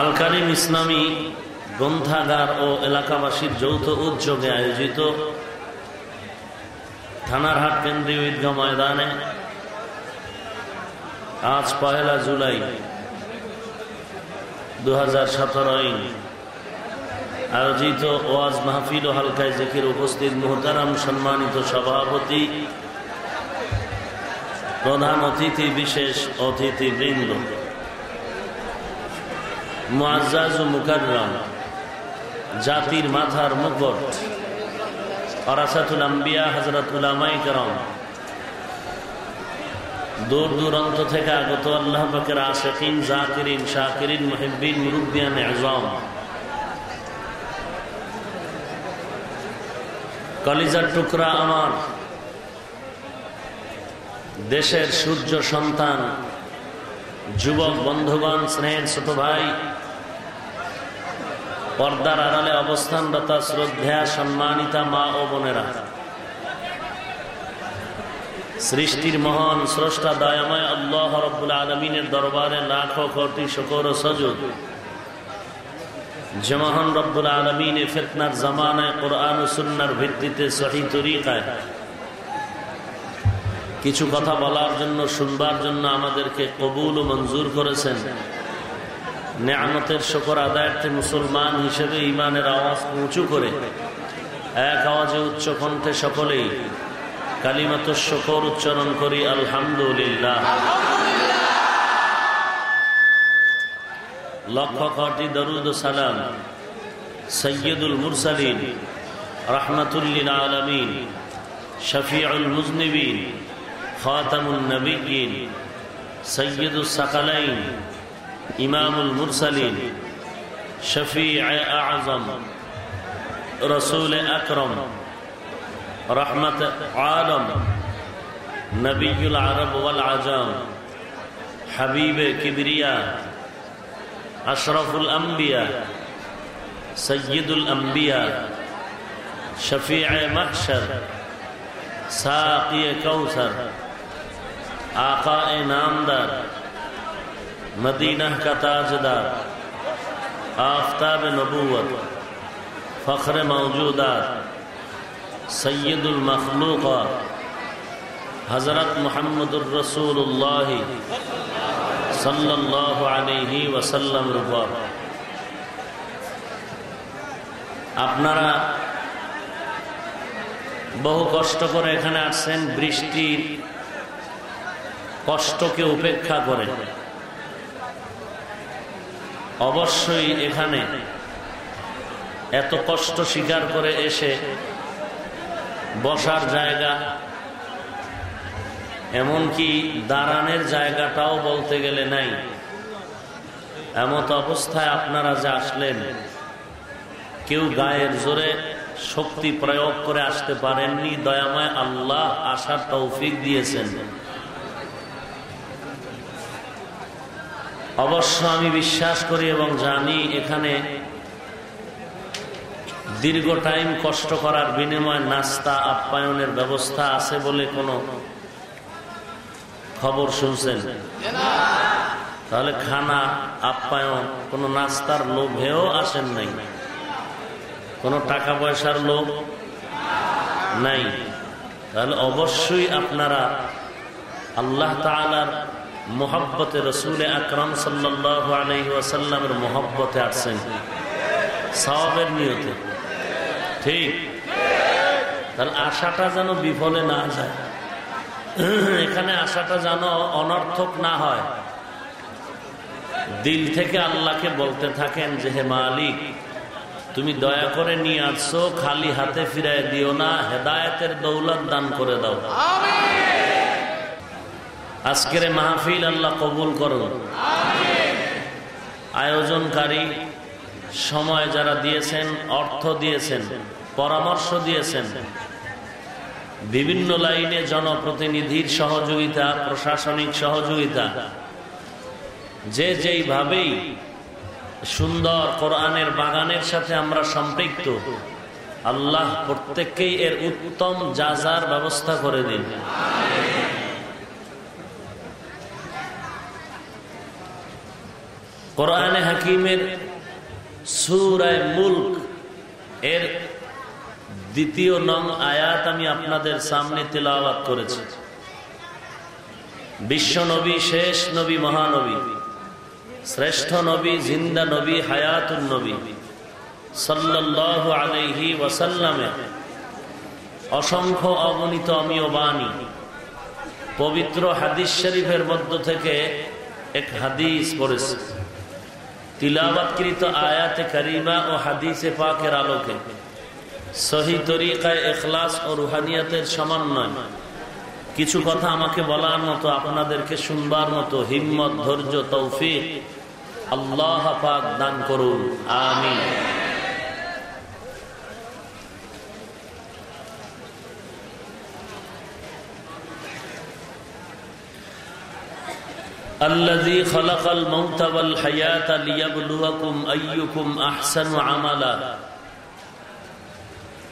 আল কারিম ইসলামী গ্রন্থাগার ও এলাকাবাসীর যৌথ উদ্যোগে আয়োজিত থানারহাট কেন্দ্রীয় ঈদগাহ ময়দানে আজ পহেলা জুলাই দু হাজার আয়োজিত ওয়াজ মাহফিল ও হালকায় জেকির উপস্থিত মোহতারাম সম্মানিত সভাপতি, প্রধান অতিথি, বিশেষ অতিথি বৃন্দ জাতির মাথার মুকুট অরাসাতুল আম্বিয়া হজরতুল আমাই করম। দূর দূরান্ত থেকে আগত আল্লাহ পাকের আশেকিন, জাকিরিন, শাকিরিন মহিবিন মুরব্বিয়ান আজম কলিজার টুকরা আমার। দেশের সূর্য সন্তান, যুবক, বন্ধুগণ, স্নেহের ছোট ভাই পর্দার আড়ালে অবস্থানরত শ্রদ্ধা সম্মানিতা মা ও বোনেরা। সৃষ্টির মহান স্রষ্টা দয়াময় আল্লাহ রব্বুল আলমিনের দরবারে লাখো কোটি শকর সজুদ। যে মহান রব্বুল আলমিনে ফেতনার জামানায় কোরআন সুন্নার ভিত্তিতে সহি তরিকায় কিছু কথা বলার জন্য, শুনবার জন্য আমাদেরকে কবুল ও মঞ্জুর করেছেন। নেয়ামতের শকর আদায়ার্থে মুসলমান হিসেবে ইমানের আওয়াজ উঁচু করে। এক আওয়াজে উচ্চ কণ্ঠে সকলেই কালিমাত শকর উচ্চারণ করি, আলহামদুলিল্লাহ। লক্ষ কটি দরুদ সালাম সৈয়দুল মুরসালিন রহমতুল্লিন আলমিন, শফিউল মুজনিবিন খাতামুল নবীন সৈয়দুল সকালাইন ইমামুল মুরসালিন শফি আজম রসুল আকরম রহমত আলম নবীল আরব ওয়াল আজম হাবিব কিবরিয়া আশরফুল আম্বিয়া সৈয়দুল আম্বিয়া শফি মকসর সাকিয়ে মদিনা কাতাজদার আফতাব নবুয়ত ফখর মওজুদার সৈয়দুল মখলুক হজরত মোহাম্মদুর রসুল্লাহ সাল্লি ওসলম আপনারা বহু কষ্ট করে এখানে আসছেন, বৃষ্টির কষ্টকে উপেক্ষা করে। অবশ্যই এখানে এত কষ্ট স্বীকার করে এসে বসার জায়গা, এমনকি দাঁড়ানের জায়গাটাও বলতে গেলে নাই। এমত অবস্থায় আপনারা যে আসলেন, কেউ গায়ের জোরে শক্তি প্রয়োগ করে আসতে পারেননি, দয়াময় আল্লাহ আসার তৌফিক দিয়েছেন। অবশ্য আমি বিশ্বাস করি এবং জানি এখানে দীর্ঘ টাইম কষ্ট করার বিনিময় নাস্তা আপ্যায়নের ব্যবস্থা আছে বলে কোনো খবর শুনছেন? তাহলে খানা, আপ্যায়ন, কোনো নাস্তার লোভেও আসেন নাই। কোনো টাকা পয়সার লোভ নাই। তাহলে অবশ্যই আপনারা আল্লাহ তালার মোহব্বতে রসুল আকরম সাল্লাহ আলহি ওয়াসাল্লামের মোহব্বতে আসছেন। সবের নিয়তে। ঠিক। তাহলে আশাটা যেন বিফলে না যায়। এখানে আশাটা যেন অনর্থক না হয়। দিল থেকে আল্লাহকে বলতে থাকেন যে, হে মালিক, তুমি দয়া করে নিয়ে আসছো, খালি হাতে ফিরাই দিও না, হেদায়তের দৌলত দান করে দাও। আজকের মাহফিল আল্লাহ কবুল করুন। আয়োজনকারী সময় যারা দিয়েছেন, অর্থ দিয়েছেন, পরামর্শ দিয়েছেন, বিভিন্ন লাইনে জনপ্রতিনিধির সহযোগিতা, প্রশাসনিক সহযোগিতা, যে যেইভাবেই সুন্দর কোরআনের বাগানের সাথে আমরা সম্পৃক্ত, আল্লাহ প্রত্যেককেই এর উত্তম যাজার ব্যবস্থা করে দিন। কোরআনে হাকিমের সুরায় মুল্ক এর দ্বিতীয় নং আয়াত আমি আপনাদের সামনে তেলাওয়াত করেছি। বিশ্ব নবী, শেষ নবী, মহানবী, শ্রেষ্ঠ নবী, জিন্দা নবী হায়াতুল নবী সাল্লাহ আলহি ওয়াসাল্লামে অসংখ্য অগণিত অমীয় বাণী, পবিত্র হাদিস শরীফের মধ্য থেকে এক হাদিস পড়েছে। তিলাবাতকৃত আয়াতে কারিমা ও হাদিসে পাকের আলোকে। সহি তরিকায় এখলাস ও রুহানিয়াতের সমন্বয় কিছু কথা আমাকে বলার মতো, আপনাদেরকে শুনবার মতো হিম্মত, ধৈর্য, তৌফিক আল্লাহ পাক দান করুন। আমি الذي خلق الموت والحياة ليبلوكم أيكم أحسن عملا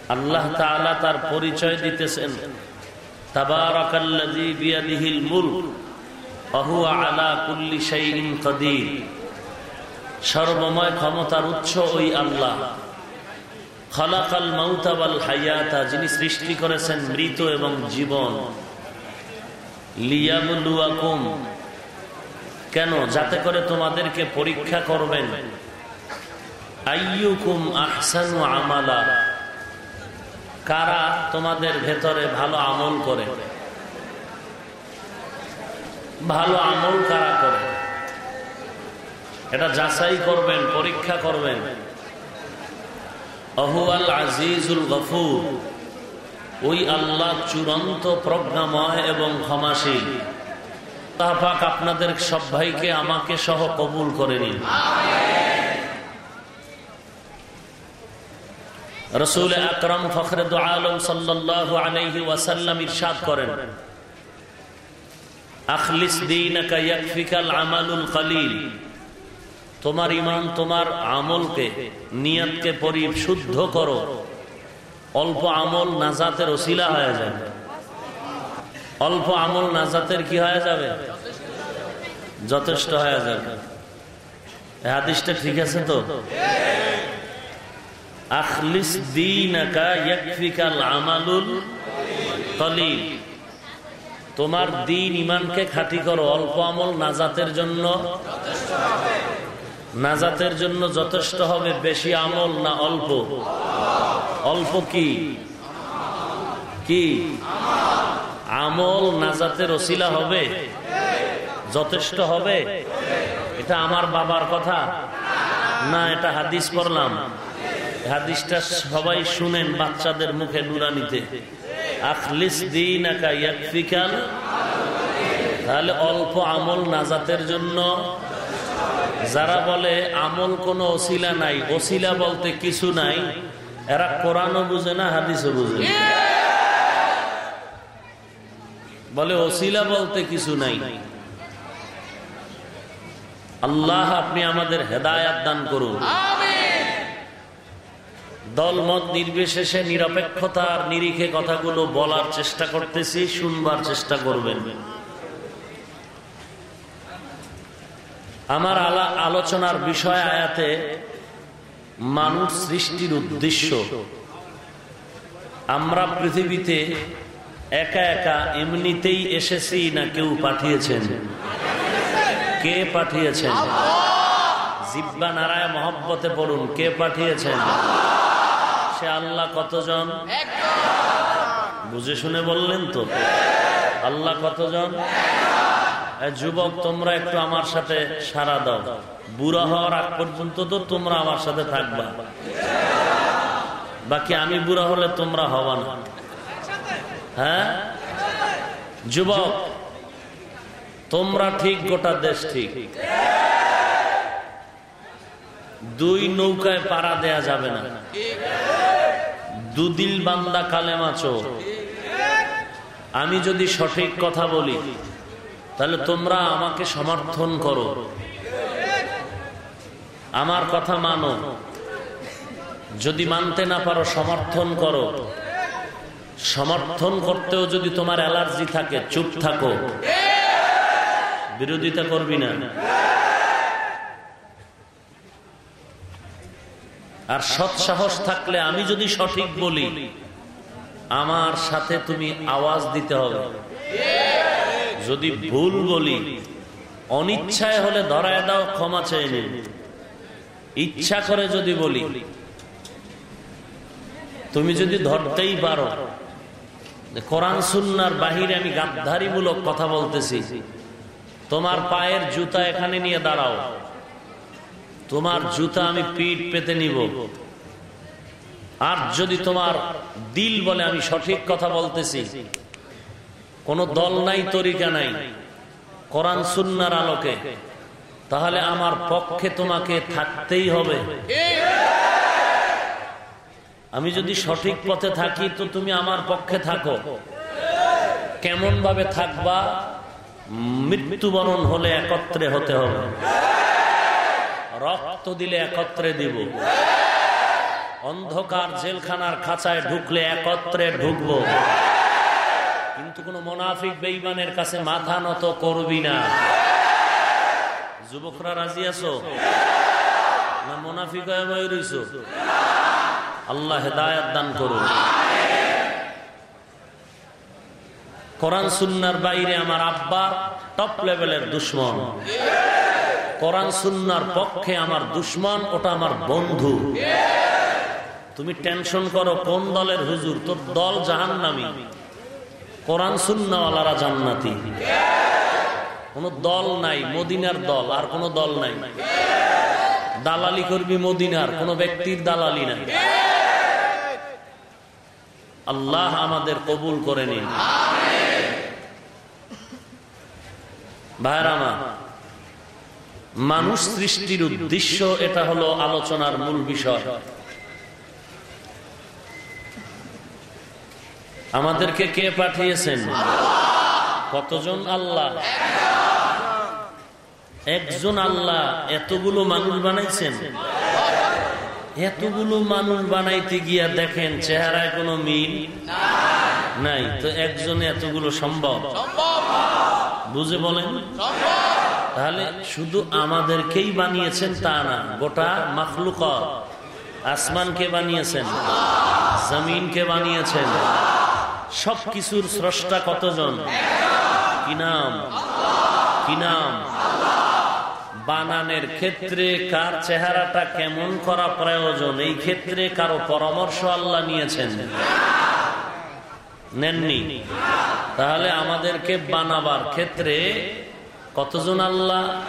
আল্লাহ তাআলা তার পরিচয় দিতেছেন তাবারাকাল্লাযী বিয়াদিহিল মুলক ওয়া হুয়া আলা কুল্লি শাইইন কাদির সর্বময় ক্ষমতার উৎস ওই আল্লাহ খালাকাল মাউতা ওয়াল হায়াতা যিনি সৃষ্টি করেছেন মৃত এবং জীবন লিয়াবলুয়াকুম কেন? যাতে করে তোমাদেরকে পরীক্ষা করবেন। আইয়ুকুম আমালা। কারা তোমাদের ভেতরে ভালো আমল করে? ভালো আমল কারা করে? এটা যাচাই করবেন, পরীক্ষা করবেন। অহুয়াল আজিজুল গফুর। ওই আল্লাহ চূড়ান্ত প্রজ্ঞাময় এবং ক্ষমাশীল। তাহাক আপনাদের সব ভাইকে আমাকে সহ কবুল করে নিন। রসুল আকরম ফখরদ আলম সাল্লাহ ওয়াসাল্লাম ইরশাদ করেন তোমার ইমান তোমার আমলকে, নিয়তকে পরিশুদ্ধ করো। অল্প আমল নাজাতের ওসিলা হয়ে যাবে। অল্প আমল নাজাতের কি হয়ে যাবে? যথেষ্ট হয়ে যাবে। হাদিসটা ঠিক আছে তো? আখলিস দীনাকা ইয়াকফিকাল আমালুল কলিল। তোমার দিন ইমানকে খাঁটি করো, অল্প আমল নাজাতের জন্য। নাজাতের জন্য যথেষ্ট হবে বেশি আমল না অল্প? অল্প কি? কি? আমল নাজাতের ওসিলা হবে? যথেষ্ট হবে? এটা আমার বাবার কথা। না, এটা হাদিস পড়লাম। হাদিসটা সবাই শুনেন বাচ্চাদের মুখে নুরানিতে। তাহলে অল্প আমল নাজাতের জন্য যারা বলে আমল কোনো ওসিলা নাই, ওসিলা বলতে কিছু নাই, এরা কোরআনও বুঝে না, হাদিসও বুঝে বলে ওসিলা বলতে কিছু নাই। আল্লাহ আপনি আমাদের হেদায়াত দান করুন। দলমত নির্বিশেষে নিরপেক্ষতার নিরিখে কথাগুলো বলার চেষ্টা করতেছি শুনবার চেষ্টা করবেন। আমার আলোচনার বিষয় আয়াতে মানুষ সৃষ্টির উদ্দেশ্য। আমরা পৃথিবীতে একা একা এমনিতেই এসেছি না কেউ পাঠিয়েছেন। কে পাঠিয়েছেন? জিব্বা নারায় মহব্বতে পড়ুন, কে পাঠিয়েছেন? সে আল্লাহ কতজন? বুঝে শুনে বললেন তো। আল্লাহ কতজন? যুবক, তোমরা একটু আমার সাথে সারা দাও। বুড়া হওয়ার আগ পর্যন্ত তো তোমরা আমার সাথে থাকবা। বাকি আমি বুড়া হলে তোমরা হবা না। হ্যাঁ? যুবক তোমরা ঠিক গোটা দেশ ঠিক। দুই নৌকায় পাড়া দেয়া যাবে না। দুদিল বান্দা কালেমা চোর। আমি যদি সঠিক কথা বলি, তাহলে তোমরা আমাকে সমর্থন করো। আমার কথা মানো। যদি মানতে না পারো, সমর্থন করো। সমর্থন করতেও যদি তোমার অ্যালার্জি থাকে, চুপ থাকো। বিরোধিতা করবি না। আর সৎ সাহস থাকলে আমি যদি সঠিক বলি, আমার সাথে তুমি আওয়াজ দিতে হবে। যদি ভুল বলি, অনিচ্ছায় হলে ধরায় দাও, ক্ষমা চেয়ে নিন। ইচ্ছা করে যদি বলি, তুমি যদি ধরতেই পারো কোরআন সুন্নার বাহিরে আমি গাদ্ধারিমূলক কথা বলতেছি তোমার পায়ের জুতা এখানে নিয়ে দাঁড়াও। তোমার জুতা আমি পিঠ পেতে নিব। আর যদি তোমার দিল বলে আমি সঠিক কথা বলতেছি, কোনো দল নাই, তরিকা নাই, কোরআন সুন্নার আলোকে, তাহলে আমার পক্ষে তোমাকে থাকতেই হবে। আমি যদি সঠিক পথে থাকি, তো তুমি আমার পক্ষে থাকো। কেমন ভাবে থাকবা? মৃত্যুবরণ হলে একত্রে হতে হবে। রক্ত দিলে একত্রে দিব। অন্ধকার জেলখানার খাঁচায় ঢুকলে একত্রে ঢুকবো। কিন্তু কোন মোনাফিক বেইমানের কাছে মাথা নত করবি না। যুবকরা রাজি আছো? না মোনাফিক আল্লাহ হেদায়াত দান করুন। কোরআন সুন্নার বাইরে আমার আব্বা টপ লেভেলের দুশ্মন। কোরআন সুন্নার পক্ষে আমার দুশ্মন, ওটা আমার বন্ধু। তুমি টেনশন করো, কোন দলের হুজুর? তোর দল জাহান নামি কোরআন সুন্নাওয়ালারা জান্নাতি। কোন দল নাই, মদিনার দল, আর কোন দল নাই। দালালি করবি মদিনার, কোন ব্যক্তির দালালি নাই। আল্লাহ আমাদের কবুল করে নিন। ভাইরামা মানুষ সৃষ্টির উদ্দেশ্য এটা হলো আলোচনার মূল বিষয়। আমাদেরকে কে পাঠিয়েছেন? কতজন আল্লাহ? একজন আল্লাহ এতগুলো মানুষ বানাইছেন। এতগুলো মানুষ বানাইতে গিয়া দেখেন চেহারায় কোনো মিল নাই। তো একজনে এতগুলো সম্ভব? বুঝে বলেন? তাহলে শুধু আমাদেরকেই বানিয়েছেন তা না, গোটা মখলুক আসমানকে বানিয়েছেন, জমিনকে বানিয়েছেন। সব কিছুর স্রষ্টা কতজন? কি নাম? কি নাম? বানানের ক্ষেত্রে কার চেহারাটা কেমন করা প্রয়োজন? এই ক্ষেত্রে কারও পরামর্শ আল্লাহ নিয়েছেন। নেননি। তাহলে আমাদেরকে বানাবার ক্ষেত্রে কতজন আল্লাহ?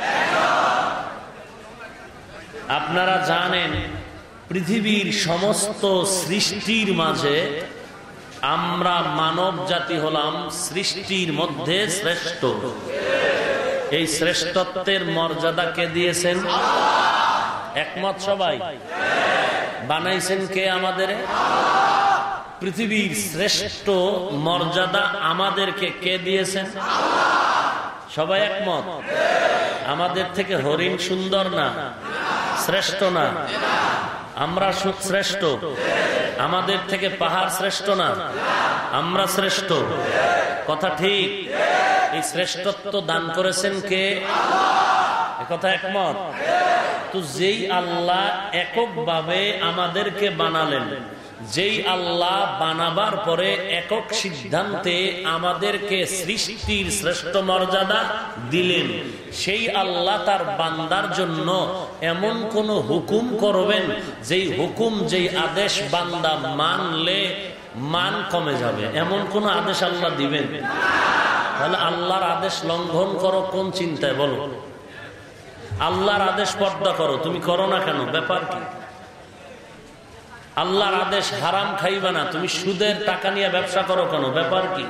আপনারা জানেন, পৃথিবীর সমস্ত সৃষ্টির মাঝে আমরা মানব জাতি হলাম সৃষ্টির মধ্যে শ্রেষ্ঠ। এই শ্রেষ্ঠত্বের মর্যাদা কে দিয়েছেন? একমত সবাই? বানাইছেন কে আমাদের? পৃথিবীর শ্রেষ্ঠ মর্যাদা আমাদেরকে কে দিয়েছেন? সবাই একমত? আমাদের থেকে হরিণ সুন্দর না, শ্রেষ্ঠ না। আমরা শ্রেষ্ঠ। আমাদের থেকে পাহাড় শ্রেষ্ঠ না, আমরা শ্রেষ্ঠ। কথা ঠিক? এই শ্রেষ্ঠত্ব দান করেছেন কে? কথা একমত? তো যেই আল্লাহ এককভাবে আমাদেরকে বানালেন, যেই আল্লাহ বানাবার পরে একক সিদ্ধান্তে আমাদেরকে সৃষ্টির শ্রেষ্ঠ মর্যাদা দিলেন, সেই আল্লাহ তার বান্দার জন্য এমন কোন হুকুম করবেন, যেই হুকুম, যেই আদেশ বান্দা মানলে মান কমে যাবে। এমন কোন আদেশ আল্লাহ দিবেন? তাহলে আল্লাহর আদেশ লঙ্ঘন করো কোন চিন্তায়? বলো। আল্লাহর আদেশ পর্দা করো, তুমি করো না কেন? ব্যাপার কি? আল্লাহর আদেশ হারাম খাইবা না, তুমি সুদের টাকা নিয়ে ব্যবসা করো কেন? ব্যাপার কি?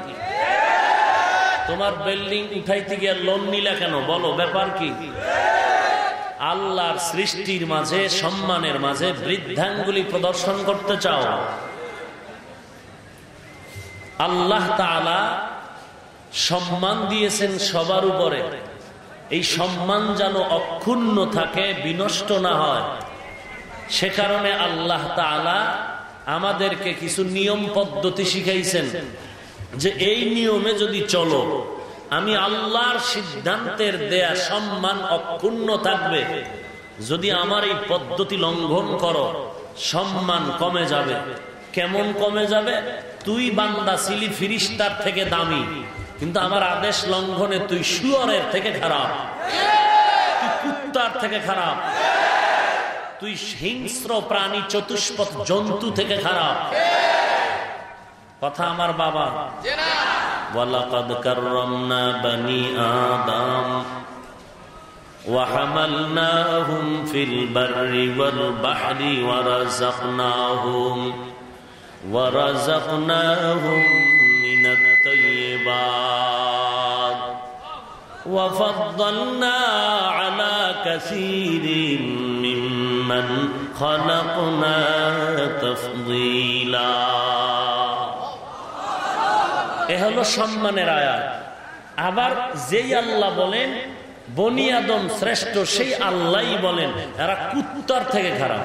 তোমার বিল্ডিং উঠাইতে গিয়ে লোন নিলে কেন? বলো, ব্যাপার কি? আল্লাহর সৃষ্টির মাঝে, সম্মানের মাঝে বৃদ্ধাঙ্গুলি প্রদর্শন করতে চাও। আল্লাহ তালা সম্মান দিয়েছেন সবার উপরে। এই সম্মান যেন অক্ষুণ্ণ থাকে, বিনষ্ট না হয়। সে কারণে আল্লাহ তালা আমাদেরকে কিছু নিয়ম পদ্ধতি শিখাইছেন যে এই নিয়মে যদি চলো, আমি আল্লাহর সিদ্ধান্তের দেয়া সম্মান অক্ষুণ্ণ থাকবে। যদি আমার এই পদ্ধতি লঙ্ঘন করো, সম্মান কমে যাবে। কেমন কমে যাবে? তুই বান্দা ছিলি ফিরিস্তার থেকে দামি। কিন্তু আমার আদেশ লঙ্ঘনে তুই শুয়রের থেকে খারাপ তুই কুত্তার থেকে খারাপ তুই হিংস্র প্রাণী চতুষ্পথ জন্তু থেকে খারাপ কথা আমার বাবা ওয়ালাকাদ কাররামনা বানি আদম وحملناهم في البر والبحر ورزقناهم ورزقناهم من الطيبات وفضلنا على كثير ممن خلقنا تفضيلا এ হলো সম্মানের আয়াত আবার যেই আল্লাহ বলেন বনি আদম শ্রেষ্ঠ সেই আল্লাহ বলেন এরা কুত্তার থেকে খারাপ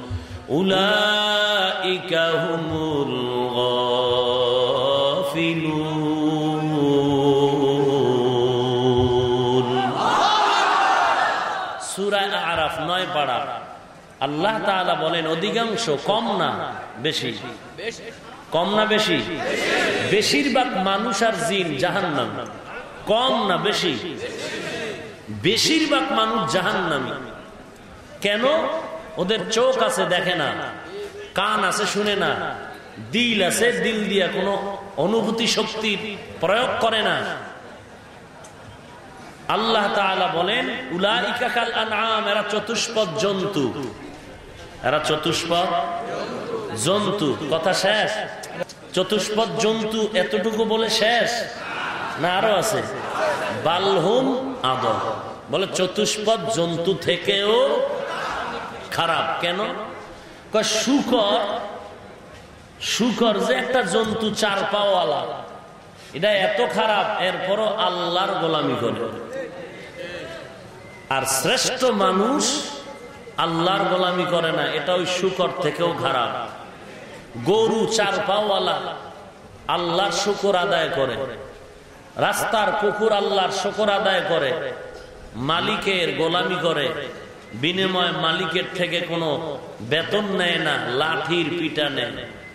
أولئك هم الغافلون সুরা আরাফ নয় পাড়া আল্লাহ তাআলা বলেন অধিকাংশ কম না বেশি কম না বেশি বেশিরভাগ মানুষ আর জিন জাহান্নাম কম না বেশি বেশিরভাগ মানুষ জাহান্নামী কেন ওদের চোখ আছে দেখে না, কান আছে শুনে না, দিল আছে দিল দিয়া কোনো অনুভূতি শক্তি প্রয়োগ করে না। আল্লাহ বলেন এরা চতুষ্পদ জন্তু। এরা চতুষ্পদ জন্তু। কথা শেষ। চতুষ্পদ জন্তু এতটুকু বলে শেষ? না, আরও আছে। বালহুম আদম। বলে চতুষ্পদ জন্তু থেকেও খারাপ, কেন? শুকর শুকর যে একটা জন্তু চার পাওয়ালা এটা এত খারাপ, এরপরও আল্লাহর গোলামি করে। আর শ্রেষ্ঠ মানুষ আল্লাহর গোলামি করে না, এটা ওই শুকর থেকেও খারাপ। গরু চার পাওয়ালা আল্লাহর শুকর আদায় করে, রাস্তার কুকুর আল্লাহর শুকর আদায় করে, মালিকের গোলামি করে বিনিময় মালিকের থেকে কোনো বেতন নেয় না, লাঠির পিটা নেয়,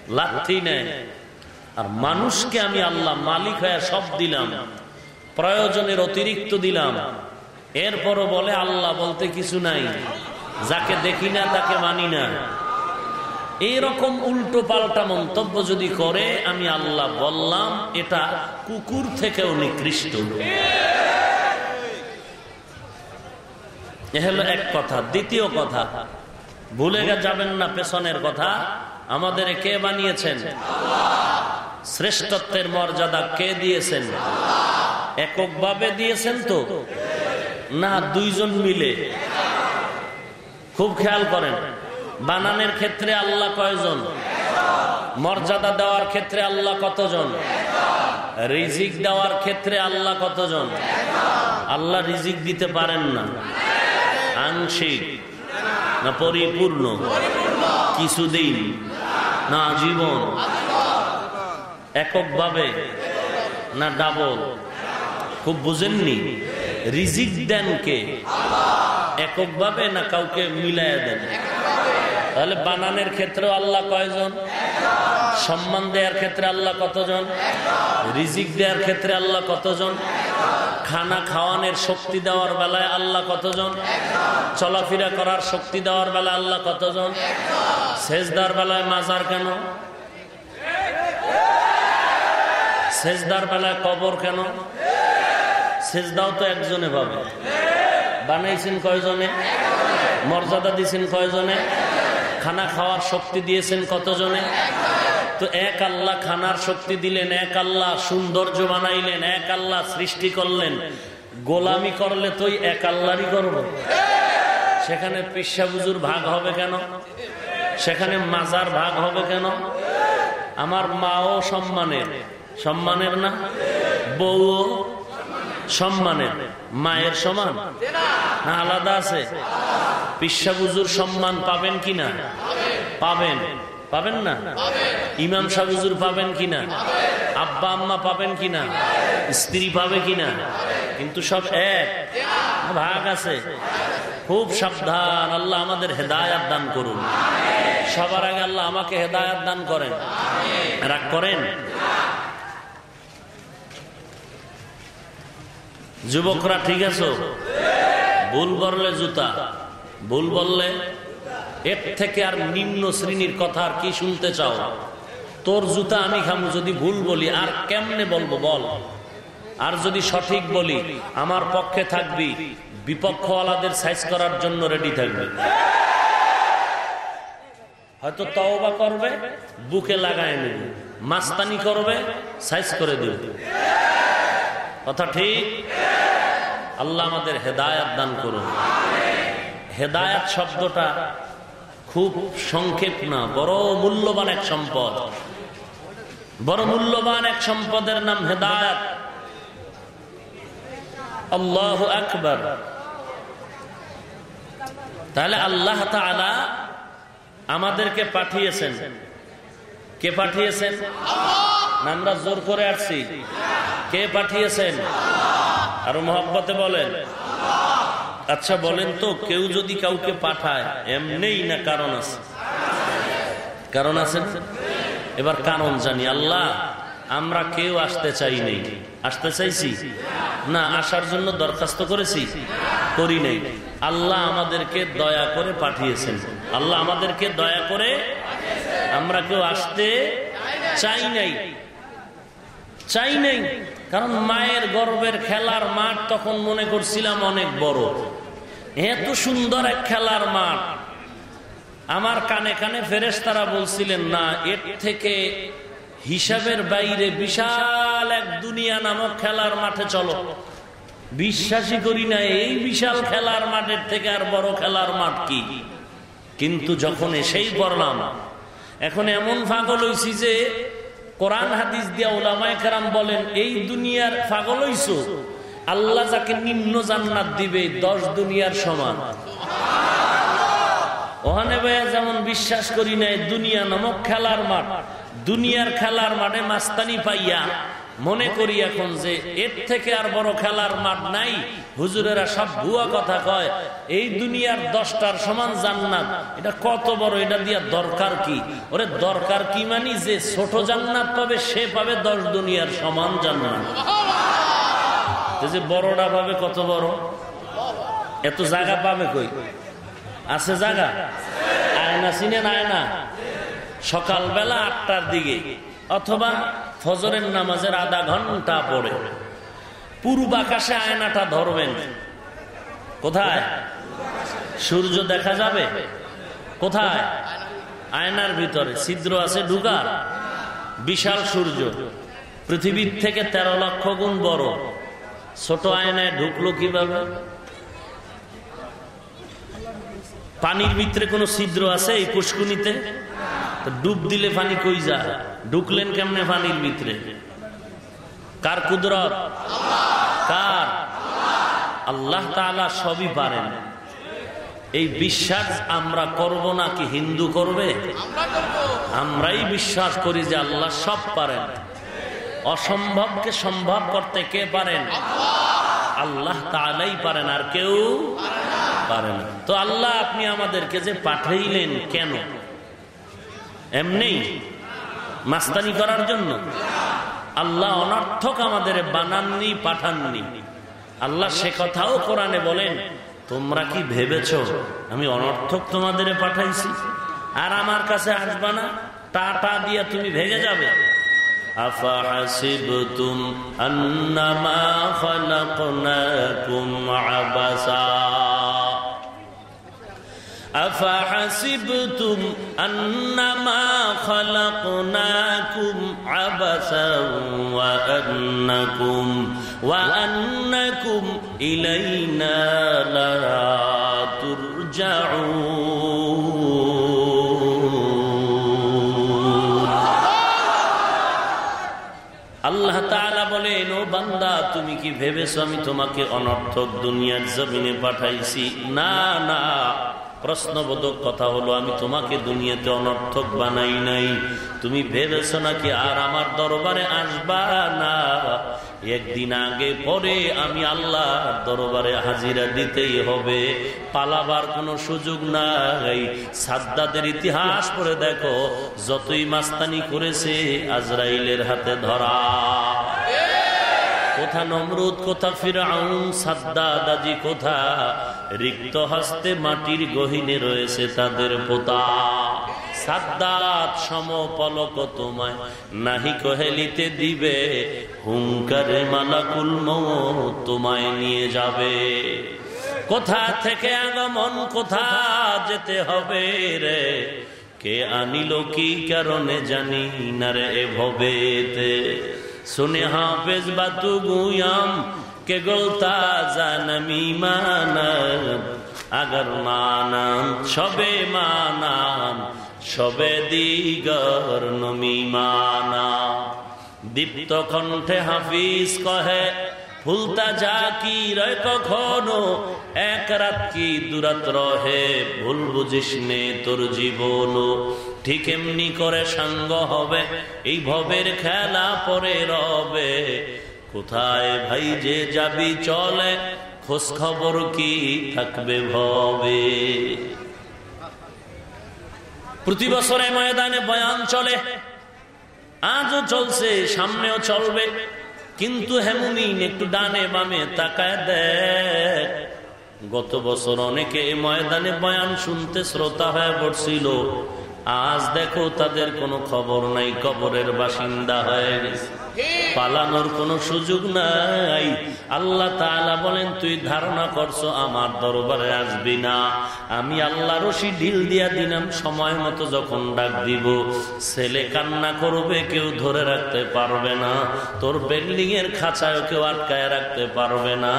লাঠি নেয়। আর মানুষকে আমি আল্লাহ মালিক হয়ে সব দিলাম, প্রয়োজনের অতিরিক্ত দিলাম। এরপরও বলে, আল্লাহ বলতে কিছু নাই, যাকে দেখি না তাকে মানি না। এইরকম উল্টো পাল্টা মন্তব্য যদি করে, আমি আল্লাহ বললাম, এটা কুকুর থেকেও নিকৃষ্ট। এ হলো এক কথা। দ্বিতীয় কথা, ভুলে যাবেন না পেছনের কথা। আমাদের কে বানিয়েছেন? শ্রেষ্ঠত্বের মর্যাদা কে দিয়েছেন? এককভাবে দিয়েছেন তো? না, দুইজন মিলে। খুব খেয়াল করেন, বানানের ক্ষেত্রে আল্লাহ কয়জন? মর্যাদা দেওয়ার ক্ষেত্রে আল্লাহ কতজন? রিজিক দেওয়ার ক্ষেত্রে আল্লাহ কতজন? আল্লাহ রিজিক দিতে পারেন না। আংশিক না পরিপূর্ণ? কিছুদিন না জীবন এককভাবে না ডাবল? খুব বুঝেননি? রিজিক দেন কে? এককভাবে না কাউকে মিলাইয়া দেন? তাহলে বানানের ক্ষেত্রেও আল্লাহ কয়জন? সম্মান দেওয়ার ক্ষেত্রে আল্লাহ কতজন? রিজিক দেওয়ার ক্ষেত্রে আল্লাহ কতজন? খানা খাওয়ানোর শক্তি দেওয়ার বেলায় আল্লাহ কতজন? চলাফেরা করার শক্তি দেওয়ার বেলায় আল্লাহ কতজন? সেজদার বেলায় মাজার কেন? সেজদার বেলায় কবর কেন? সেজদাও তো একজনে পাবে। বানাইছেন কয়জনে? মর্যাদা দিয়েছেন কয়জনে? খানা খাওয়ার শক্তি দিয়েছেন কতজনে? তো এক আল্লাহ খানার শক্তি দিলেন, এক আল্লাহ সৌন্দর্য বানাইলেন, এক আল্লাহ সৃষ্টি করলেন। গোলামি করলে তো এক আল্লাহরই করব। সেখানে পিসা বুজুর ভাগ হবে কেন? সেখানে মাজার ভাগ হবে কেন? আমার মাও সম্মানের। সম্মানের না? বউও সম্মানের, মায়ের সমান? না, আলাদা আছে। পিসা বুজুর সম্মান পাবেন কিনা? পাবেন। পাবেন না? ইমাম সাহুজুর পাবেন কিনা? আব্বা আম্মা পাবেন কিনা? স্ত্রী পাবে কিনা? কিন্তু সব এক। ভাগ আছে। খুব সাবধান, আল্লাহ আমাদের হেদায়াত দান করুন। সবার আগে আল্লাহ আমাকে হেদায়াত দান করেন। রাগ করেন? যুবকরা ঠিক আছো? ভুল বললে জুতা, ভুল বললে এর থেকে আর নিম্ন শ্রেণির কথা আর কি শুনতে চাও? তোর জুতা আমি খামু, যদি ভুল বলি, আর কেমনে বলব বল? আর যদি সঠিক বলি, আমার পক্ষে থাকবি, বিপক্ষওয়ালাদের সাইজ করার জন্য রেডি থাকবে। হয়তো তওবা করবে, বুকে লাগায় নেবে, মাস্তানি করবে সাইজ করে দেবে। কথা ঠিক? আল্লাহ আমাদের হেদায়াত দান করুন। হেদায়াত শব্দটা খুব সংক্ষেপ না, বড় মূল্যবান এক সম্পদ। বড় মূল্যবান এক সম্পদের নাম হেদায়াত। আল্লাহ আকবর। তাহলে আল্লাহ তাআলা আমাদেরকে পাঠিয়েছেন। কে পাঠিয়েছেন? আমরা জোর করে আসছি। কে পাঠিয়েছেন? আর মোহাম্মতে বলেন। আচ্ছা বলেন তো, কেউ যদি কাউকে পাঠায়, এমনিই না কারণ আছে? কারণ আছে এবার কারণ জানি। আল্লাহ, আমরা কেউ আসতে চাই নেই। আসতে চাইছি? না, আসার জন্য দরখাস্ত করেছি? করি নেই। আল্লাহ আমাদেরকে দয়া করে পাঠিয়েছেন। আল্লাহ আমাদেরকে দয়া করে আমরা কেউ আসতে চাই নাই। চাই নাই, কারণ মায়ের গর্বের খেলার মাঠ তখন মনে করছিলাম অনেক বড়। এত সুন্দর এক খেলার মাঠ। আমার কানে কানে ফেরেস তারা বলছিলেন, না, এর থেকে হিসাবের বাইরে বিশাল এক দুনিয়া নামক খেলার মাঠে চলো। বিশ্বাসই করি না, এই বিশাল খেলার মাঠের থেকে আর বড় খেলার মাঠ কি? কিন্তু যখন এসেই পড়লাম, এখন এমন ফাগল হয়েছি যে কোরআন হাদিস দিয়া ওলামায় কারাম বলেন, এই দুনিয়ার পাগল হইছ? আল্লাহ যাকে নিম্ন জান্নাত দিবে, দশ দুনিয়ার সমান। ওহানে ভাইয়া যেমন বিশ্বাস করি নাই, দুনিয়া নামক খেলার মাঠ। দুনিয়ার খেলার মাঠে মাস্তানি পাইয়া মনে করি এখন যে এর থেকে আর বড় খেলার মাঠ নাই। হুজুরেরা সব ভুয়া কথা কয়, এই দুনিয়ার দশটার সমান জান্নাত। এটা কত বড়, এটা দিয়া দরকার কি? ওরে দরকার কি মানি? যে ছোট জান্নাত পাবে, সে পাবে দশ দুনিয়ার সমান জান্নাত। যে বড়টা পাবে কত বড়? এত জায়গা পাবে কই? আছে জায়গা? আয়না চিনেন আয়না? সকালবেলা আটটার দিকে। অথবা ফজরের নামাজের আধা ঘণ্টা পরে পূর্ব আকাশে আয়নাটা ধরবেন। কোথায়? সূর্য দেখা যাবে? কোথায়? আয়নার ভিতরে। ছিদ্র আছে ঢুকার বিশাল সূর্য। পৃথিবীর থেকে তেরো লক্ষ গুণ বড়। ছোট আয়নায় ঢুকলো কীভাবে? পানির ভিতরে কোনো ছিদ্র আছে এই পুষ্কুনিতে? ডুব দিলে পানি কই যা ঢুকলেন কেমনে পানির ভিতরে? কার কুদরত? কার? আল্লাহ তালা সবই পারেন। এই বিশ্বাস আমরা করব না কি হিন্দু করবে? আমরাই বিশ্বাস করি যে আল্লাহ সব পারেন। অসম্ভবকে সম্ভব করতে কে পারেন? আল্লাহ তালাই পারেন, আর কেউ পারেন তো আল্লাহ আপনি আমাদেরকে যে পাঠাইলেন কেন? এমনি মাস্তানি করার জন্য আল্লাহ অনর্থক আমাদের বানাননি পাঠাননি আল্লাহ সে কথাও কোরআনে বলেন তোমরা কি ভেবেছ আমি অনর্থক তোমাদের পাঠাইছি আর আমার কাছে আসবা না টাটা দিয়ে তুমি ভেঙে যাবে أفحسبتم أنما خلقناكم عبثا أفحسبتم أنما خلقناكم عبثا وأنكم وأنكم إلينا لا ترجعون আল্লাহ তাআলা বলেন ও বান্দা তুমি কি ভেবেছো আমি তোমাকে অনর্থক দুনিয়ার জমিনে পাঠাইছি না না প্রশ্নবোধক কথা হলো, আমি তোমাকে দুনিয়াতে অনর্থক বানাই নাই। তুমি ভেবেছ নাকি আর আমার দরবারে আসবা না? একদিন আগে পরে আমি আল্লাহ দরবারে হাজিরা দিতেই হবে, পালাবার কোনো সুযোগ নাই। সাদ্দাদের ইতিহাস পড়ে দেখো, যতই মাস্তানি করেছে আজরাইলের হাতে ধরা। কোথা নমরুদ, কোথা ফিরাউন সাদ্দাদাজি কোথা? রিক্ত হস্তে মাটির গহিনে রয়েছে তাদের পোতা। তোমায় নাহি দিবে তোমায় নিয়ে যাবে। কোথা থেকে কোথা যেতে হবে রে? কে আনিল কি কারণে জানি না রে ভবেতে। শুনে হাফেজ বাতু গুয়াম কে গোলতা জানমি মান আগর মানাম সবে মানাম সবে দিগর নমি মানা দীপ্ত কণ্ঠে হাফিজ কহে ভুলতা যা কি রয় কখনো এক রাত কি দূরত রহে ভুল বুঝিস নে তোর জীবন ঠিক এমনি করে সাঙ্গ হবে। এই ভবের খেলা পরে রবে। কোথায় ভাই যে যাবি চলে, খোঁজ খবর কি থাকবে ভবে? প্রতি বছরে ময়দানে বয়ান চলে। আজও চলছে, সামনেও চলবে। কিন্তু হেমুমিন একটু ডানে বামে তাকায় দেখ। গত বছর অনেকে ময়দানে বয়ান শুনতে শ্রোতা হয়ে পড়ছিল আজ দেখো তাদের কোনো খবর নাই কবরের বাসিন্দা হয়ে গেছে। পালানোর কোনো সুযোগ নাই। আল্লাহ তাআলা বলেন, তুই ধারণা করছ আমার দরবারে আসবি না। আমি আল্লাহ রশি ঢিল দিয়া দিলাম, সময় মতো যখন ডাক দিব। ছেলে কান্না করবে, কেউ ধরে রাখতে পারবে না। তোর বিল্ডিং এর খাঁচায় কেউ আটকায় রাখতে পারবে না।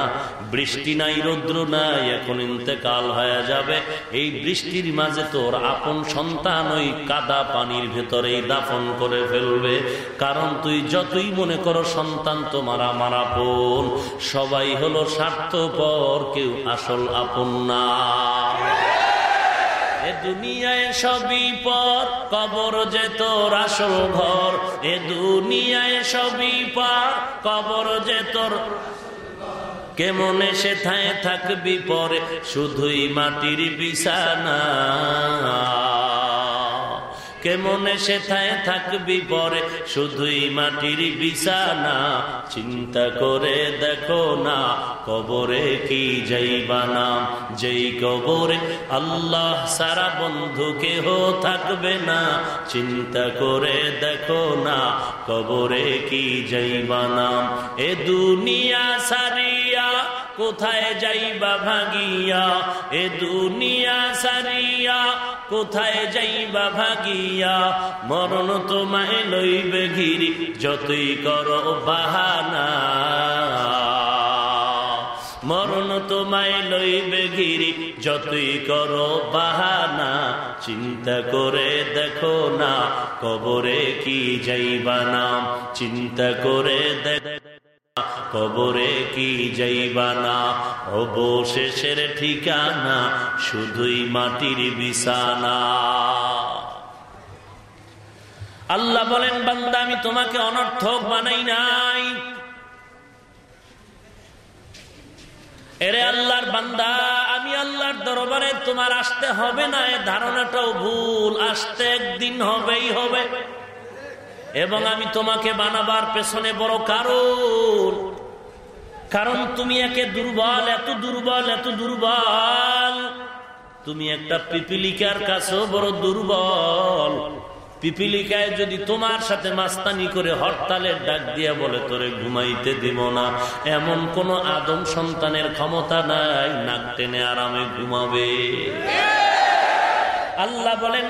বৃষ্টি নাই, রৌদ্র নাই, এখন ইন্তেকাল হয়ে যাবে। এই বৃষ্টির মাঝে তোর আপন সন্তান ওই কাদা পানির ভেতরেই দাফন করে ফেলবে। কারণ তুই যতই মনে করো সন্তান তোমার আমার সবাই হলো স্বার্থপর, কেউ আসল আপন না। এ দুনিয়ায় সবই কবর যে তোর আসল ঘর। এ দুনিয়ায় সবই পর, কবর যে তোর কেমন থাকবি পরে। শুধুই মাটির বিছানা। কেমন এসে থায় থাকবি পরে? শুধুই মাটির বিছানা। চিন্তা করে দেখো না, কবরে কি যাইবা না যেই কবরে আল্লাহ সারা বন্ধু কেহ থাকবে না। চিন্তা করে দেখো না, কবরে কি যাইবা না এ দুনিয়া সারিয়া কোথায় যাইবা ভাগিয়া? এ দুনিয়া সারিয়া কোথায় যাইবা ভাগিয়া? মরণ তোমায় লইবে ঘিরি, যতই কর বাহানা। মরণ তোমায় লইবে ঘিরি, যতই করো বাহানা। চিন্তা করে দেখো না, কবরে কি যাইবা না চিন্তা করে দেখ কবরে কি যাইবা না? অবশেষের ঠিকানা শুধুই মাটির বিছানা। আল্লাহ বলেন, বান্দা, আমি তোমাকে অনর্থক বানাই নাই। এরে আল্লাহর বান্দা, আমি আল্লাহর দরবারে তোমার আসতে হবে না, এ ধারণাটাও ভুল। আসতে একদিন হবেই হবে। এবং আমি তোমাকে বানাবার পেছনে বড় কারণ। কারণ তুমি একে দুর্বল, এত দুর্বল এত দুর্বল। তুমি একটা পিপিলিকার কাছেও বড় দুর্বল। পিপিলিকায় যদি তোমার সাথে মাস্তানি করে হরতালের ডাক দিয়া বলে, তোরে ঘুমাইতে দিব না। এমন কোন আদম সন্তানের ক্ষমতা নাই, নাক টেনে আরামে ঘুমাবে। আল্লাহ বলেন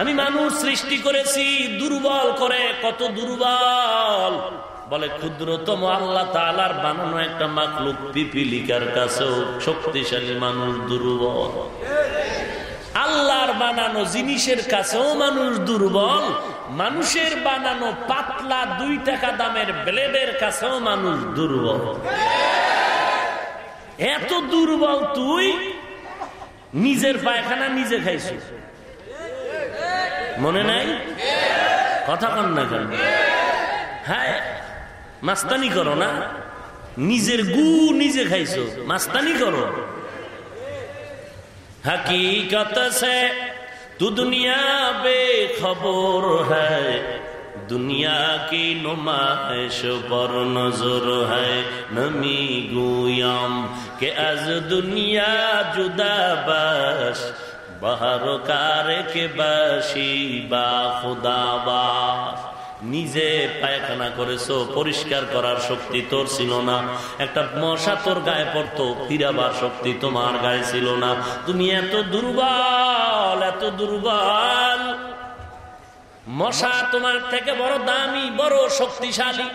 আমি মানুষ সৃষ্টি করেছি, দুর্বল করে। কত দুর্বল? বলে, ক্ষুদ্রতম আল্লাহ তালার বানানো একটা মাকলুক পিপিলিকার কাছেও শক্তিশালী মানুষ দুর্বল। আল্লাহর বানানো জিনিসের কাছেও মানুষ দুর্বল। মানুষের বানানো পাতলা দুই টাকা দামের ব্লেডের কাছেও মানুষ দুর্বল। এত দুর্বল তুই নিজের পায়খানা নিজে খাইছ মনে নাই কথা কন না কেন হ্যাঁ মাস্তানি করো না নিজের গু নিজে খাইছো মাস্তানি করো हकीकत से तू दुनिया बेखबर है दुनिया की नुमाइश पर नजर है नमी गुयाम के अज दुनिया जुदा बस बहर कार के बशी बा खुदा बास নিজে পায়খানা করেছো পরিষ্কার করার শক্তি তোর ছিল না একটা মশা তোর গায়ে পড়তো ফিরাবার শক্তি তোমার গায়ে ছিল না তুমি এত দুর্বল এত দুর্বল মশা তোমার থেকে বড় দামি, বড় শক্তিশালী।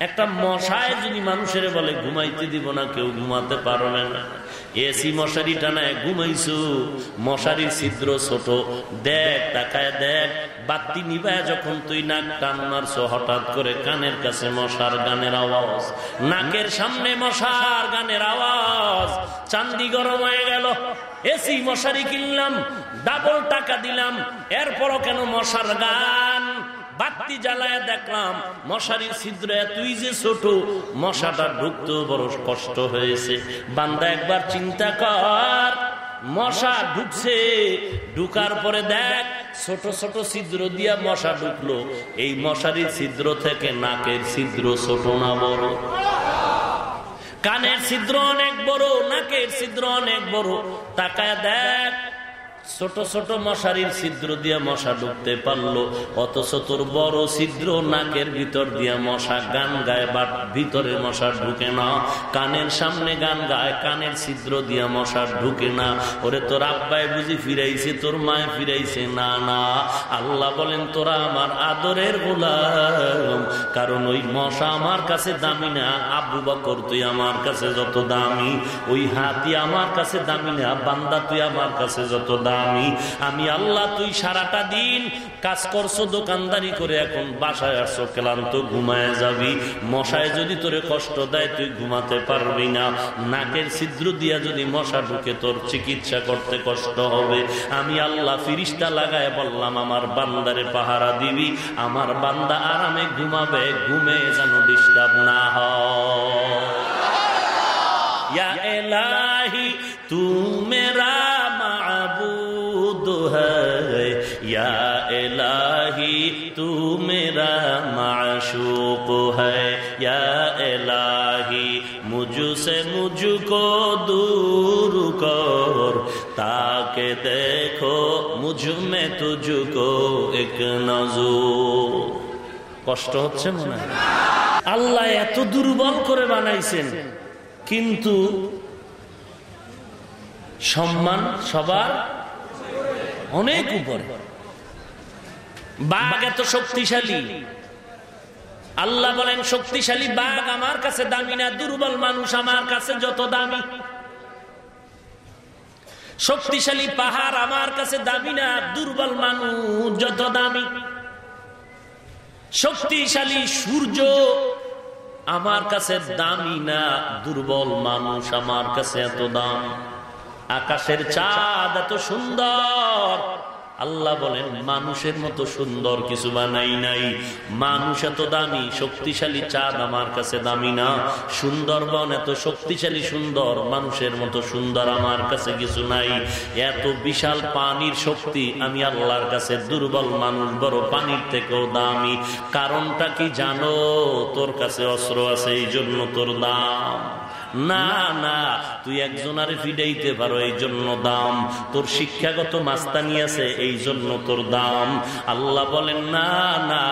একটা মশায় যদি মানুষের বলে, ঘুমাইতে দিব না, কেউ ঘুমাতে পারবে না। এসি মশারি টানায় ঘুমাইছু। মশারি ছিদ্র ছোট। দেখ, তাকায় দেখ। বাতি নিবায় যখন তুই নাক টান মারছো, হঠাৎ করে কানের কাছে মশার গানের আওয়াজ, নাকের সামনে মশার গানের আওয়াজ, চান্দি গরম হয়ে গেল, এসি মশারি কিনলাম ডাবল টাকা দিলাম, এরপরও কেন মশার গান? বাতি জ্বালায় দেখলাম, মশারির ছিদ্র তুই যে ছোট, মশাটা ঢুকতে বড় কষ্ট হয়েছে। বান্দা একবার চিন্তা কর, মশা ঢুকছে, ঢুকার পরে দেখ ছোট ছোট ছিদ্র দিয়া মশা ঢুকলো। এই মশারি ছিদ্র থেকে নাকের ছিদ্র ছোট না বড়। কানের ছিদ্র অনেক বড়, নাকের ছিদ্র অনেক বড়। তাকায় দেখ ছোট ছোট মশারির ছিদ্র দিয়ে মশা ঢুকতে পারল, অথচ তোর বড় ছিদ্র নাকের ভিতর দিয়ে মশা গান গায় বা ভিতরে মশা ঢুকে না। কানের সামনে গান গায়, কানের ছিদ্র দিয়ে মশা ঢুকে না। ওরে তোর আব্বাই বুঝি ফিরাইছে, তোর মায় ফিরাইছে, না না। আল্লাহ বলেন, তোরা আমার আদরের গোলাম, কারণ ওই মশা আমার কাছে দামি না। আব্বু বকর, তুই আমার কাছে যত দামি। ওই হাতি আমার কাছে দামি না। বান্দা, তুই আমার কাছে যত দামি। আমি আমি আল্লাহ তুই সারাটা দিন কাজ করছ, দোকানদারি করে এখন বাসায় আসছো, ক্লান্ত ঘুমায় যাবি। মশায় যদি তোরে কষ্ট দেয়, তুই ঘুমাতে পারবি না। নাকের ছিদ্র দিয়া যদি মশা ঢুকে, তোর চিকিৎসা করতে কষ্ট হবে। আমি আল্লাহ ফিরিস্তা লাগায় বললাম, আমার বান্দারে পাহারা দিবি। আমার বান্দা আরামে ঘুমাবে, ঘুমে যেন ডিস্টার্ব না হয়। তু মেরা হি তু মেরা মাশুক হি মুজু সে মুজু কো দূর তাকে দেখো মুঝু মে তুঝু কো এক নজু কষ্ট হচ্ছে মনে হয়। আল্লাহ এত দুর্বল করে বানাইছেন। কিন্তু সম্মান সবার অনেক উপরে। বাঘ এত শক্তিশালী। আল্লাহ বলেন, শক্তিশালী বাঘ আমার কাছে দামি না, দুর্বল মানুষ আমার কাছে যত দামি। শক্তিশালী পাহাড় আমার কাছে দামি না, দুর্বল মানুষ যত দামি। শক্তিশালী সূর্য আমার কাছে দামি না, দুর্বল মানুষ আমার কাছে এত দাম। আকাশের চাঁদ এত সুন্দর। আল্লাহ বলেন, মানুষের মতো সুন্দর কিছু বানাই নাই। মানুষ এত দামি, শক্তিশালী চাঁদ আমার কাছে দামি না। সুন্দরবন এত শক্তিশালী সুন্দর, মানুষের মতো সুন্দর আমার কাছে কিছু নাই। এত বিশাল পানির শক্তি আমি আল্লাহর কাছে দুর্বল মানুষ, বড় পানির থেকেও দামি। কারণটা কি জানো? তোর কাছে অস্ত্র আছে, এই জন্য তোর দাম। না না, তুই একজনারে ফিডাইতে পারো, এই জন্য দাম। তোর শিক্ষাগত মাস্তানি আছে, এই জন্য তোর দাম। আল্লাহ বলেন, না না,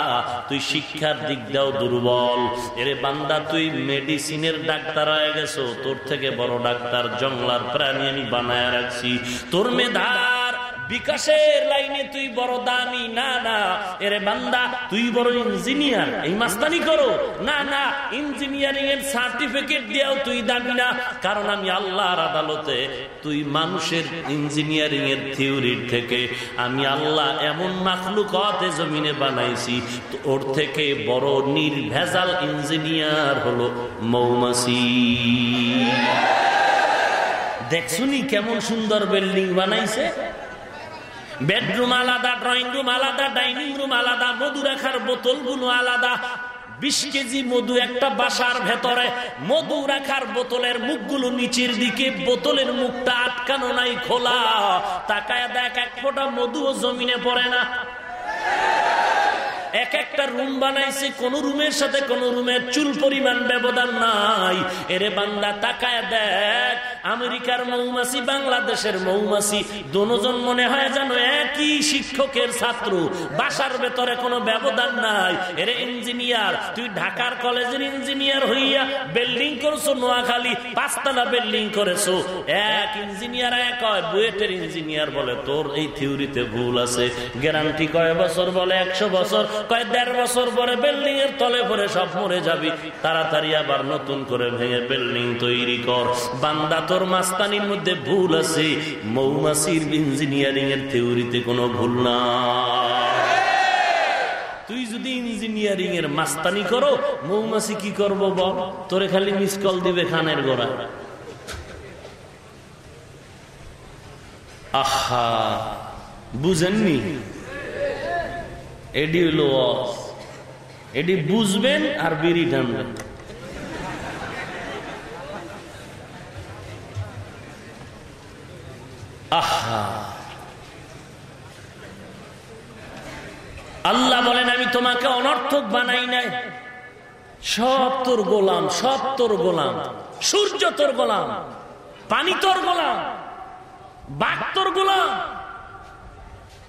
তুই শিক্ষার দিক দাও দুর্বল। এরে বান্দা, তুই মেডিসিনের ডাক্তার হয়ে গেছো, তোর থেকে বড় ডাক্তার জংলার প্রাণী আমি বানায় রাখছি। তোর মেধার বিকাশের লাইনে তুই বড় দামি, না না, এরে বান্দা, তুই বড় ইঞ্জিনিয়ার এই মাস্তানি করো। না না ইঞ্জিনিয়ারিং এর সার্টিফিকেট দিয়েও তুই দামি না, কারণ আমি আল্লাহর আদালতে তুই মানুষের ইঞ্জিনিয়ারিং এর থিওরির থেকে আমি আল্লাহ এমন মাখলুকতে জমিনে বানাইছি ওর থেকে বড় নির্ভেজাল ইঞ্জিনিয়ার হলো মৌমাছি। দেখছুনি কেমন সুন্দর বিল্ডিং বানাইছে? বেডরুম আলাদা, ড্রয়িং রুম আলাদা, ডাইনিং রুম আলাদা মধু রাখার বোতলগুলো আলাদা। বিশ কেজি মধু একটা বাসার ভেতরে মধু রাখার বোতলের মুখগুলো নিচের দিকে, বোতলের মুখটা আটকানো নাই, খোলা। তাকায় দেখ, এক ফোটা মধুও জমিনে পড়ে না। এক একটা রুম বানাইছে, কোন রুমের সাথে কোন রুমের চুল পরিমাণ ব্যবধান নাই। এরে বান্দা, তাকায় দেখ, আমেরিকার মৌমাছি, বাংলাদেশের মৌমাছি, দুজন মনে হয় যেন একই শিক্ষকের ছাত্র। বাসার ভেতরে কোনো ব্যবধান নাই। এরে ইঞ্জিনিয়ার, তুই ঢাকার কলেজের ইঞ্জিনিয়ার হইয়া বিল্ডিং করছ নোয়াখালী, পাঁচতলা বিল্ডিং করেছ। এক ইঞ্জিনিয়ার এক হয়, বুয়েটের ইঞ্জিনিয়ার বলে, তোর এই থিওরিতে ভুল আছে। গ্যারান্টি কয় বছর বলে? একশো বছর? কয় দেড় বছর পরে বিল্ডিং এর তলে পরে সব মরে যাবি। তাড়াতাড়ি আবার নতুন করে ভেঙে বিল্ডিং তৈরি কর। বান্দা, তোর মাস্তানির মধ্যে ভুল আছে। মৌমাছির ইঞ্জিনিয়ারিং এর থিওরিতে কোনো ভুল না। তুই যদি ইঞ্জিনিয়ারিং এর মাস্তানি করো, মৌমাছি কি করব বল? তোরে খালি মিস কল দিবে খানের গোড়া। আহা, বুঝেননি? এডি হলো এডি বুঝবেন আর বিড়ি টানবেন। আহা। আল্লাহ বলেন, আমি তোমাকে অনর্থক বানাই নাই। সব তোর গোলাম, সব তোর গোলাম। সূর্য তোর গোলাম, পানি তোর গোলাম, বাঘ তোর গোলাম।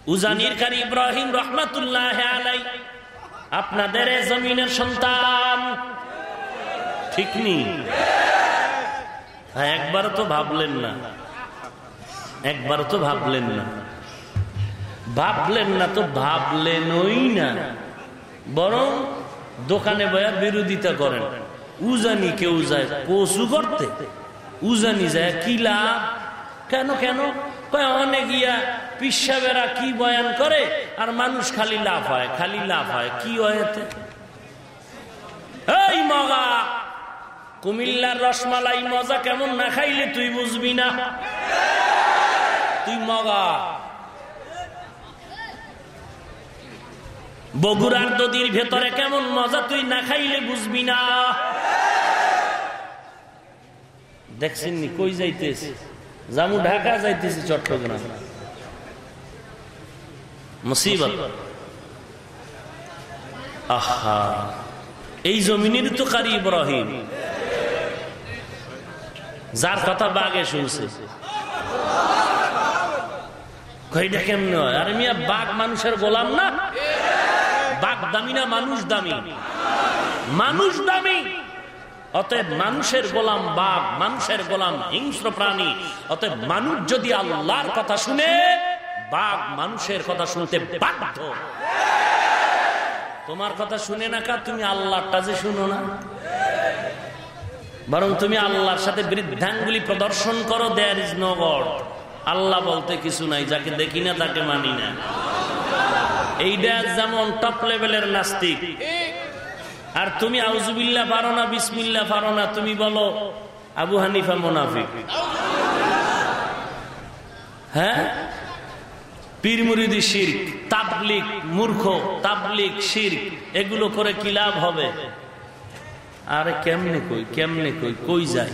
উজানির কারি ইব্রাহিম রহমাতুল্লাহ আলাই, আপনাদের জমিনের সন্তান। ঠিক নি? একবার তো ভাবলেন না। একবার তো ভাবলেন না। ভাবলেন না তো ভাবলেনই না। বরং দোকানে বয়ার বিরোধিতা করেন। উজানি কেউ যায় পশু করতে? উজানি যায় কি লাভ? কেন কেন? অনেক ইয়া পিসাবেরা কি বয়ান করে? আর মানুষ খালি লাভ হয়, খালি লাভ হয়। কি হয়েতে এই মগা! কুমিল্লার রসমালাই মজা কেমন না খাইলে তুই বুঝবি না। তুই মগা! বগুড়ার নদীর ভেতরে কেমন মজা তুই না খাইলে বুঝবি না। দেখছেন কই যাইতেছে? জামু ঢাকা যাইতেছি চট্টগ্রাম। মুসিবত। আহা, এই জমিনের তো কারি ইব্রাহিম। যার কথা বাঘে শুনছে। বাঘ মানুষের গোলাম না? বাঘ দামি না মানুষ দামি? মানুষ দামি। অতএব মানুষের গোলাম বাঘ, মানুষের গোলাম হিংস্র প্রাণী। অতএব মানুষ যদি আল্লাহর কথা শুনে বাঘ মানুষের কথা শুনতে বাধ্য। তোমার কথা শুনে না কা তুমি আল্লাহটা যে শুনো না। বরং তুমি আল্লাহর সাথে বৃদ্ধাঙ্গুলি প্রদর্শন করো দেয়ার ইজ নো আল্লাহ বলতে কিছু নাই, যাকে দেখি না তাকে মানি না। এই এইটা যেমন টপ লেভেলের নাস্তিক। আর তুমি আউজুবিল্লা পারো না বিসমিল্লা পারো না, তুমি বলো, আবু হানিফা মোনাফিক। হ্যাঁ? পীর মুরিদি শির্ক তাবলিক মূর্খ তাবলিক শির্ক, এগুলো করে কি লাভ হবে? আরে কেমনে কই কেমনে কই কই যায়?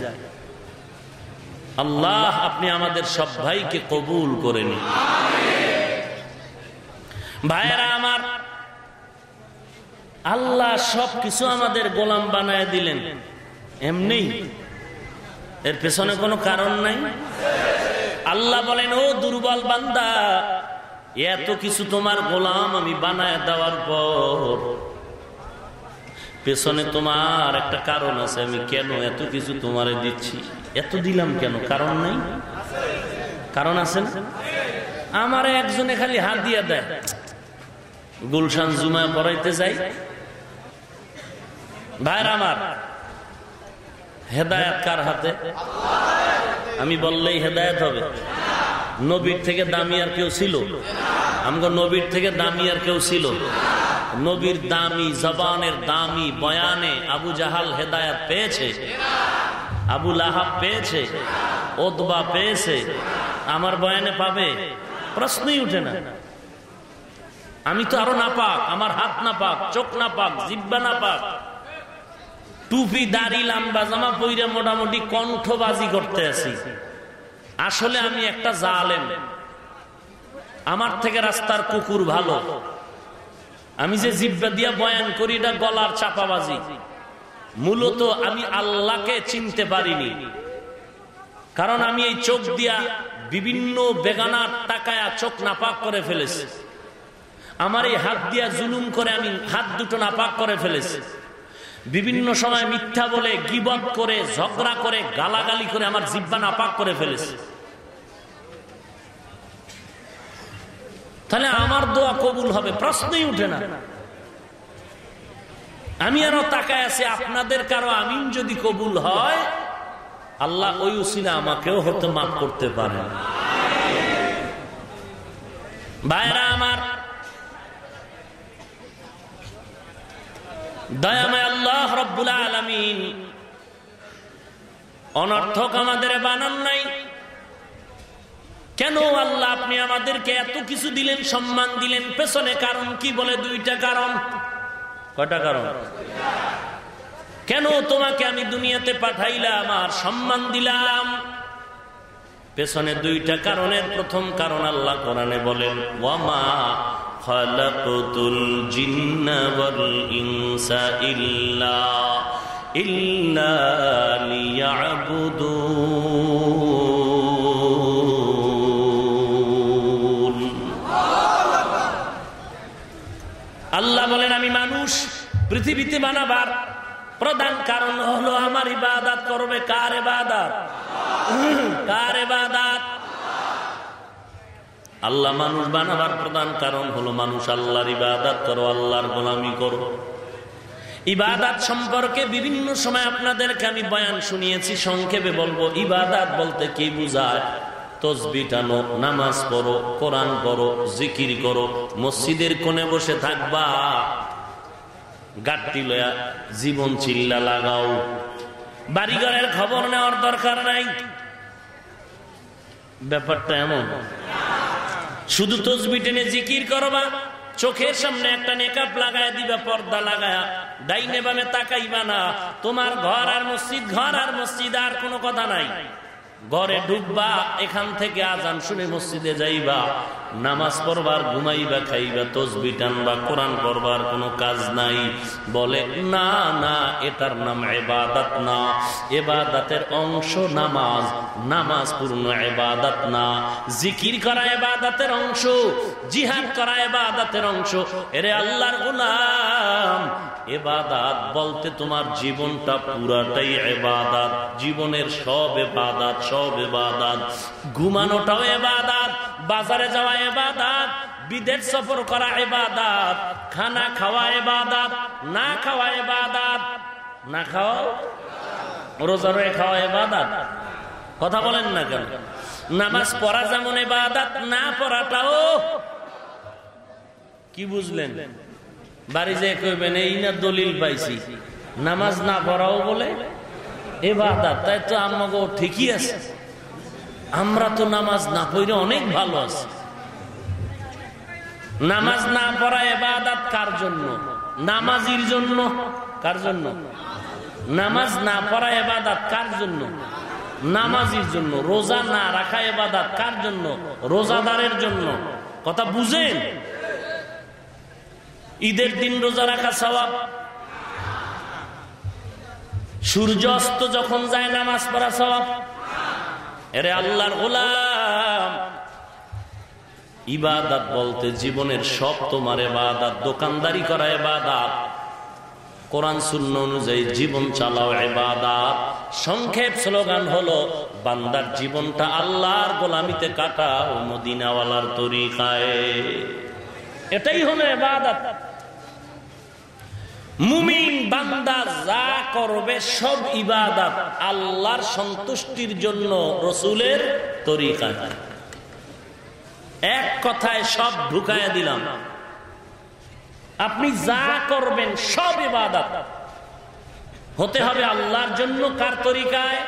আল্লাহ আপনি আমাদের সব ভাইকে কবুল করে নিন। ভাইয়েরা আমার, আল্লাহ সব কিছু আমাদের গোলাম বানায় দিলেন। এমনি এর পেছনে কোনো কারণ নাই? আল্লাহ বলেন, ও দুর্বল বান্দা এত কিছু তোমার গোলাম আমি বানায় দেওয়ার পর পেছনে তোমার একটা কারণ আছে, আমি কেন এত কিছু তোমারে দিচ্ছি? এত দিলাম কেন? কারণ নাই? কারণ আছে না? আমার একজনে খালি হাত দিয়ে দেয়। গুলশান জুমা পড়াইতে যাই। ভাইর আমার, হেদায়াত কার হাতে? আমি বললেই হেদায়ত হবে। নবীর থেকে দামি আর কেউ ছিল? আমগো নবীর থেকে দামি আর কেউ ছিল? নবীর দামি জবানের দামি বয়ানে আবু জাহাল হেদায়াত পেয়েছে? আবু লাহাব পেয়েছে? ওদবা পেয়েছে? আমার বয়ানে পাবে? প্রশ্নই উঠে না। আমি তো আরও না পাক আমার হাত না পাক চোখ না পাক জিব্বা না পাক টুপি, দাড়ি, লাম্বা জামা পইরে মোটামুটি কণ্ঠবাজি করতে আছি। আসলে আমি একটা জালেম। আমার থেকে রাস্তার কুকুর ভালো। আমি যে জিব্বা দিয়া বয়ান করি, এটা গলার চাপাবাজি। মূলত আমি আল্লাহকে চিনতে পারিনি। কারণ আমি এই চোখ দিয়া বিভিন্ন বেগানার টাকায় চোখ নাপাক করে ফেলেছি। আমার এই হাত দিয়া জুলুম করে আমি হাত দুটো নাপাক করে ফেলেছি। বিভিন্ন সময় মিথ্যা বলে গিবত করে, ঝগড়া করে, গালাগালি করে আমার জিব্বা নাপাক করে ফেলেছে। তাহলে আমার দোয়া কবুল হবে, প্রশ্নই উঠে না। আমি আরও তাকায় আছি, আপনাদের কারও আমিন যদি কবুল হয়, আল্লাহ ওই উসিলা আমাকেও হতে মাফ করতে পারেন। ভাইরা আমার দয়াময় আল্লাহ রব্বুল আলমিন। অনর্থক আমাদের বানান নাই। কেন আল্লাহ আপনি আমাদেরকে এত কিছু দিলেন, সম্মান দিলেন? পেছনে কারণ কি বলে দুইটা কারণ? কয়টা কারণ? কেন তোমাকে আমি দুনিয়াতে পাঠাইলাম আর সম্মান দিলাম? পেছনে দুইটা কারণের প্রথম কারণ আল্লাহ কোরআনে বলেন, ওয়ামা জিন্না ওয়াল ইনসা ইল্লা ইল্লা লিয়াবুদুন আল্লাহ বলেন, আমি মানুষ, পৃথিবীতে বানাবার প্রধান কারণ হলো আমার ইবাদাত করবে কার ইবাদাত? কার ইবাদাত? আল্লাহ মানুষ বানাবার প্রধান কারণ হলো মানুষ আল্লাহর ইবাদাত করো, আল্লাহর গোলামি করো। ইবাদাত সম্পর্কে বিভিন্ন সময় আপনাদেরকে আমি বয়ান শুনিয়েছি, সংক্ষেপে বলব, ইবাদাত বলতে কি বুঝায়? তসবি টানো, নামাজ পড়ো, কোরআন পড়ো, জিকির করো, মসজিদের কোণে বসে থাকবা গাঠটি লয়া জীবন চিল্লা লাগাও। বাড়িঘরের খবর নেওয়ার দরকার নাই। ব্যাপারটা এমন। শুধু তসবি টেনে জিকির করবা, চোখের সামনে একটা নেকাপ লাগায় দিবে, পর্দা লাগায়া। ডাইনে বামে তাকাইবা না। তোমার ঘর আর মসজিদ, ঘর আর মসজিদ আর কোনো কথা নাই। ঘরে ঢুকবা, এখান থেকে আজান শুনে মসজিদে যাইবা, নামাজ পড়বার, ঘুমাইবা, খাইবা, তসবি টানবা, কোরআন পড়বার কোনো কাজ নাই। বলে, না না, এটার নাম এবাদাত না। এবাদাতের অংশ নামাজ নামাজ পূর্ণ এবাদাত না। জিকির করা এবাদাতের অংশ, জিহাদ করা এবাদাতের অংশ। এরে আল্লাহর গোলাম এবাদাত বলতে তোমার জীবনটা পুরাটাই এবাদাত জীবনের সব এবাদাত সব এবাদাত ঘুমানোটাও এবাদাত বাজারে যাওয়া এবাদাত বিদেশ সফর করা এবাদাত খানা খাওয়া এবাদাত না খাওয়া এবাদাত না খাওয়া? রোজা রয়ে খাওয়া এবাদাত কথা বলেন না কেন? নামাজ পড়া যেমন এবাদাত না পড়াটাও কি বুঝলেন? বাড়ি যে কইবেন, এই না দলিল পাইছি। নামাজ না পড়াও বলে এবাদাত তাই তো আমাকে ঠিকই আছে। আমরা তো নামাজ না পড়ে অনেক ভালো আছি। নামাজ না পড়া এবাদাত কার জন্য? নামাজির জন্য? কার জন্য? নামাজ না পড়া এবাদাত কার জন্য? নামাজির জন্য। রোজা না রাখা এবাদাত কার জন্য? রোজাদারের জন্য। কথা বুঝেন? ঈদের দিন রোজা রাখা সবাব সূর্য অস্ত যখন যায় নামাজ পড়া সবাব এরে আল্লাহর গোলাম, ইবাদাত বলতে জীবনের সব তোমার এবাদাত দোকানদারি করা এবাদাত কোরআন শূন্য অনুযায়ী জীবন চালাও এবাদাত সংক্ষেপ স্লোগান হলো, বান্দার জীবনটা আল্লাহর গোলামিতে কাটাও, মদিনাওয়ালার তরিকায়। এটাই হলো এবাদাত মুমিন বান্দা যা করবে সব ইবাদাত আল্লাহর সন্তুষ্টির জন্য রসুলের তরিকা এক কথায় সব ঢুকায় দিলাম। আপনি যা করবেন সব ইবাদাত। হতে হবে আল্লাহর জন্য কার তরিকায়?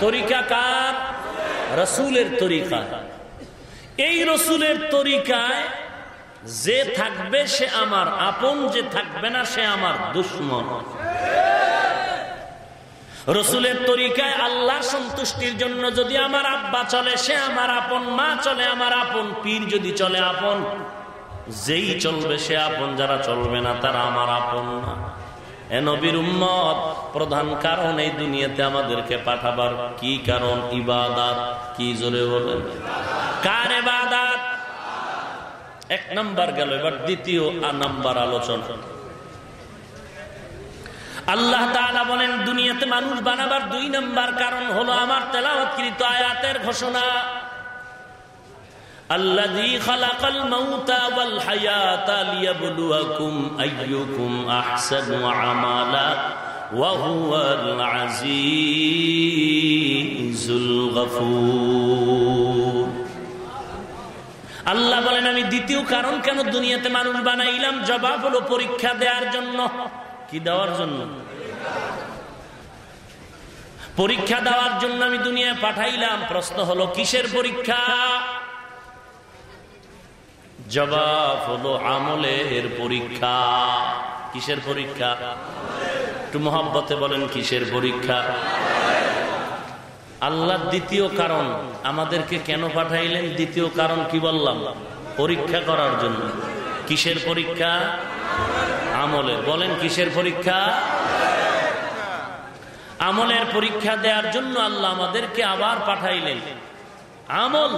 তরিকা কার? রসুলের তরিকা এই রসুলের তরিকায় যে থাকবে সে আমার, আপন যে থাকবে না সে আমার দুশ্মন। রসুলের তরিকায় আল্লাহ সন্তুষ্টির জন্য যদি আমার আব্বা চলে, সে আমার আপন, মা চলে, আমার আপন, পীর যদি চলে, আপন, যেই চলবে সে আপন, যারা চলবে না তারা আমার আপন না। নবীর উম্মত, প্রধান কারণ এই দুনিয়াতে আমাদেরকে পাঠাবার কি কারণ? ইবাদাত, কি জোরে বলেন? কার ইবাদাত? এক নাম্বার গেল, এবার দ্বিতীয় নাম্বার আলোচনা। আল্লাহ বলেন, দুনিয়াতে মানুষ বানাবার দুই নাম্বার কারণ হলো আমার তেলাওয়াতকৃত আয়াতের ঘোষণা। আল্লাহ হায়াতা আল্লাহ বলেন, আমি দ্বিতীয় কারণ কেন দুনিয়াতে মানুষ বানাইলাম? জবাব হলো পরীক্ষা দেওয়ার জন্য। কি দেওয়ার জন্য? পরীক্ষা দেওয়ার জন্য আমি দুনিয়ায় পাঠাইলাম। প্রশ্ন হলো, কিসের পরীক্ষা? জবাব হলো, আমলের পরীক্ষা। কিসের পরীক্ষা? একটু মোহাব্বতে বলেন, কিসের পরীক্ষা? আল্লাহ দ্বিতীয় কারণ আমাদেরকে কেন পাঠাইলেন? দ্বিতীয় কারণ কি বললাম? পরীক্ষা করার জন্য। কিসের পরীক্ষা? আমলের। বলেন, কিসের পরীক্ষা? আমলের পরীক্ষা দেওয়ার জন্য আল্লাহ আমাদেরকে আবার পাঠাইলেন। আমল,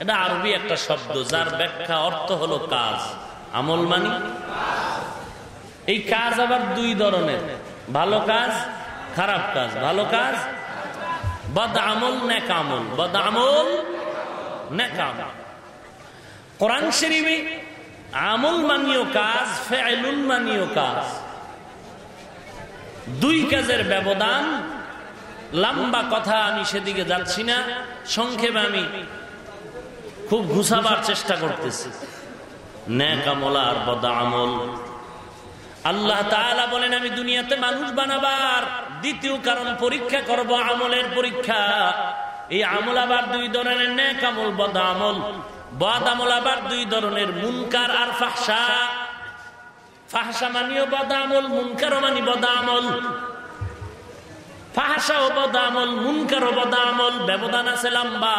এটা আরবি একটা শব্দ, যার ব্যাখ্যা অর্থ হলো কাজ। আমল মানি? এই কাজ আবার দুই ধরনের। ভালো কাজ, খারাপ কাজ। ভালো কাজ বদ আমল নেক আমল বদ আমল নেক আমল কোরআন শরীফে আমল মানীয় কাজ ফেলুন মানীয় কাজ। দুই কাজের ব্যবধান, লম্বা কথা আমি সেদিকে যাচ্ছি না, সংক্ষেপে আমি খুব ঘুষাবার চেষ্টা করতেছি। ন্যাক আমল আর বদ আমল আল্লাহ বলেন, আমি দুনিয়াতে মানুষ বানাবার দ্বিতীয় কারণ, পরীক্ষা করব আমলের পরীক্ষা। এই আমল আবার দুই ধরনের ন্যাক আমল, বদ আমল। বদ আমল আবার দুই ধরনের, মুনকার আর ফাহসা ফাহসা মানিও বদ আমল, মুনকারও মানি বদ আমল। ফাহসা ও বদ আমল মুনকার ও বদ আমল। ব্যবধান আছে লম্বা।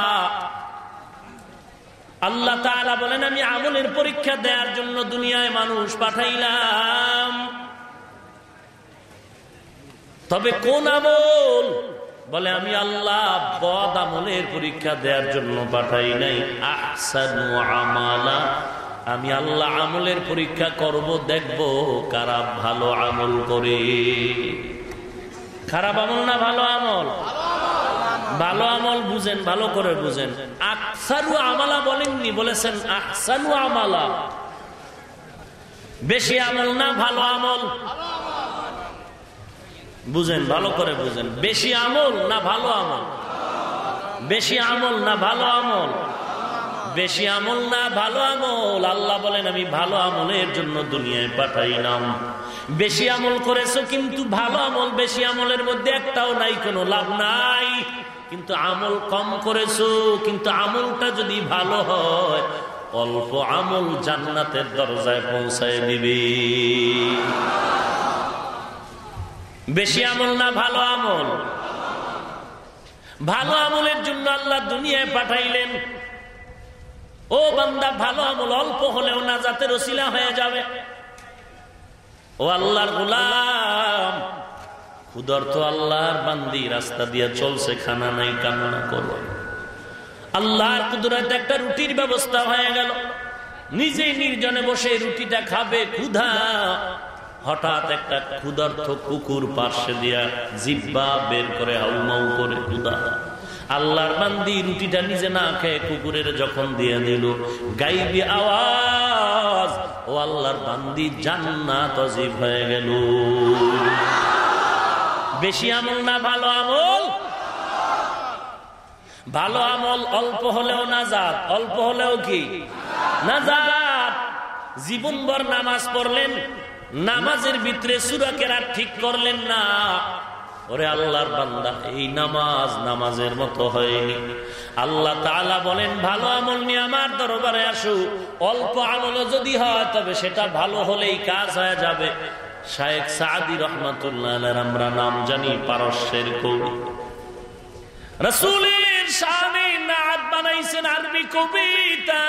আল্লাহ তাআলা বলেন, আমি আমলের পরীক্ষা দেওয়ার জন্য দুনিয়ায় মানুষ পাঠাইলাম। তবে কোন আমল? বলে, আমি আল্লাহ বদ আমলের পরীক্ষা দেওয়ার জন্য পাঠাই নাই। আমালা। আমি আল্লাহ আমলের পরীক্ষা করব, দেখব কারা ভালো আমল করে। খারাপ আমল না ভালো আমল? ভালো আমল বুঝেন, ভালো করে বুঝেন। আকসারু আমালা বলেননি, বলেছেন আকসারু আমালা। বেশি আমল না, ভালো আমল। বুঝেন, ভালো করে বুঝেন। বেশি আমল না ভালো আমল? বেশি আমল না ভালো আমল? বেশি আমল না ভালো আমল? আল্লাহ বলেন, আমি ভালো আমলের জন্য দুনিয়ায় পাঠাই নাম বেশি আমল করেছ কিন্তু ভালো আমল বেশি আমলের মধ্যে একটাও নাই, কোনো লাভ নাই। কিন্তু আমল কম করেছ, কিন্তু আমলটা যদি ভালো হয়, অল্প আমল জান্নাতের দরজায় পৌঁছায় দিবে। বেশি আমল না ভালো আমল? ভালো আমলের জন্য আল্লাহ দুনিয়ায় পাঠাইলেন। ও বান্দা ভালো আমল অল্প হলেও না যাতে রসিলা হয়ে যাবে। ও আল্লাহর গোলাম ক্ষুদর্থ আল্লাহর বান্দি রাস্তা দিয়ে চলছে খানা নাই কান্না করো। আল্লাহর কুদরত একটা রুটির ব্যবস্থা হয়ে গেল। নিজে নির্জনে বসে রুটিটা খাবে ক্ষুধা। হঠাৎ একটা ক্ষুধার্থ কুকুর পার্শ্বে দিয়া জিব্বা বের করে হাউমাউ করে ক্ষুদা আল্লাহর বান্দি রুটিটা নিজে না খেয়ে কুকুরের যখন দিয়ে দিল, গাইবি আওয়াজ, ও আল্লাহর বান্দি জান্নাত অজীব হয়ে গেল। বেশি আমল না, ভালো আমল? ভালো আমল অল্প হলেও নাজাত, অল্প হলেও কি? নাজাত। জীবনভর নামাজ পড়লেন নামাজের ভিতরে সুরাকেরা ঠিক করলেন না। ওরে আল্লাহর বান্দা, এই নামাজ নামাজের মতো হয়নি। আল্লাহ তাআলা বলেন, ভালো আমল নিয়ে আমার দরবারে আসু। অল্প আমল যদি হয়, তবে সেটা ভালো হলেই কাজ হয়ে যাবে। শায়েখ সাদি রহমাতুল্লাহ আমরা নাম জানি পারস্যের কবি। রসুলের সামনে নাচ বানাইছেন আরবি কবিতা।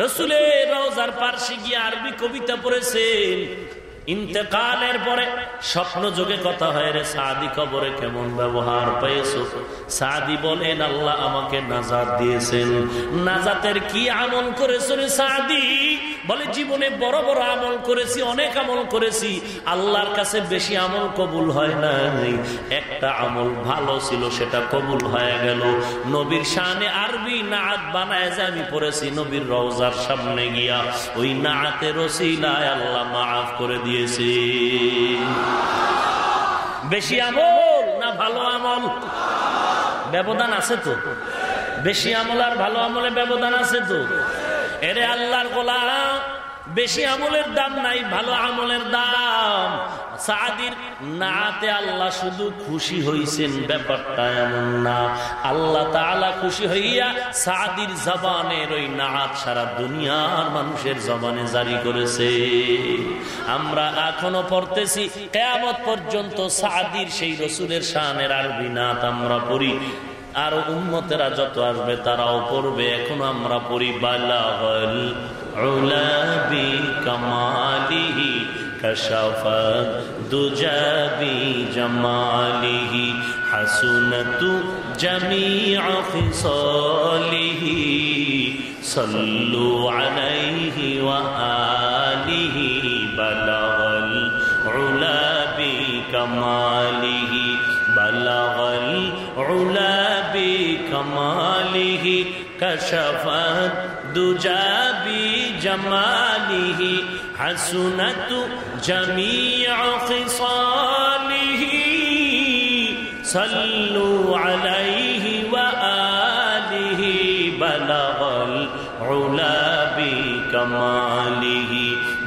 রসুলের রোজার পার্শ্বে গিয়ে আরবি কবিতা পড়েছেন। পরে স্বপ্ন কথা হয়, রে সাদি কেমন ব্যবহার পেয়েছ? সাদি বলেন, আল্লাহ আমাকে দিয়েছেন। নাজাতের কি আমল রে সাদি? বলে, জীবনে বড় বড় আমল করেছি, অনেক আমল করেছি। আল্লাহর কাছে বেশি আমল কবুল হয় নাই। একটা আমল ভালো ছিল, সেটা কবুল হয়ে গেল। নবীর শানে আরবি নাচ বানায় যে আমি পড়েছি, নবীর রওজার সামনে গিয়া ওই নাতে রসিলায় আল্লাহ মাফ করে দিয়েছে। বেশি আমল? না ভালো আমল? ব্যবধান আছে তো? বেশি আমল আর ভালো আমলে ব্যবধান আছে তো? এরে আল্লাহর গোলাম বেশি আমলের দাম নাই, ভালো আমলের দাম। সাদির নাতে আল্লাহ শুধু খুশি হইছেন, ব্যাপারটা এমন না। আল্লাহ খুশি হইয়া সাদির জবানের ওই সারা দুনিয়ার মানুষের জবানে জারি করেছে। আমরা এখনও পড়তেছি, কেয়ামত পর্যন্ত সাদির সেই রসুলের শানের আরবি নাত আমরা পড়ি। আর উন্মতেরা যত আসবে তারাও পড়বে, এখন আমরা পড়ি বালাগল العلا بكماله كشف الدجى بجماله حسنة جميع خصاله. صلوا عليه وآله بلغ العلا بكماله بلغ العلا بكماله كشف الدجى بجماله حسنت جميع خصاله. صلوا عليه وآله بلغ العلا بكماله.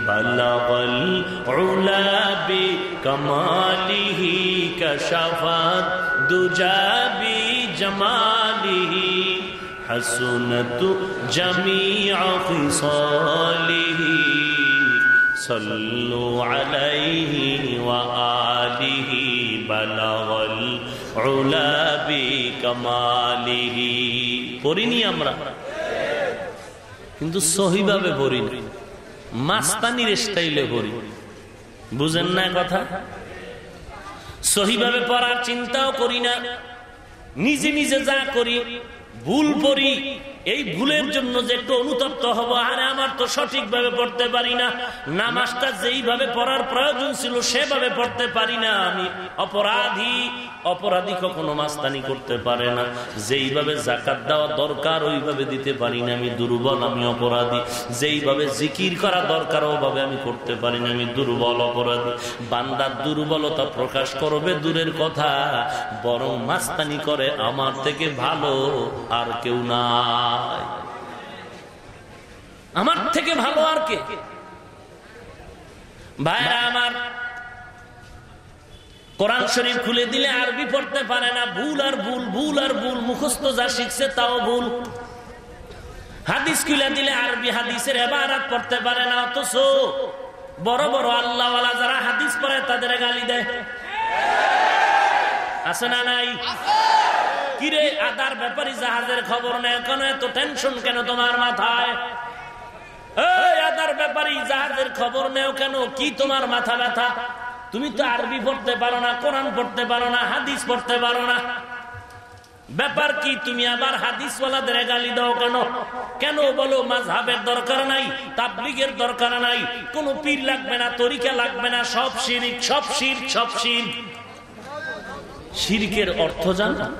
بلغ العلا بكماله كشفت دجى بجماله. حسنت جميع خصاله صلوا عليه وآله بلغ العلا بكماله পড়িনি আমরা কিন্তু সহিভাবে পড়িনি মাস্তানির স্টাইলে পড়ি বুঝেন না কথা সহিভাবে পড়ার চিন্তাও করি না নিজে নিজে যা করি ভুল পড়ি এই ভুলের জন্য যে একটু অনুতপ্ত হব, আরে আমার তো সঠিকভাবে পড়তে পারি না। নামাজটা যেইভাবে পড়ার প্রয়োজন ছিল, সেভাবে পড়তে পারি না আমি। অপরাধী অপরাধী কখনো মাস্তানি করতে পারে না। যেইভাবে জাকাত দেওয়া দরকার, ওইভাবে দিতে পারি না আমি। দুর্বল আমি অপরাধী। যেইভাবে জিকির করা দরকার, ওভাবে আমি করতে পারি না আমি। দুর্বল অপরাধী। বান্দার দুর্বলতা প্রকাশ করবে দূরের কথা, বরং মাস্তানি করে আমার থেকে ভালো আর কেউ নাই আমার থেকে ভালো আর কে? ভাইরা আমার, কোরআন শরীফ খুলে দিলে আরবি পড়তে পারে না। ভুল আর ভুল ভুল আর ভুল, মুখস্থ যা শিখছে তাও ভুল। হাদিস খুলে দিলে আরবি হাদিসের এবারাত পড়তে পারে না, অথচ বড় বড় আল্লাহ যারা হাদিস পড়ে তাদের গালি দেয়। আছে না নাই? কিরে আদার ব্যাপারী জাহাজের খবর নেই? কেন এত টেনশন কেন তোমার মাথায়? কেন? তুমি হাদিস দাও কেন? কেন বলো মাঝহাবের দরকার নাই, তাবলিগের দরকার নাই? কোন পীর লাগবে না, তরিকা লাগবে না, সব শিরিক, সব শির সব শির। শিরকের অর্থ জান?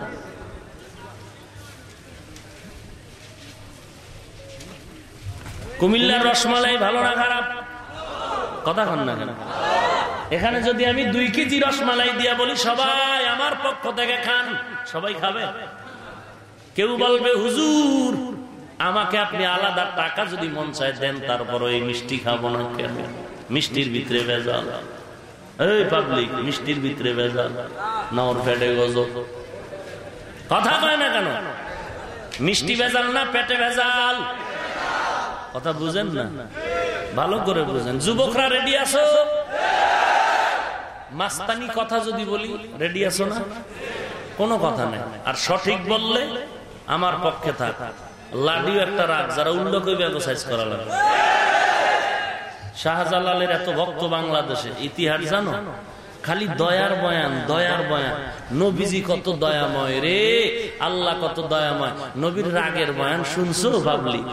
কুমিল্লার রসমালাই ভালো না খারাপ? কথা কন না কেন? এখানে যদি আমি দুই কেজি রসমালাই দিয়া বলি, সবাই আমার পক্ষ থেকে খান, সবাই খাবে? কেউ বলবে, হুজুর, আমাকে আপনি আলাদা টাকা যদি মন চায় দেন তারপর এই মিষ্টি খাব না কেন? মিষ্টির ভিতরে ভেজাল। এই পাবলিক, মিষ্টির ভিতরে ভেজাল। নর ফেটে গজ কথা কয় না কেন? মিষ্টি ভেজাল না পেটে ভেজাল? কথা বুঝেন না? ভালো করে বুঝেন। যুবকরা রেডি আছো? মাস্তানি কথা যদি বলি রেডি আছো না? কোনো কথা নেই। আর সঠিক বললে আমার পক্ষে থাক। লাডিও একটা রাগ, যারা উল্লেখ ব্যবসাইজ করা লাগে। শাহজালালের এত ভক্ত বাংলাদেশে। ইতিহাস জানো? খালি দয়ার বয়ান দয়ার বয়ান। নবীজি কত দয়াময় রে, আল্লাহ কত দয়াময়। নবীর রাগের বয়ান শুনছো ভাবলি?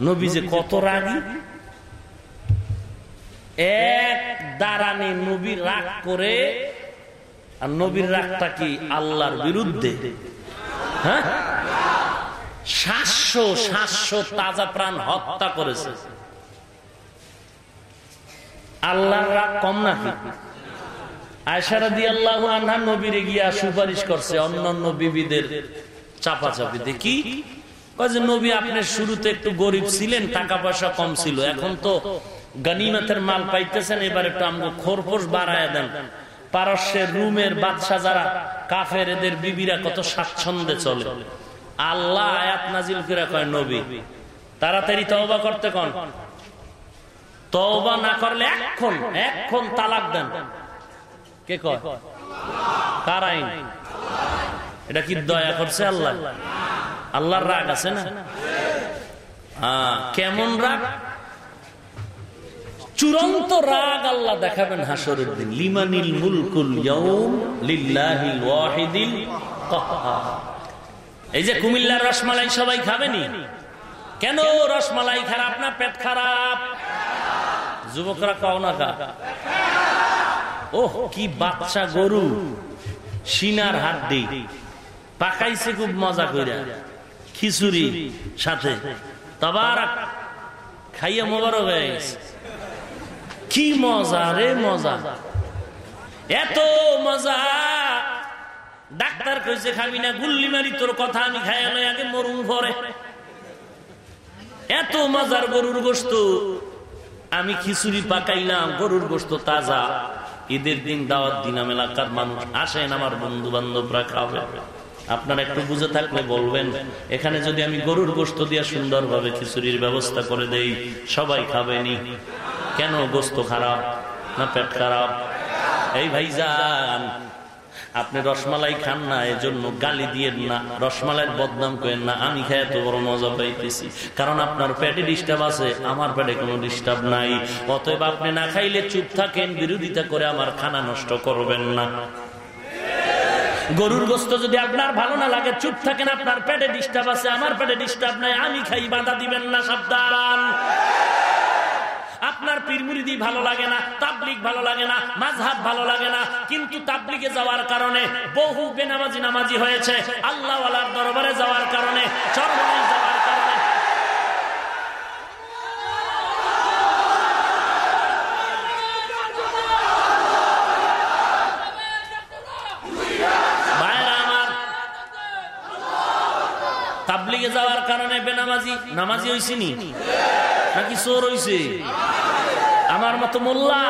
নবী যে কত রাগী এক দাঁড়ানি নবীর রাগ করে আর নবীর রাগটা কি আল্লাহর বিরুদ্ধে? হ্যাঁ? সাতশো সাতশো তাজা প্রাণ হত্যা করেছে। আল্লাহর রাগ কম নাকি? আয়সারা দিয়ে আল্লাহ আনহা নবীরে গিয়া সুপারিশ করছে অন্যান্য বিবিদের চাপাচাপি দেখি যে, নবী আপনার শুরুতে একটু গরিব ছিলেন, টাকা পয়সা কম ছিল। এখন তো গনিমতের মাল পাইতেছেন, এবার একটু আমাকে খোরপোশ বাড়ায় দেন। পারস্যের, রুমের বাদশা যারা, কাফের এদের বিবিরা কত স্বাচ্ছন্দ্যে চলে। আল্লাহ আয়াত নাজিল করে কয়, নবী, তাড়াতাড়ি তওবা করতে কন। তওবা না করলে এখন এখন তালাক দেন। কে কয়? কার আইন? এটা কি দয়া করছে আল্লাহ? আল্লাহর রাগ আছে না? কেমন রাগ? চূড়ান্ত রাগ আল্লাহ দেখাবেন হাসরের দিন লিমানিল মুলকুল লিল্লাহিল ওয়াহিদিল এই যে কুমিল্লার রসমালাই সবাই খাবেনি? কেন রসমালাই খারাপ না পেট খারাপ? যুবকরা কাও না কা ওহ, কি বাচ্চা গরু। সিনার হাত হাড্ডি। পাকাইছে খুব মজা কইরা। খিচুড়ি সাথে। তবার খাইয়া মোবারক হয়ে গেছে। কি মজা রে মজা। এত মজা। ডাক্তার কইছে, খাবি না, গুল্লি মারি তোর কথা আমি খাই আগে মরুম ভরে এত মজার গরুর গোস্ত আমি খিচুড়ি পাকাইলাম, গরুর গোস্ত তাজা। ঈদের দিন দাওয়াত দিনাম এলাকার মানুষ আসেন, আমার বন্ধু বান্ধবরা খাবে। আপনারা একটু বুঝে থাকলে বলবেন, এখানে যদি আমি গরুর গোস্ত দিয়ে সুন্দরভাবে খিচুড়ির ব্যবস্থা করে দেই, সবাই খাবেনি। কেন গোস্ত খারাপ না পেট খারাপ? এই ভাই যান আপনি রসমালাই খান না, এজন্য গালি দিয়ে না, রসমালাইয়ের বদনাম করেন না, আমি খাই এত বড় মজা পাইতেছি। কারণ আপনার পেটে ডিস্টার্ব আছে, আমার পেটে কোনো ডিস্টার্ব নাই। অতএব আপনি না খাইলে চুপ থাকেন, বিরোধিতা করে আমার খানা নষ্ট করবেন না। গরুর গোস্ত যদি আপনার ভালো না লাগে, চুপ থাকেন, আপনার পেটে ডিস্টার্ব আছে, আমার পেটে ডিস্টার্ব নাই, আমি খাই, বাধা দিবেন না, সাবধান। আপনার পীরমুরিদি ভালো লাগে না তাবলিক ভালো লাগে না মাঝহাব ভালো লাগে না, কিন্তু তাবলিকে যাওয়ার কারণে বহু বেনামাজি নামাজি হয়েছে আল্লাহ দরবারে যাওয়ার কারণে চরমনাই তাবলিগে যাওয়ার কারণে বেনামাজি নামাজি হয়েছিনি নাকি চোর হয়েছে আমার মতো মোল্লা?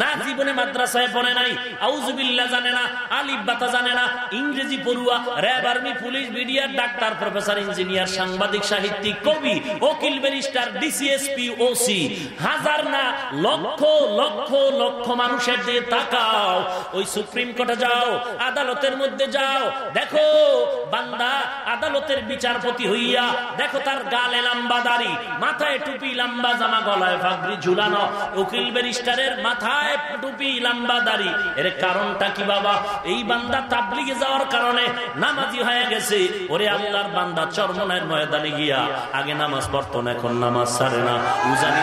না জীবনে মাদ্রাসায় পড়ে নাই আউজুবিল্লা জানে না, আলিফ জানে না, ইংরেজি পড়ুয়া, র্যাব আর্মি, পুলিশ মিডিয়ার ডাক্তার, প্রফেসর, ইঞ্জিনিয়ার, সাংবাদিক, সাহিত্যিক, কবি ওকিল ব্যারিস্টার, ডিসিএসপি, ওসি, হাজার না, লক্ষ লক্ষ লক্ষ মানুষের দিয়ে তাকাও, ওই সুপ্রিম কোর্টে যাও, আদালতের মধ্যে যাও, দেখো, বান্দা আদালতের বিচারপতি হইয়া, দেখো তার গালে লম্বা দাড়ি মাথায় টুপি, লম্বা জামা, গলায় ফাগরি ঝুলানো, উকিল, ব্যারিস্টারের মাথায় কারণটা কি বাবা? এই বান্দা যাওয়ার কারণে নামাজি হয়ে গেছে। ওরে বান্দা গিয়া আগে নামাজ পড়তো না, এখন নামাজ সারে না। উজানি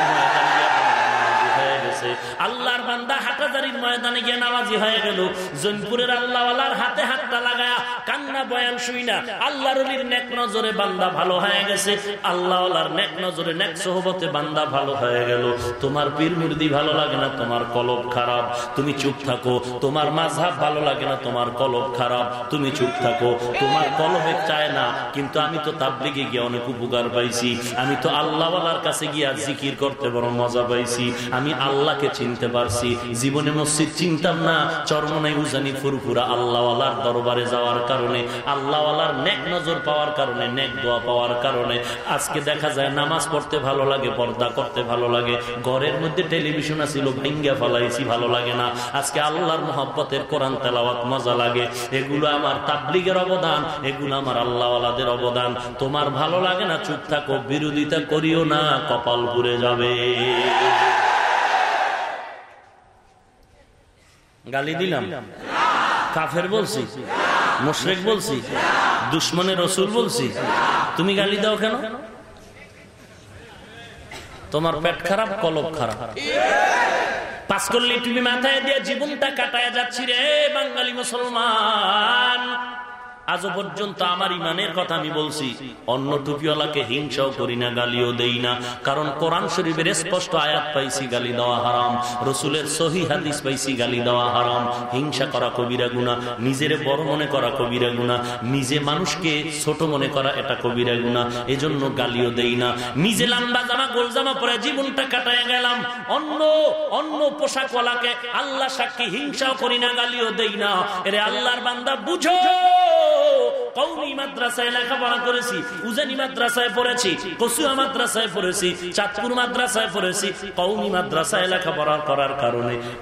আল্লাহর বান্দা হাটাজারির ময়দানে গিয়ে নামাজি হয়ে গেল। জৈনপুরের আল্লাহওয়ালার হাতে হাতটা লাগায়া কান্না বয়ান শুই না। আল্লাহর নেক নজরে বান্দা ভালো হয়ে গেছে। আল্লাহওয়ালার নেক নজরে, নেক সহবতে বান্দা ভালো হয়ে গেল। তোমার পীর মুরদি ভালো লাগে না, তোমার কলব খারাপ। তুমি চুপ থাকো। তোমার মাঝহাব ভালো লাগে না, তোমার কলব খারাপ। তুমি চুপ থাকো। তোমার কলবে চায় না। কিন্তু আমি তো তাবলিগে গিয়ে অনেক উপকার পাইছি। আমি তো আল্লাহওয়ালার কাছে গিয়া জিকির করতে বড় মজা পাইছি। আমি আল্লাহকে চিনতে পারছি। জীবনে মসজিদ চিনতাম না চরমনাই উজানি ফুরফুরা আল্লাহওয়ালার দরবারে যাওয়ার কারণে, আল্লাহওয়ালার নেক নজর পাওয়ার কারণে, নেক দোয়া পাওয়ার কারণে। আজকে দেখা যায় নামাজ পড়তে ভালো লাগে, পর্দা করতে ভালো লাগে, ঘরের মধ্যে টেলিভিশন আসিল ভেঙ্গা ফলাইছি, ভালো লাগে না। আজকে আল্লাহর মোহাব্বতের কোরআন তেলাওয়াত মজা লাগে। এগুলো আমার তাবলিগের অবদান, এগুলো আমার আল্লাহওয়ালাদের অবদান। তোমার ভালো লাগে না, চুপ থাকো, বিরোধিতা করিও না, কপাল পুড়ে যাবে। গালি দিলাম। কাফের বলছি, মুশরেক বলছি, দুশ্মনের রসুল বলছি। তুমি গালি দাও কেন? তোমার পেট খারাপ, কলব খারাপ। পাস করলে, তুমি মাথায় দিয়ে জীবনটা কাটায় যাচ্ছি রে বাঙালি মুসলমান। আজও পর্যন্ত আমার ইমানের কথা আমি বলছি। অন্য টুপিওয়ালাকে হিংসাও করি না, গালিও দেই না। কারণ কোরআন শরীফের স্পষ্ট আয়াত পাইছি, গালি দেওয়া হারাম। রসুলের সহি হাদিস পাইছি, গালি দেওয়া হারাম। হিংসা করা কবিরা গুণা নিজের বড় মনে করা কবিরা গুণা নিজে মানুষকে ছোট মনে করা এটা কবিরা গুণা এজন্য গালিও দেই না। নিজে লাম্বা জামা, গোল জামা পরে জীবনটা কাটায় গেলাম। অন্য অন্য পোশাকওয়ালাকে আল্লাহ সাক্ষী, হিংসাও করি না, গালিও দেই না। এরে আল্লাহর বান্দা, বুঝো! কৌমি কৌমি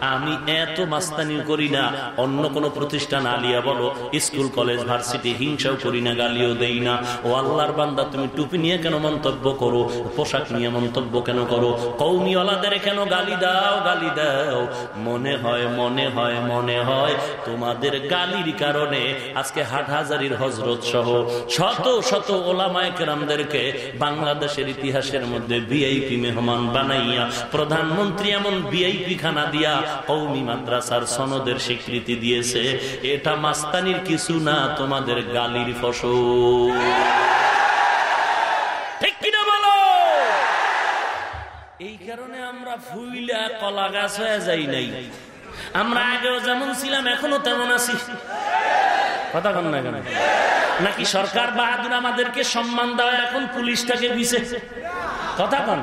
আমি এত মাস্তানি করি না। অন্য কোন প্রতিষ্ঠান আলিয়া বলো, স্কুল, কলেজ, ভার্সিটি, হিংসাও করি না, গালিও দেই না। ও আল্লাহর বান্দা, তুমি টুপি নিয়ে কেন মন্তব্য করো? পোশাক নিয়ে মন্তব্য কেন করো? কৌমিওয়ালাদের কেন গালি দাও গালি দাও? মনে হয় মনে হয় মনে হয় তোমাদের গালির কারণে আজকে হাট হাজারির হজরত সহ শত শত ওলামায় কেরামদেরকে বাংলাদেশের ইতিহাসের মধ্যে বিআইপি মেহমান বানাইয়া, প্রধানমন্ত্রী এমন বিআইপি খানা দিয়া কৌমি মাদ্রাসার সনদের স্বীকৃতি দিয়েছে। এটা মাস্তানির কিছু না, তোমাদের গালির ফসল। এই কারণে আমরা ফুইলা কলা গাছ হয়ে যাই নাই। আমরা আগেও যেমন ছিলাম, এখনও তেমন আছি। কথা কন না কেন? নাকি সরকার বাহাদুর আমাদেরকে সম্মান দেওয়া এখন পুলিশটাকে দিছে? কথা কন।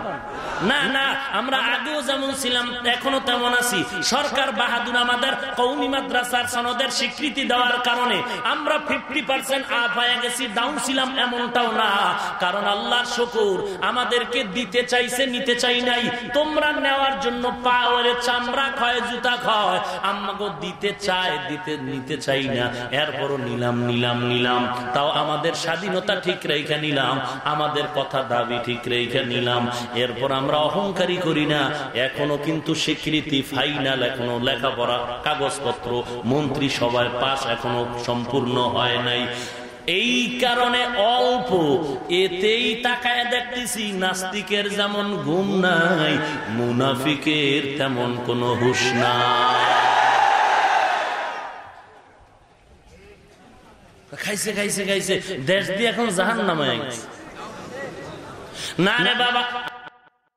না না, আমরা আগেও যেমন ছিলাম, এখনও তেমন আছি। সরকার বাহাদুর আমাদের কৌমি মাদ্রাসার সনদের স্বীকৃতি দেওয়ার কারণে আমরা ফিফটি পার্সেন্ট আপ হয়ে গেছি ডাউন ছিলাম এমনটাও না। কারণ আল্লাহর শকুর, আমাদেরকে দিতে চাইছে, নিতে চাই নাই। তোমরা নেওয়ার জন্য পাওয়ারে চামড়া খয়, জুতা খয়। আমাকে দিতে চায়, দিতে, নিতে চাই না। এরপরও নিলাম নিলাম নিলাম। তাও আমাদের স্বাধীনতা ঠিক রেখে নিলাম। আমাদের কথা দাবি ঠিক রেখে নিলাম। এরপর আমরা অহংকারী করি না। এখনও কিন্তু স্বীকৃতি ফাইনাল এখনও লেখাপড়া, কাগজপত্র, মন্ত্রী সবাই পাস এখনও সম্পূর্ণ হয় নাই। এই কারণে অল্প, এতেই তাকায় দেখতেছি নাস্তিকের যেমন ঘুম নাই, মুনাফিকের তেমন কোনো হুশ নাই। খাইছে খাইছে খাইছে, দেশ দিয়ে এখন জাহান নামায় না রে বাবা।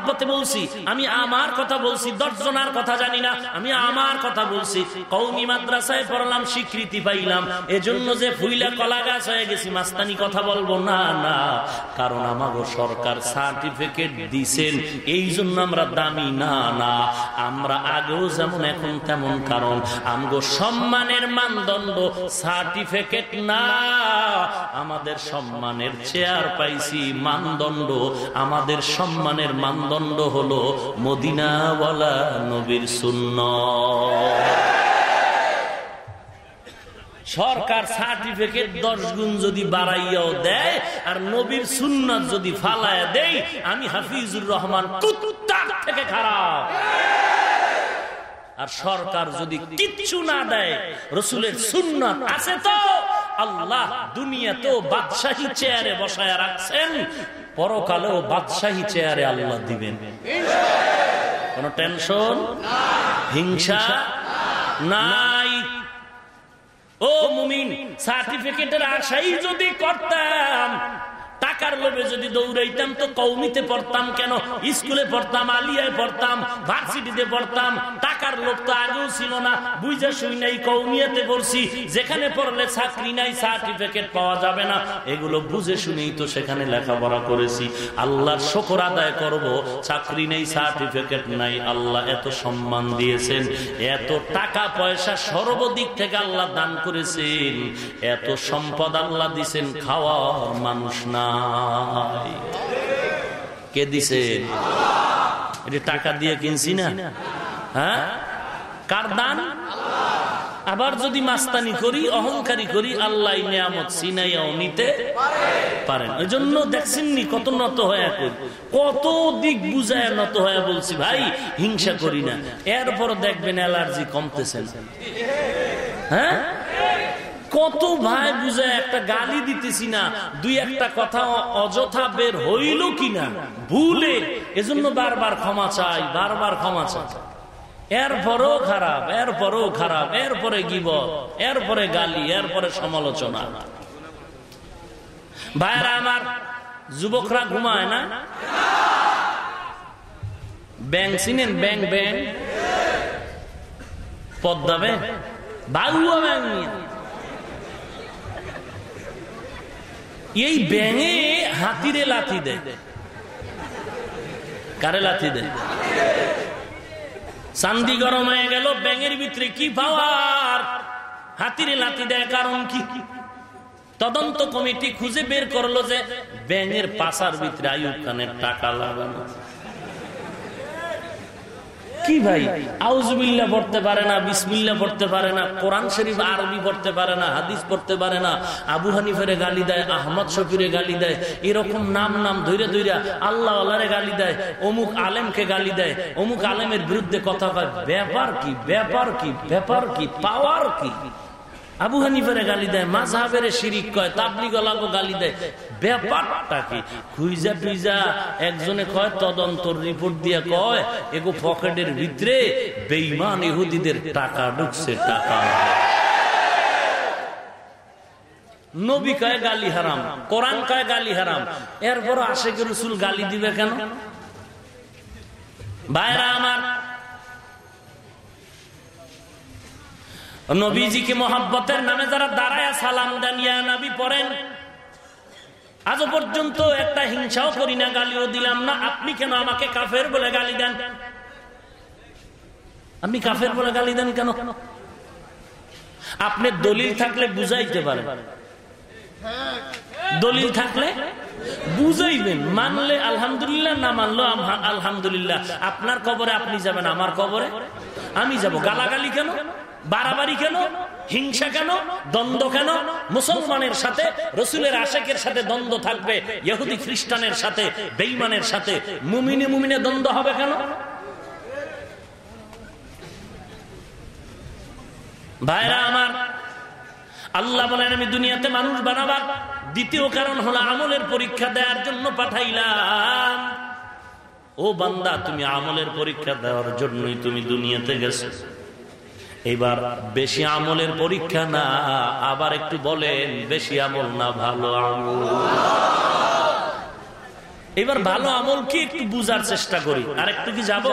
মহব্বতে বলছি, আমি আমার কথা বলছি, দশজনার কথা জানি না, আমি আমার কথা বলছি। কৌমি মাদ্রাসায় পড়লাম, স্বীকৃতি পাইলাম। এজন্য যে ফুইলা কলা গাছ হয়ে গেছি, মাস্তানি কথা বলব না না। কারণ আমাগো সরকার সার্টিফিকেট দিছেন এই জন্য আমরা দামি, না না। আমরা আগেও যেমন, এখন তেমন কারণ। আমগো সম্মানের মানদণ্ড, সার্টিফিকেট না। আমাদের সম্মানের চেয়ার পাইছি, মানদণ্ড। আমাদের সম্মানের মানদণ্ড হলো মদিনাওয়ালা নবীর শূন্য সরকার সার্টিফিকেট দশ গুণ যদি বাড়াইয়াও দেয়, আর নবীর সুন্নত যদি ফালায় দেয় আমি হাফিজুর রহমান থেকে খারাপ। আর সরকার যদি কিচ্ছু না দেয়, রসুলের সুন্নাত আছে তো, আল্লাহ দুনিয়া তো বাদশাহী চেয়ারে বসায় রাখছেন পরকালেও বাদশাহী চেয়ারে আল্লাহ দিবেন। কোন টেনশন? হিংসা? নাই। ও মুমিন, সার্টিফিকেটের আশাই যদি করতাম টাকার লোভে যদি দৌড়াইতাম তো কৌমিতে পড়তাম কেন? স্কুলে পড়তাম, আলিয়ায় পড়তাম, ভার্সিটিতে পড়তাম। টাকার লোভ তো আগেও ছিল না। বুঝে শুই নাই কৌমিয়াতে পড়ছি। যেখানে পড়লে চাকরি নাই সার্টিফিকেট পাওয়া যাবে না। এগুলো বুঝে শুনেই তো সেখানে লেখাপড়া করেছি। আল্লাহর শকর আদায় করব। চাকরি নেই সার্টিফিকেট নাই। আল্লাহ এত সম্মান দিয়েছেন। এত টাকা পয়সা সর্বদিক থেকে আল্লাহ দান করেছেন। এত সম্পদ আল্লাহ দিছেন, খাওয়ার মানুষ না। নাই। কে দিছে? এটা টাকা দিয়ে কিনছি না। হ্যাঁ? কার দান? আবার যদি মাস্তানি করি, অহংকারী করি, আল্লাহ নিয়ামত সিনাইয়াও নিতে পারেন। ওই জন্য দেখছেননি কত নত হয়ে করি কত দিক বুঝায় নত হয়ে বলছি, ভাই, হিংসা করি না। এরপর দেখবেন অ্যালার্জি কমতেছেন হ্যাঁ? কত ভাই বুঝে একটা গালি দিতেছি না, দুই একটা কথা অযথা বের হইল কিনা, ভুলে, এজন্য বারবার ক্ষমা চাই, বারবার ক্ষমা চাই। এরপরও খারাপ এরপরও খারাপ, এরপরে গিব এরপরে গালি, এরপরে সমালোচনা। ভাইরা আমার, যুবকরা ঘুমায় না? ব্যাংক চিনেন ব্যাংক ব্যাংক পদ্মা ব্যাংক বাগুয়া ব্যাংক এই ব্যাঙে হাতিরে লাথি দেয়। কারে লাথি দেয়? চান্দি গরম হয়ে গেল, ব্যাঙের ভিতরে কি পাওয়ার? হাতিরে লাথি দেয় কারণ কি? তদন্ত কমিটি খুঁজে বের করল যে ব্যাঙের পাশার ভিতরে আয়ুব খানের টাকা লাগানো। কি ভাই? আউজবিল্লা পড়তে পারে না বিসমিল্লা পড়তে পারে না, কোরআন শরীফ আরবি পড়তে পারে না, হাদিস পড়তে পারে না, আবু হানিফের গালি দেয়, আহমদ শফিরে গালি দেয়, এরকম নাম নাম ধৈরে ধৈরা আল্লাহ আল্লাহরে গালি দেয়, অমুক আলেমকে গালি দেয়, অমুক আলেমের বিরুদ্ধে কথা কয়, ব্যাপার কি ব্যাপার কি ব্যাপার কি, পাওয়ার কি? আবু হানিফের গালি দেয় মাঝহাবের শিরিক কয় তাবলি গলাগো গালি দেয়। ব্যাপারটা কি? খুইজা টুইজা একজনে কয়, তদন্তর রিপোর্ট দিয়ে কয়, এগো পকেটের ভিতরে বেইমান ইহুদিদের টাকা ঢুকছে, টাকা। নবী কয়, গালি হারাম, কোরআন কয়, গালি হারাম। এরপর আশেখ রসুল গালি দিবে কেন? ভাইরা আমার, নবীজিকে মোহাব্বতের নামে যারা দাঁড়ায় সালাম দেন ইয়া নবী পড়েন আজও পর্যন্ত একটা হিংসাও করি না, গালিও দিলাম না। আপনি কেন আমাকে কাফের বলে গালি দেন? আপনি কাফের বলে গালি দেন কেন? আপনি দলিল থাকলে বুঝাইতে পারেন। দলিল থাকলে বুঝাইবেন। মানলে আলহামদুলিল্লাহ, না মানলো আলহামদুলিল্লাহ। আপনার কবরে আপনি যাবেন, আমার কবরে আমি যাব। গালাগালি কেন? বাড়াবাড়ি কেন? হিংসা কেন? দ্বন্দ্ব কেন? মুসলমানের সাথে, রসুলের আশেকের সাথে দ্বন্দ্ব থাকবে, ইহুদি খ্রিস্টানের সাথে বেইমানের সাথে। মুমিনে মুমিনে দ্বন্দ্ব হবে কেন? ভাইরা আমার, আল্লাহ বলেন, আমি দুনিয়াতে মানুষ বানাবার দ্বিতীয় কারণ হলো আমলের পরীক্ষা দেওয়ার জন্য পাঠাইলাম। ও বান্দা, তুমি আমলের পরীক্ষা দেওয়ার জন্যই তুমি দুনিয়াতে গেছো। এবার বেশি আমলের পরীক্ষা না, আবার একটু বলেন, বেশি আমল না, ভালো আমল? এবার ভালো আমল কি একটু বুঝার চেষ্টা করি। আর একটু কি যাব?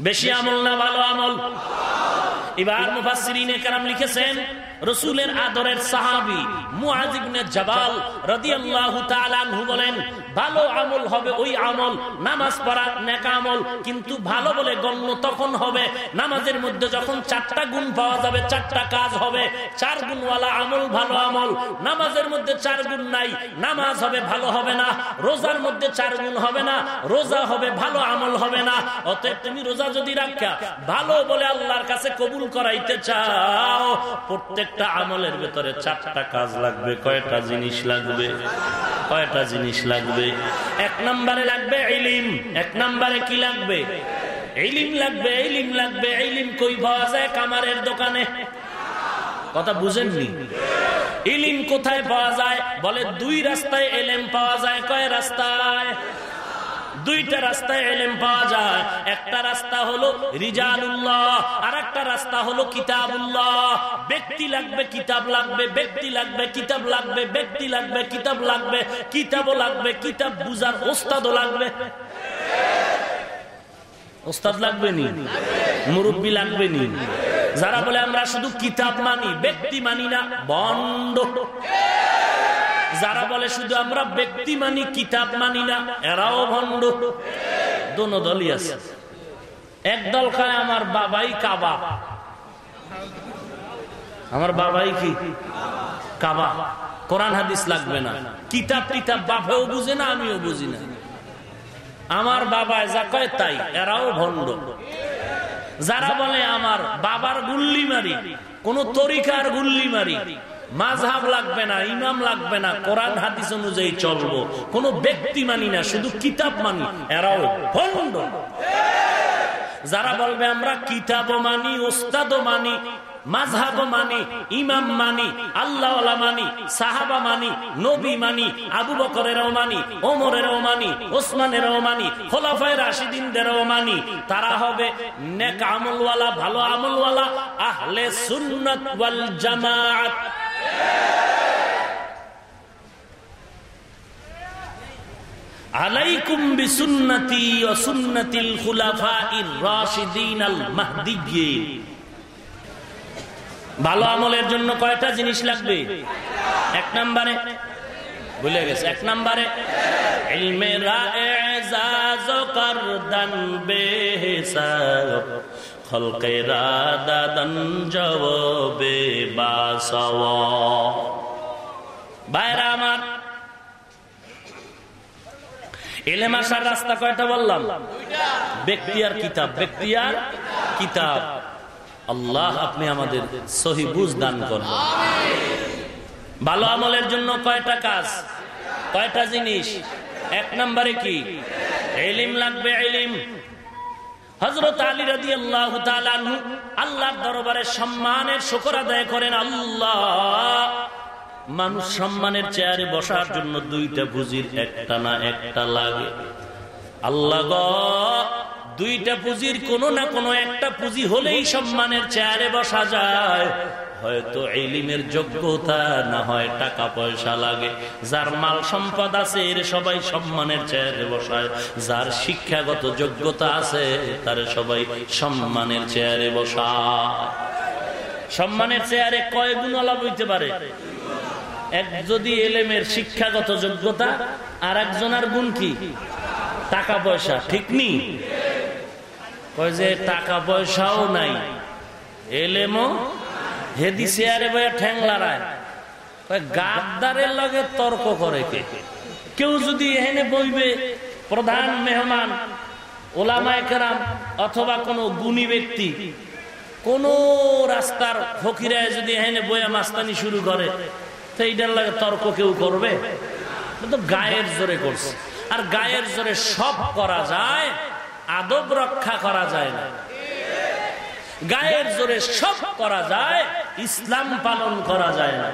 বেশি আমল না, ভালো আমল? এবার মুফাসসিরিনে কারাম লিখেছেন রসুলের আদরের সাহাবি মুআজিবনে জাবাল রাদিয়াল্লাহু তাআলা আনহু বলেন, ভালো আমল হবে ওই আমল, নামাজ পড়া নেক আমল, কিন্তু ভালো বলে গণ্য তখন হবে নামাজের মধ্যে যখন চারটা গুণ পাওয়া যাবে, চারটা কাজ হবে, চার গুণওয়ালা আমল ভালো আমল, নামাজের মধ্যে চার গুণ নাই, নামাজ হবে ভালো হবে না, রোজার মধ্যে চার গুণ হবে না, রোজা হবে ভালো আমল হবে না, অতএব তুমি রোজা যদি রাখা, ভালো বলে আল্লাহর কাছে কবুল করাইতে চাও প্রত্যেকটা আমলের ভেতরে চারটা কাজ লাগবে, কয়টা জিনিস লাগবে? কয়টা জিনিস লাগবে? এক নম্বরে লাগবে ইলিম। এক নম্বরে কি লাগবে? ইলিম লাগবে ইলিম লাগবে। ইলিম কই পাওয়া যায়? কামারের দোকানে। কথা বুঝেননি? ইলিম কোথায় পাওয়া যায়? বলে দুই রাস্তায় এলেম পাওয়া যায়। কয় রাস্তায়? দুইটা রাস্তায় এলেম পাওয়া যায়। একটা রাস্তা হলো রিজালুল্লাহ আর একটা রাস্তা হলো কিতাবুল্লাহ। ব্যক্তি লাগবে, কিতাব লাগবে, ব্যক্তি লাগবে, কিতাব লাগবে, ব্যক্তি লাগবে, কিতাব লাগবে, কিতাবও লাগবে, কিতাব বুঝার ওস্তাদও লাগবে। ওস্তাদ লাগবে নি? মুরব্বী লাগবে নি? যারা বলে আমরা শুধু কিতাব মানি, ব্যক্তি মানি না বন্ড যারা বলে শুধু আমরা ব্যক্তি মানি, কিতাব মানি না, এরাও ভণ্ড। দোনো দলই আছে। এক দল খায় আমার বাবাই কাবা। আমার বাবাই কি? কাবা। কোরআন হাদিস লাগবে না। কিতাব কিতাব বাপেও বুঝে না, আমিও বুঝি না। আমার বাবা যা কয় তাই, এরাও ভণ্ড। যারা বলে আমার বাবার গুল্লি মারি, কোন তরিকার গুল্লি মারি মাঝহাব লাগবে না, ইমাম লাগবে না, কোরআন হাদিস অনুযায়ী চলবো। কোন ব্যক্তি মানি না, শুধু কিতাব মানি। এরাও ভণ্ড। যারা বলবে, আমরা কিতাব মানি ওস্তাদ মানি মাঝহাব মানি, ইমাম মানি আল্লাহ মানি, সাহাবা মানি, নবী মানি, আবু বকরেরও মানি, ওমরেরও মানি, ওসমানেরও মানি, খোলাফায় রাশিদিনদেরও মানি, তারা হবে নেক আমলওয়ালা, ভালো আমলওয়ালা, আহলে সুন্নাত ওয়াল ভালো আমলের জন্য কয়টা জিনিস লাগবে? এক নম্বরে। ভুলে গেছে। এক নম্বরে। বেহিসাব। খলকেরা দাদন জবাবে বাসাওয়া। বাইরা আমার এলেম আসার রাস্তা কয়টা বললাম? ব্যক্তি আর কিতাব, ব্যক্তি আর কিতাব। আল্লাহ আপনি আমাদের সহি বুঝ দান করবেন। ভালো আমলের জন্য কয়টা কাজ? কয়টা জিনিস? এক নম্বরে কি? এলিম লাগবে এলিম হজরত আলী রাজি আল্লাহ আল্লাহর দরবারে সম্মানের শকর আদায় করেন, আল্লাহ, মানুষ সম্মানের চেয়ারে বসার জন্য দুইটা পুঁজির একটা না একটা লাগে। আল্লাহ দুইটা পুঁজির কোনো না কোনো একটা পুঁজি হলেই সম্মানের চেয়ারে বসা যায়। হয়তো এলিমের যোগ্যতা না হয় টাকা পয়সা লাগে। যার মাল সম্পদ আছে, এর সবাই সম্মানের চেয়ারে বসায়। যার শিক্ষাগত যোগ্যতা আছে, তার সবাই সম্মানের চেয়ারে বসায়। সম্মানের চেয়ারে কয় গুণ লাভ হইতে পারে? এক যদি এলেমের শিক্ষাগত যোগ্যতা, আর একজনের গুণ কি? টাকা পয়সা, ঠিক নি? কয় যে টাকা পয়সাও নাই, এলেমও হেদি চেয়ারে বয়ে ঠ্যাং লড়ায় গাদ্দারের লগে তর্ক করে কে? কেউ যদি এখানে বইবে, প্রধান মেহমান, ওলামায় কেরাম অথবা কোনো গুণী ব্যক্তি, কোন রাস্তার ফকিরায় যদি এখানে বইয়া মাস্তানি শুরু করে, তো এইটার লাগে তর্ক কেউ করবে? তো গায়ের জোরে করছে। আর গায়ের জোরে সব করা যায়, আদব রক্ষা করা যায় না। গায়ের জোরে সব করা যায়, ইসলাম পালন করা যায় না।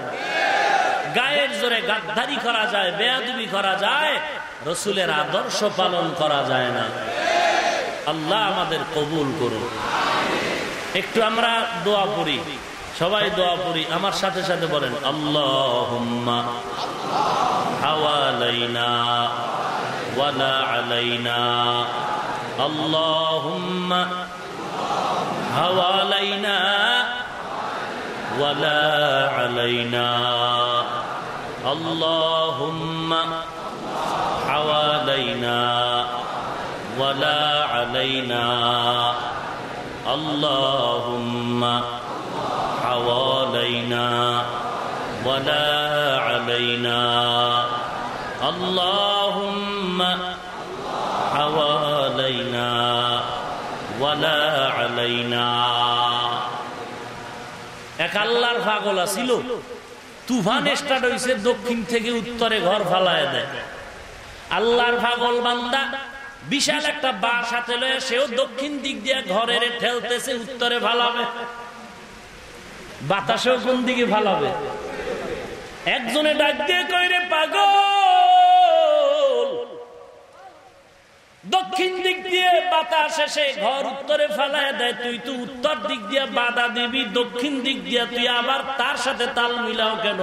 গায়ের জোরে গাদ্দারি করা যায়, বেয়াদুবি করা যায়, রসুলের আদর্শ পালন করা যায় না। আল্লাহ আমাদের কবুল করুন। একটু আমরা দোয়া পড়ি। সবাই দোয়া পড়ি। আমার সাথে সাথে বলেন আল্লাহ আলাইনা। আল্লাহ حوالينا ولا علينا. اللهم حوالينا ولا علينا. اللهم حوالينا ولا علينا. اللهم এক আল্লাহর পাগল আছিল। তুফান স্টার্ট হয়েছে দক্ষিণ থেকে উত্তরে ঘর ফালায় দেয়। আল্লাহর ফাগল বান্দা বিশাল একটা বাস হাতে লয়ে সেও দক্ষিণ দিক দিয়ে ঘরের ঠেলতেছে, উত্তরে ফালাবে। বাতাসেও কোন দিকে ফালাবে? একজনে ডাক দিয়ে কইরে পাগল দক্ষিণ দিক দিয়ে বাতাস এসে ঘর উত্তরে ফেলায় দেয়, তুই তো উত্তর দিক দিয়ে বাধা দিবি, দক্ষিণ দিক দিয়ে তুই আবার তার সাথে তাল মিলাও কেন?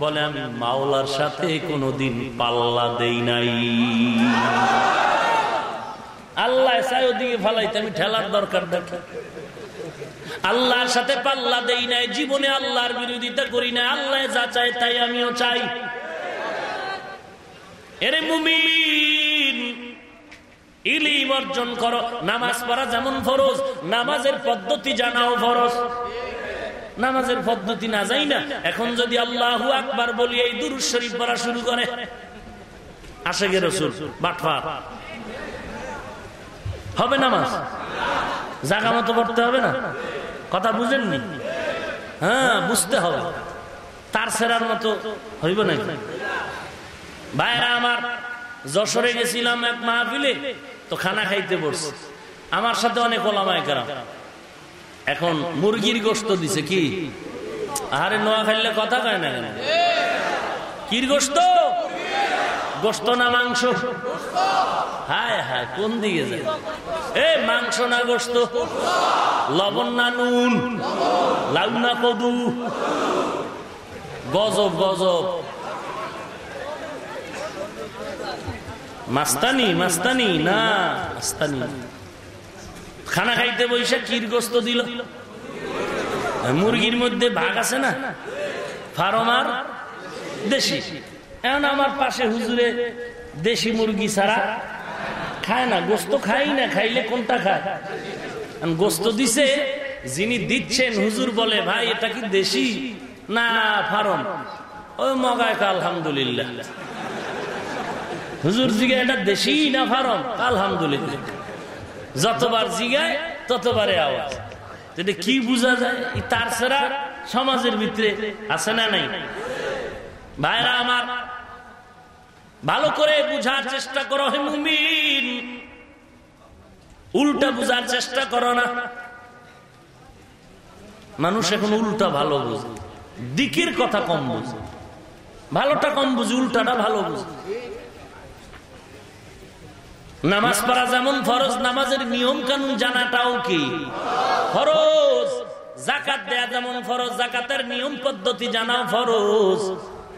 বলে, আমি মাওলার সাথে কোনোদিন পাল্লা দেই নাই। আল্লাহ চাই ওদিকে ফেলাইতে, আমি ঠেলার দরকার দেখি। আল্লাহর সাথে পাল্লা দেই নাই, জীবনে আল্লাহর বিরোধিতা করি না আল্লাহ যা চাই তাই আমিও চাই। এরে মুমিন! ইলিম অর্জন করো, নামাজ পড়া যেমন ফরজ, নামাজের পদ্ধতি জানাও ফরজ। নামাজের পদ্ধতি না যাই না, এখন যদি আল্লাহ আকবার বলি এই দুরুদ শরীফ পড়া শুরু করে। আসে গে রসুল হবে নামাজ? জাগা মতো পড়তে হবে না? কথা বুঝেননি? হ্যাঁ বুঝতে হবে। তার সেরার মতো হইব নাকি? ভাইরা আমার যশোরে গেছিলাম এক মাহফিলে, তো খানা খাইতে পড়ছে আমার সাথে অনেক ওলামায় কেরাম। এখন মুরগির গোস্ত দিছে কি? আরে নোয়া খাইলে কথা কয় না কেন? কির গোস্ত গোস্ত না মাংস? হায় হায়, কোন দিকে যায়? এ, মাংস না গোস্ত লবণ না নুন? লাউ না কদু? গজব গজব। মাস্তানি মাস্তানি, না, মাস্তানি। খানা খাইতে বৈশা কির গোস্ত দিল। মুরগির মধ্যে ভাগ আছে না? ফার্ম আর দেশি। এখন আমার পাশে হুজুরে দেশি মুরগি ছাড়া খায় না, গোস্ত খাই না, খাইলে কোনটা খায়? গোস্ত দিছে, যিনি দিচ্ছেন, হুজুর বলে, ভাই, এটা কি দেশি না ফার্ম? ওই মগায় আলহামদুলিল্লাহ। হুজুর জিগায় এটা দেশি না ফার্ম আলহামদুলিল্লাহ। যতবার জিগায়, ততবারে আওয়াজ। এটা কি বোঝা যায় তার ছাড়া সমাজের ভিতরে আছে না নাই? ভাইরা আমার, ভালো করে বুঝার চেষ্টা করো হে উল্টা বুঝার চেষ্টা করো না। মানুষ এখন উল্টা ভালো বুঝে। দিকের কথা কম বুঝে। ভালোটা কম বুঝে, উল্টাটা ভালো বুঝে। নামাজ পড়া যেমন ফরজ, নামাজের নিয়ম কানুন জানাটাও কি? ফরজ। জাকাত দেয়া যেমন ফরজ জাকাতের নিয়ম পদ্ধতি জানা ফরজ।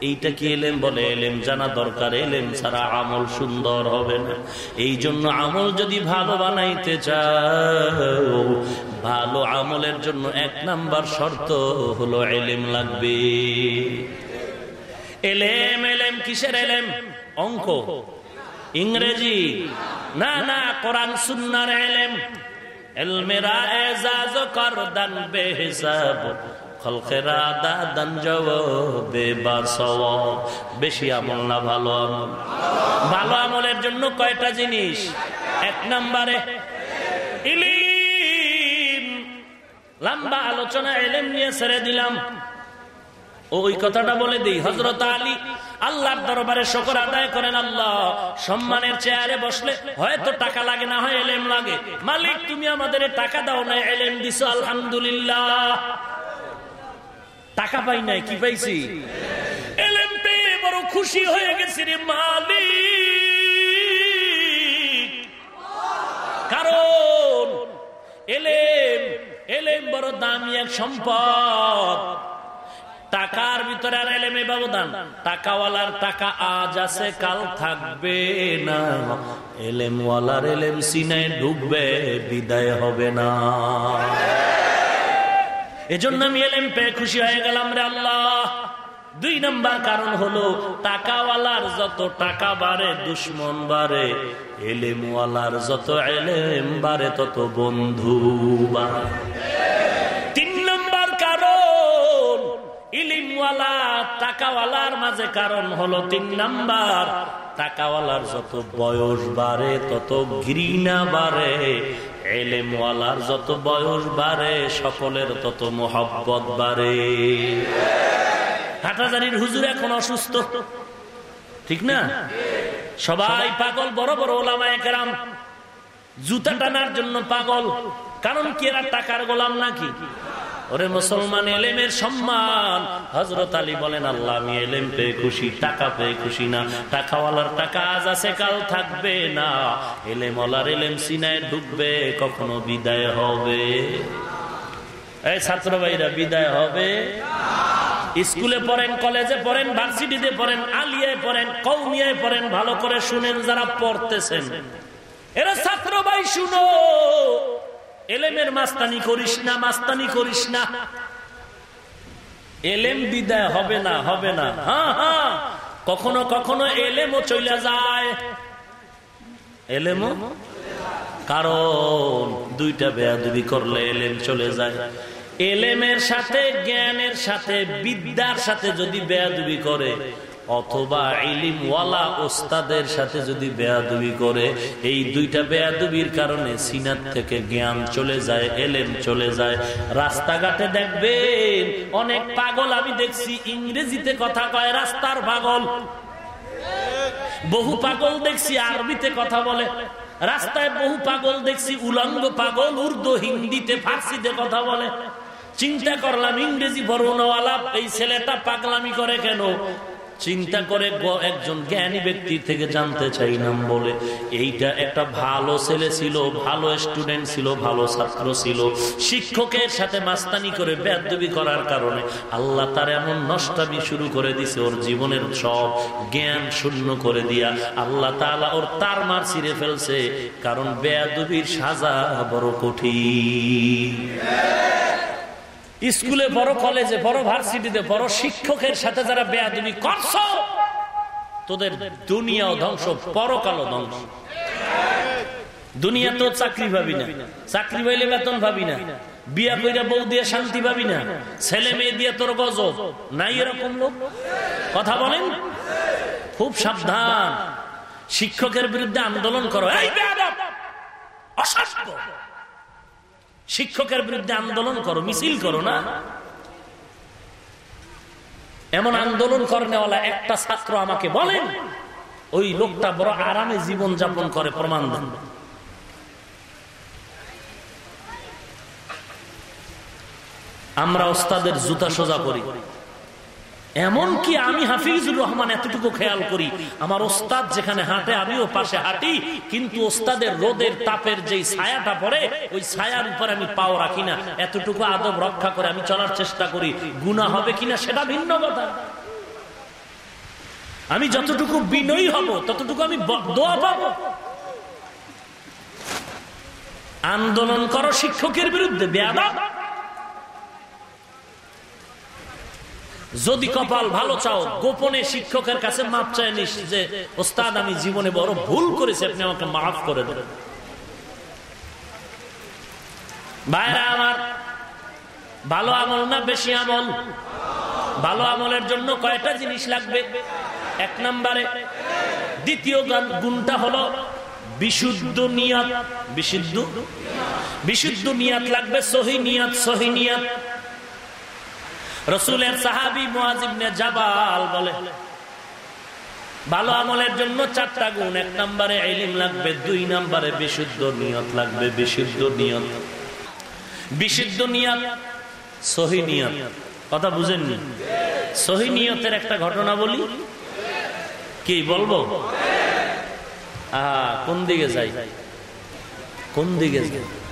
এইটা কি এলেম বলে? এলেম জানা দরকার, এলেম ছাড়া আমল সুন্দর হবে না। এই জন্য আমল যদি ভালো বানাইতে চাও, ভালো আমলের জন্য এক নাম্বার শর্ত হলো এলেম লাগবে। এলেম এলেম কিসের এলেম? অঙ্ক। ইংরেজি। না না, কোরআন, সুন্নার এলেম। এলমেরা এজাজ করদান বেহিসাব। খলকেরা জবাবে বাসওয়াব বেশি আমল না, ভালো আমল। ভালো আমলের জন্য কয়টা জিনিস? এক নম্বরে, ইলিম। লম্বা আলোচনা এলেম নিয়ে ছেড়ে দিলাম। ওই কথাটা বলে দিই হজরত আলী। আল্লাহর দরবারে শকর আদায় করেন আল্লাহ। সম্মানের চেয়ারে বসলে হয়তো টাকা লাগে, না হয় এলেম লাগে। মালিক, তুমি আমাদের টাকা দাও, না এলেম দিছো, আলহামদুলিল্লাহ। টাকা পাই নাই, কি পাইছি? এলেম পেয়ে বড় খুশি হয়ে গেছি রে মালিক। কারণ এলেম এলেম বড় দামি এক সম্পদ। টাকার ভিতরে আর এলেমে ব্যবধান। টাকাওয়ালার টাকা আজ আছে, কাল থাকবে না। এলেমওয়ালার এলেম সিনায় ঢুকবে বিদায় হবে না। এজন্য আমি এলেম পেয়ে খুশি হয়ে গেলাম রে আল্লাহ। দুই নম্বর কারণ হলো, টাকাওয়ালার যত টাকা বাড়ে, দুশ্মন বাড়ে। এলেমওয়ালার যত এলেম বাড়ে, তত বন্ধু বাড়ে। তিন ইলিমওয়ালা টাকাওয়ালার মাঝে কারণ হলো তিন নাম্বার, টাকাওয়ালার যত বয়স বাড়ে, তত ঘৃণা বাড়ে। এলেমওয়ালার যত বয়স বাড়ে, সকলের তত মোহাব্বত বাড়ে। হাটাজারির হুজুর এখন অসুস্থ। ঠিক না? সবাই পাগল, বড় বড় ওলামায় কেরাম। জুতা টানার জন্য পাগল। কারণ কি, এরা টাকার গোলাম নাকি? ওরে মুসলমান এলেমের সম্মান। হজরত আলী বলেন, আল্লাহ, আমি এলেম পেয়ে খুশি, টাকা পেয়ে খুশি না। টাকাওয়ালার টাকা আজ আছে, কাল থাকবে না। এলেম ওলার এলেম সিনায় ঢুকবে কখনো বিদায় হবে। এই ছাত্র ভাইরা বিদায় হবে? স্কুলে পড়েন, কলেজে পড়েন, ভার্সিটিতে পড়েন, আলিয়ায় পড়েন কৌমিয়ায় পড়েন, ভালো করে শুনেন যারা পড়তেছেন। এরা ছাত্র ভাই শুনো। এলেমের মাস্তানি করিস না, মাস্তানি করিস না। এলেম বিদায় হবে না হবে না। হ্যাঁ হ্যাঁ। কখনো কখনো এলেমও চলে যায়। এলেমও? কারণ দুইটা বেয়াদুবি করলে এলেম চলে যায়। এলেমের সাথে, জ্ঞানের সাথে, বিদ্যার সাথে যদি বেয়াদুবি করে অথবা ইলিমওয়ালা ওস্তাদের সাথে যদি বেয়াদুবি করে, এই দুইটা বেয়াদুবির কারণে সিনার থেকে জ্ঞান চলে যায়, এলেম চলে যায়। রাস্তাঘাটে দেখবেন অনেক পাগল, আমি দেখছি ইংরেজিতে কথা কয়, রাস্তার পাগল। বহু পাগল দেখছি, আরবিতে কথা বলে। রাস্তায় বহু পাগল দেখছি, উলঙ্গ পাগল, উর্দু, হিন্দিতে, ফার্সিতে কথা বলে। চিন্তা করলাম, ইংরেজি বর্ণওয়ালা, এই ছেলেটা পাগলামি করে কেন? চিন্তা করে একজন জ্ঞানী ব্যক্তি থেকে জানতে চাইলাম বলে, এইটা একটা ভালো ছেলে ছিল, ভালো স্টুডেন্ট ছিল, ভালো ছাত্র ছিল। শিক্ষকের সাথে মাস্তানি করে বেদবি করার কারণে আল্লাহ তার এমন নষ্টামি শুরু করে দিছে, ওর জীবনের সব জ্ঞান শূন্য করে দিয়া। আল্লাহ তালা ওর তার মার ছিঁড়ে ফেলছে, কারণ বেদবির সাজা বড় কঠিন। স্কুলে বড় কলেজে, বড় ভার্সিটিতে, বড় শিক্ষকের সাথে যারা বেয়াদবি করছ, তোদের দুনিয়াও ধ্বংস, পরকালও ধ্বংস। দুনিয়া তো চাকরি ভাবি না। চাকরি পাইলে বেতন ভাবি না। বিয়া কইরা বউ দিয়ে শান্তি পাবি না। ছেলে মেয়ে দিয়ে তোর গজব। নাই এরকম লোক? কথা বলেন? খুব সাবধান। শিক্ষকের বিরুদ্ধে আন্দোলন করো। এই শিক্ষকের বিরুদ্ধে আন্দোলন করো, মিছিল করো না। এমন আন্দোলন করেনেওয়ালা একটা ছাত্র আমাকে বলেন, ওই লোকটা বড় আরামে জীবন যাপন করে, প্রমাণ দেন। আমরা ওস্তাদের জুতা সোজা করি। এমন কি আমি হাফিজুর রহমান এতটুকু খেয়াল করি, আমার ওস্তাদ যেখানে হাঁটে, আমিও পাশে হাঁটি, কিন্তু ওস্তাদের রোদের তাপের যে ছায়াটা পড়ে, ওই ছায়ার উপর আমি পাও রাখি না। এতটুকু আদব রক্ষা করে আমি চলার চেষ্টা করি। গুণা হবে কিনা সেটা ভিন্ন কথা। আমি যতটুকু বিনয়ী হব, ততটুকু আমি দোয়া পাব। আন্দোলন করো শিক্ষকের বিরুদ্ধে বেয়াদা যদি কপাল ভালো চাও, গোপনে শিক্ষকের কাছে মাপ চায় নিস যে, ওস্তাদ, আমি জীবনে বড় ভুল করেছি, আপনি আমাকে মাফ করে দেন ভাইরা আমার, ভালো আমল না বেশি আমল? ভালো আমলের জন্য কয়টা জিনিস লাগবে? এক নম্বরে, দ্বিতীয় গুণটা হলো বিশুদ্ধ নিয়াত। বিশুদ্ধ? বিশুদ্ধ নিয়াত লাগবে, সহি নিয়াত সহি নিয়াত। রসুলের সাহাবি মুআজিবনে জাবাল বলে, ভালো আমলের জন্য চারটা গুণ। এক নম্বরে এলিম লাগবে, দুই নম্বরে বিশুদ্ধ নিয়ত লাগবে, বিশুদ্ধ নিয়ত। বিশুদ্ধ নিয়ত, সহি নিয়ত। কথা বুঝেননি? সহি নিয়তের একটা ঘটনা বলি। কি বলব? আহ, কোন দিকে যাই? কোন দিকে যাই?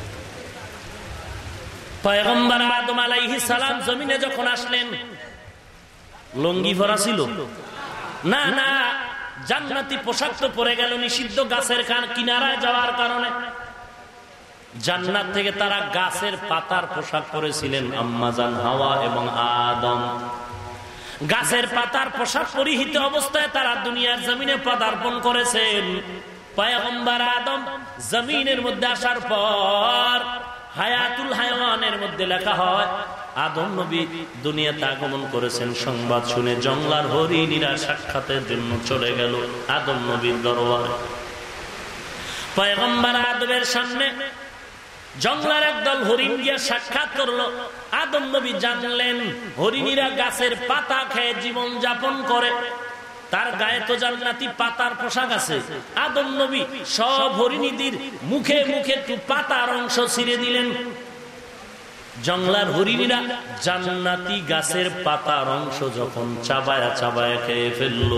পয়গম্বর আদম আলাইহি সালাম জমিনে যখন আসলেন, লঙ্গি ভরা ছিল। না না, জান্নাতি পোশাক তো পরে গেল নিষিদ্ধ গাছের কিনারায় যাওয়ার কারণে। জান্নাত থেকে তারা গাছের পাতার পোশাক পরেছিলেন আম্মাজান হাওয়া এবং আদম। গাছের পাতার পোশাক পরিহিত অবস্থায় তারা দুনিয়ার জমিনে পদার্পণ করেছেন। পয়গম্বর আদম জমিনের মধ্যে আসার পর হায়াতুল হায়ানের মধ্যে লেখা হয়, আদম নবী দুনিয়াতে আগমন করেছেন, সংবাদ শুনে জংলার হরিণীরা সাক্ষাতের জন্য চলে গেল আদম নবীর দরবারে। পয়গম্বর আদমের সামনে জঙ্গলার একদল হরিণ গিয়া সাক্ষাৎ করল। আদম নবী জানলেন, হরিণীরা গাছের পাতা খেয়ে জীবন যাপন করে। তার গায়ে তো জান্নাতি পাতার পোশাক আছে। আদম নবী সব হরিণীদের মুখে মুখে একটু পাতার অংশ ছিঁড়ে দিলেন। হরিণীরা জান্নাতি গাছের পাতার অংশ যখন চাবায়া চাবায়া খেয়ে ফেলল,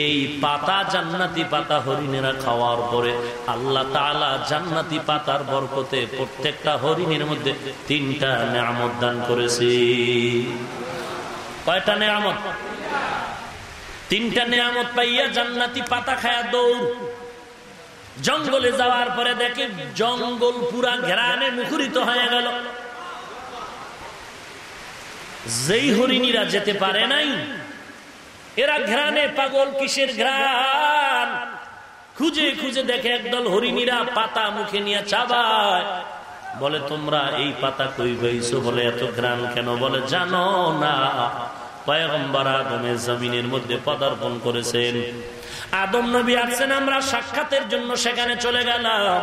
এই পাতা জান্নাতি পাতা হরিণেরা খাওয়ার পরে আল্লাহ তালা জান্নাতি পাতার বরকতে প্রত্যেকটা হরিণের মধ্যে তিনটা নেয়ামত দান করেছি। কয়টা নেয়ামত? তিনটা নেয়ামত পাইয়া জান্নাতি পাতা খায়া দৌড়। জঙ্গলে যাওয়ার পরে দেখে জঙ্গল পুরা ঘেরানে মুখরিত হয়ে গেল। যেই হরিণীরা যেতে পারে নাই, এরা ঘ্রাণে পাগল কিসের ঘ্রাণ? খুঁজে খুঁজে দেখে একদল হরিণীরা পাতা মুখে নিয়ে চাবায়। বলে, তোমরা এই পাতা কই বলে, এত ঘ্রাণ কেন? বলে, জানো না। আদমের জমিনের মধ্যে পদার্পণ করেছেন। আদম নবী আমরা সাক্ষাতের জন্য সেখানে চলে গেলাম।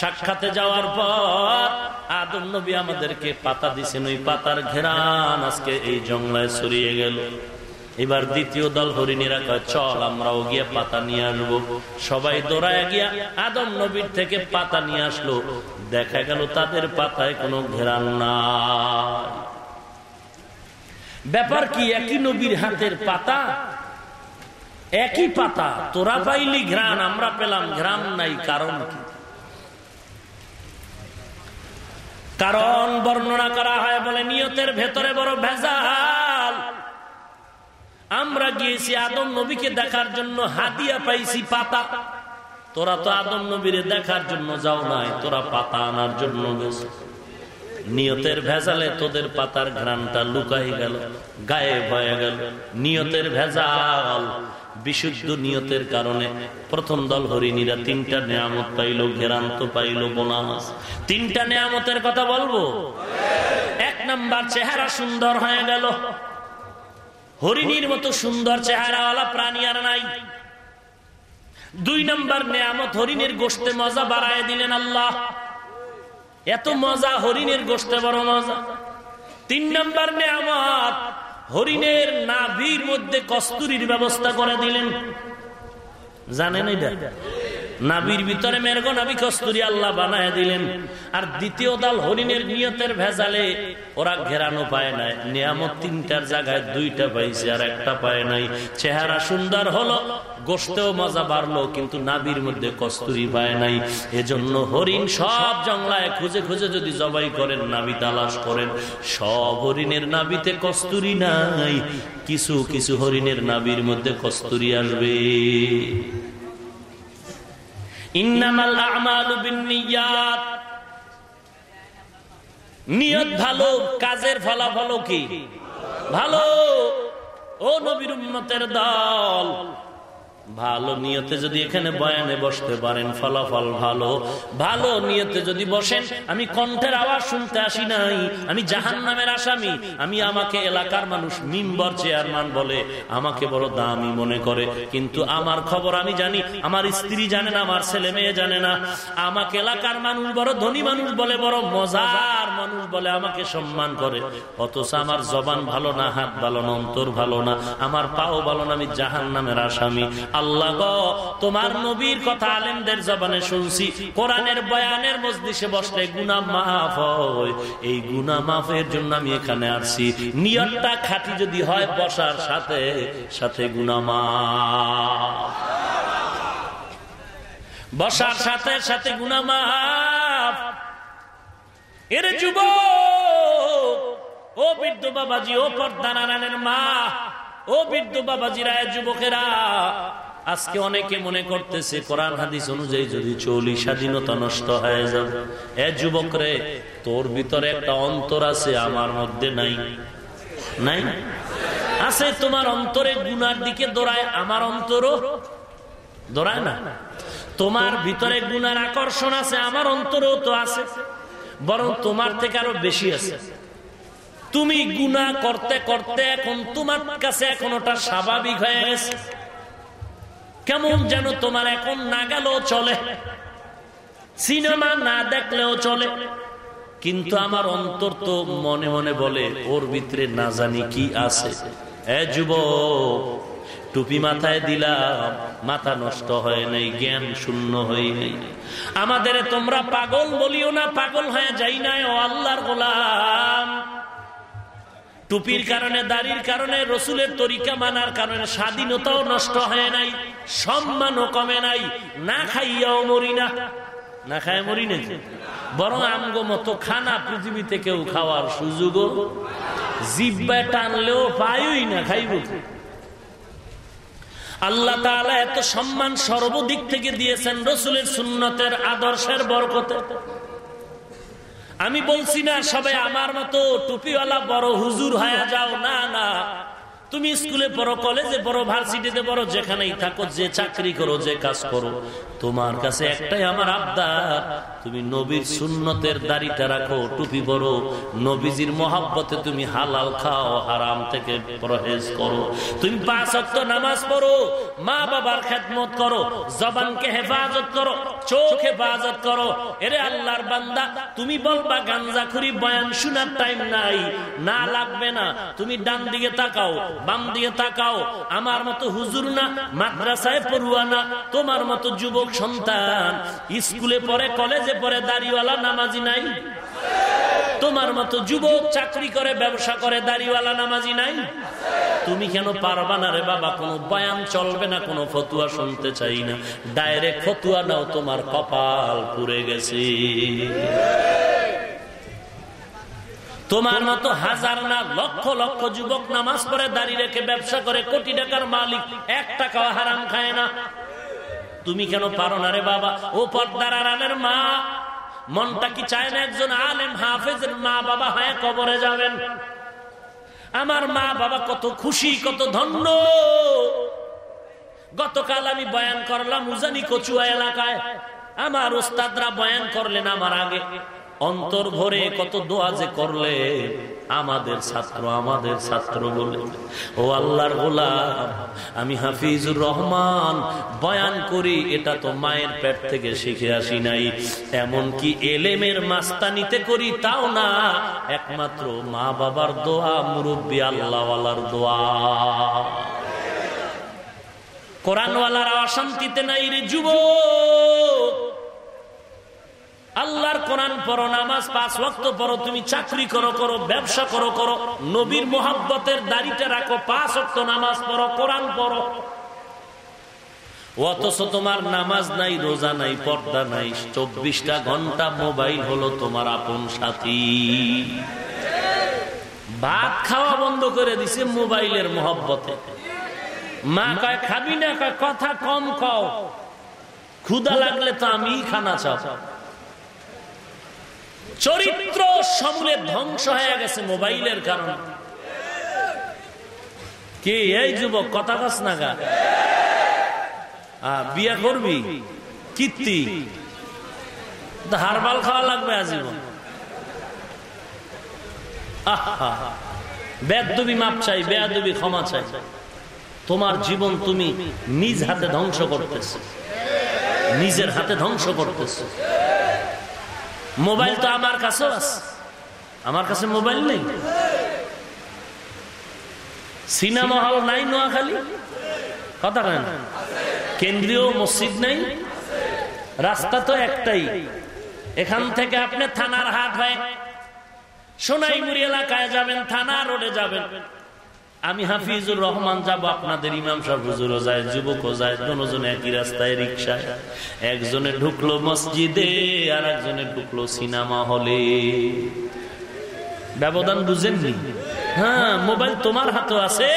সাক্ষাতে যাওয়ার পর আদম নবী আমাদেরকে পাতা দিছেন, ওই পাতার ঘেরান আজকে এই জঙ্গলায় ছড়িয়ে গেল। এবার দ্বিতীয় দল হরিণীরা কয়, চল আমরাও গিয়ে পাতা নিয়ে আসব। সবাই দৌড়ায় গিয়া আদম নবীর থেকে পাতা নিয়ে আসলো। দেখা গেল তাদের পাতায় কোনো ঘেরান নাই। ব্যাপার কি, একই নবীর হাতের পাতা? একই পাতা? তোরা পাইলি ঘ্রাণ, আমরা পেলাম ঘ্রাণ নাই, কারণ কি? কারণ বর্ণনা করা হয় বলে নিয়তের ভেতরে বড় ভেজাল। আমরা গিয়েছি আদম নবীকে দেখার জন্য হাতিয়া পাইছি, পাতা। তোরা তো আদম নবীরে দেখার জন্য যাও নাই, তোরা পাতা আনার জন্য গেছে। নিয়তের ভেজালে তোদের পাতার ঘ্রানটা লুকাই গেল গায়ে হয়ে গেল। নিয়তের ভেজাল, বিশুদ্ধ নিয়তের কারণে প্রথম দল হরিণীরা তিনটা নিয়ামত পাইল, ঘেরান্ত পাইল, বোনাস। তিনটা নিয়ামতের কথা বলব? এক নাম্বার চেহারা সুন্দর হয়ে গেল। হরিণীর মতো সুন্দর চেহারাওয়ালা প্রাণী আর নাই। দুই নাম্বার নেয়ামত, হরিণের গোষ্ঠে মজা বাড়ায় দিলেন আল্লাহ। এত মজা হরিণের গোষ্ঠে বড় মজা। তিন নম্বর নেয়ামত, হরিণের নাভির মধ্যে কস্তুরির ব্যবস্থা করে দিলেন। জানেন এটা? নাবির ভিতরে মেরগো নাবি কস্তুরি আল্লাহ বানায় দিলেন। আর দ্বিতীয় দল হরিণের নিয়তের ভেজালে ওরা ঘেরানো পায় নাই। নিয়ামত তিনটার জায়গায় দুইটা পাইছে আর একটা পায় নাই। চেহারা সুন্দর হলো, গোষ্ঠেও মজা বাড়লো, কিন্তু নাবির মধ্যে কস্তুরি পায় নাই। এজন্য হরিণ সব জংলায় খুঁজে খুঁজে যদি জবাই করেন, নাবি তালাশ করেন, সব হরিণের নাবিতে কস্তুরি নাই। কিছু কিছু হরিণের নাবির মধ্যে কস্তুরি আসবে। নিয়ত ভালো কাজের ফলাফল কি? ভালো। ও নবীর উন্নতের দল। ভালো নিয়তে যদি এখানে বয়ানে বসতে পারেন, ফলাফল ভালো। ভালো নিয়তে যদি বসেন, আমি কণ্ঠের আওয়াজ শুনতে আসি নাই, আমি জাহান নামের আসামি, আমি আমাকে এলাকার মানুষ মিম্বর চেয়ারম্যান বলে আমাকে বড় দামি মনে করে। কিন্তু আমার খবর আমি জানি, আমার স্ত্রী জানে না, আমার ছেলে মেয়ে জানে না। আমাকে এলাকার মানুষ বড় ধনী মানুষ বলে, বড় মজার মানুষ বলে আমাকে সম্মান করে। অথচ আমার জবান ভালো না, হাত ভালো না, অন্তর ভালো না, আমার পাও ভালো না, আমি জাহান নামের আসামি। আল্লাহ তোমার নবীর কথা আলেমদের জবানে শুনছি। কোরআনের বয়ানের মসজিষে বসলে গুনা মাফ হয়। এই গুনা মাফের জন্য আমি এখানে আসছি নিয়তটা খাঁটি যদি হয় বসার সাথে সাথে গুনা মাফ। বসার সাথে সাথে গুনা মাফ। এর যুব ও বৃদ্ধ বাবাজি, ও পর্দানারায়ণের মা, ও বৃদ্ধ বাবাজিরা যুবকেরা আজকে অনেকে মনে করতেছে, কোরআন হাদিস অনুযায়ী যদি চলি স্বাধীনতা নষ্ট হয়ে যাবে এ যুবক রে, তোর ভিতরে একটা অন্তর আছে, আমার মধ্যে নাই। নাই? আছে, তোমার অন্তরে গুনার দিকে দৌড়ায়, আমার অন্তরও দৌড়ায় না। তোমার ভিতরে গুনার আকর্ষণ আছে, আমার অন্তরেও তো আছে। বরং তোমার থেকে আরও বেশি আছে। তুমি গুণা করতে করতে এখন তোমার কাছে এখন ওটা স্বাভাবিক হয়ে গেছে। কেমন যেন তোমার এখন না গেলেও চলে। সিনেমা না দেখলেও চলে। কিন্তু আমার অন্তর তো মনে মনে বলে, ওর ভিতরে না জানি কি আছে। যুব টুপি মাথায় দিলাম, মাথা নষ্ট হয় নাই, জ্ঞান শূন্য হয়ে নাই। আমাদের তোমরা পাগল বলিও না, পাগল হয়ে যাই নাই, ও আল্লাহর গোলাম। টুপির কারণে, দাড়ির কারণে, রসুলের তরিকা মানার কারণে স্বাধীনতাও নষ্ট হয় নাই, সম্মানও কমে নাই, না খাইয়াও মরি না। না খায় মরি নাই? বরং আমগো মতো খানা পৃথিবীতে কেউ খাওয়ার সুযোগও জিব্বায় টানলেও পাইই না, খাইব। আল্লাহ এত সম্মান সর্বদিক থেকে দিয়েছেন রসুলের সুন্নতের আদর্শের বরকতে। আমি বলছি না সবাই আমার মতো টুপিওয়ালা বড় হুজুর হয়ে যাও না না। তুমি স্কুলে পড়ো, কলেজে পড়ো, ভার্সিটিতে পড়ো, যেখানেই থাকো, যে চাকরি করো, যে কাজ করো, তোমার কাছে একটাই আমার আবদার, তুমি নবীর সুন্নতের দাড়িটা রাখো, টুপি পরো, নবীজির মহাব্বতে তুমি হালাল খাও, হারাম থেকে পরহেজ করো। তুমি পাঁচ অক্ট নামাজ পড়ো, মা বাবার খেদমত করো, জবানকে হেফাজত করো, চোখ হেফাজত করো। এরে আল্লাহর বান্দা, তুমি বলবা গাঞ্জা খুরি বয়ান শোনার টাইম নাই, না লাগবে না, তুমি ডান দিকে তাকাও বাম দিয়ে তাকাও, আমার মতো হুজুর না, মাদ্রাসায় পড়ুয়া না, তোমার মতো যুবক সন্তান, স্কুলে পড়ে, কলেজে পড়ে, দাড়িওয়ালা নামাজি নাই? তোমার মতো যুবক চাকরি করে, ব্যবসা করে, দাড়িওয়ালা নামাজি নাই? তুমি কেন পারবা না রে বাবা, কোনো বয়ান চলবে না, কোনো ফতুয়া শুনতে চাই না। ডাইরেক্ট ফতুয়া নাও, তোমার কপাল পুড়ে গেছে। তোমার মতো হাজার না লক্ষ লক্ষ যুবক নামাজ পড়ে দাঁড়িয়ে রেখে ব্যবসা করে কোটি টাকার মালিক এক টাকাও হারাম খায় না। তুমি কেন পারো না রে বাবা? ও পর্দার আড়ালের মা, মনটা কি চায় না একজন আলেম হাফেজের মা বাবা হয়ে কবরে যাবেন? আমার মা বাবা কত খুশি, কত ধন্য। গতকাল আমি বয়ান করলাম, উজানি কচুয়া এলাকায়। আমার ওস্তাদরা বয়ান করলেন আমার আগে। অন্তর ভরে কত দোয়া যে করলে, আমাদের ছাত্র আমাদের ছাত্র বলে। ও আল্লাহর গোলাম, আমি হাফিজুর রহমান, বয়ান করি, এটা তো মায়ের পেট থেকে শিখে আসি নাই। এমন কি এলেমের মাস্তানিতে করি, তাও না, একমাত্র মা বাবার দোয়া, মুরব্বী আল্লাহওয়ালার দোয়া। কোরআনওয়ালারা অশান্তিতে নাই রে যুবক। আল্লাহর কোরআন পড়ো, নামাজ পাঁচ ওয়াক্ত পড়ো, তুমি চাকরি করো করো, ব্যবসা করো করো, নবীর মোহাব্বতের দাড়িটা রাখো, পাঁচ ওয়াক্ত নামাজ পড়ো, কোরআন পড়ো। অথচ তোমার নামাজ নাই, রোজা নাই, পর্দা নাই, চব্বিশটা ঘণ্টা মোবাইল হলো তোমার আপন সাথী। ভাত খাওয়া বন্ধ করে দিছে মোবাইলের মোহব্বতে। মা কয়, খাবি না? কথা কম খাও ক্ষুদা লাগলে তো আমি খানা চাও। চরিত্র সমূলে ধ্বংস হয়ে গেছে মোবাইলের কারণে। কে, এই যুবক, কথা কাস না গা। বিয়া করবি? কীর্তি। হারবাল খাওয়া লাগবে আজীবন। বেদবি মাপ চাই বেদবি ক্ষমা চাই। তোমার জীবন তুমি নিজ হাতে ধ্বংস করতেছ। নিজের হাতে ধ্বংস করতেছ। মোবাইল তো আমার কাছেও আছে। আমার কাছে মোবাইল নেই। সিনেমা হল নাই নোয়াখালী? কথা কেন কেন্দ্রীয় মসজিদ নেই? রাস্তা তো একটাই। এখান থেকে আপনি থানার হাট হয়। সোনাইমুড়ি এলাকায় যাবেন, থানা রোডে যাবেন। আমি হাফিজুর রহমান যাব আপনাদের ইমাম সাহেব যায় যুবকও যায়, দুজন একই রাস্তায় রিক্সায় একজনে ঢুকলো মসজিদে আর একজনে ঢুকলো সিনেমা হলে। ব্যবধান বুঝেননি? হ্যাঁ মোবাইল তোমার হাতে আছে,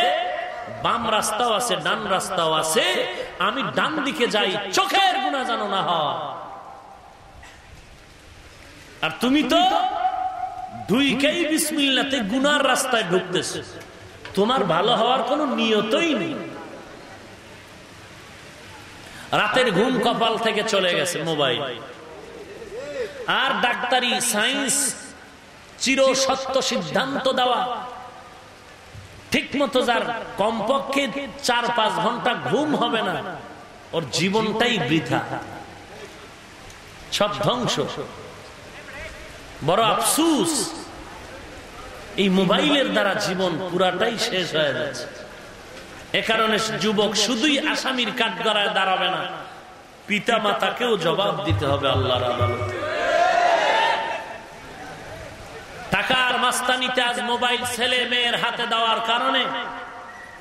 বাম রাস্তাও আছে, ডান রাস্তাও আছে। আমি ডান দিকে যাই, চোখের গুণা জানো না হ আর তুমি তো দুইকেই বিসমিল্লাতে গুনার রাস্তায় ঢুকতেছে। তোমার ভালো হওয়ার কোনো নিয়তই নেই। রাতের ঘুম কপাল থেকে চলে গেছে মোবাইল। আর ডাক্তারি, সায়েন্স, চির সত্য সিদ্ধান্ত দেওয়া। ঠিক মতো যার কমপক্ষে চার পাঁচ ঘণ্টা ঘুম হবে না, ওর জীবনটাই বৃথা। সব ধ্বংস। বড় আফসুস। এই মোবাইলের দ্বারা জীবন পুরাটাই শেষ হয়ে যাচ্ছে। এ কারণে যুবক শুধুই আসামির কাঠগড়ায় দাঁড়াবে না পিতা মাতাকেও জবাব দিতে হবে আল্লাহর টাকার মাস্তানিতে আজ মোবাইল ছেলে মেয়ের হাতে দেওয়ার কারণে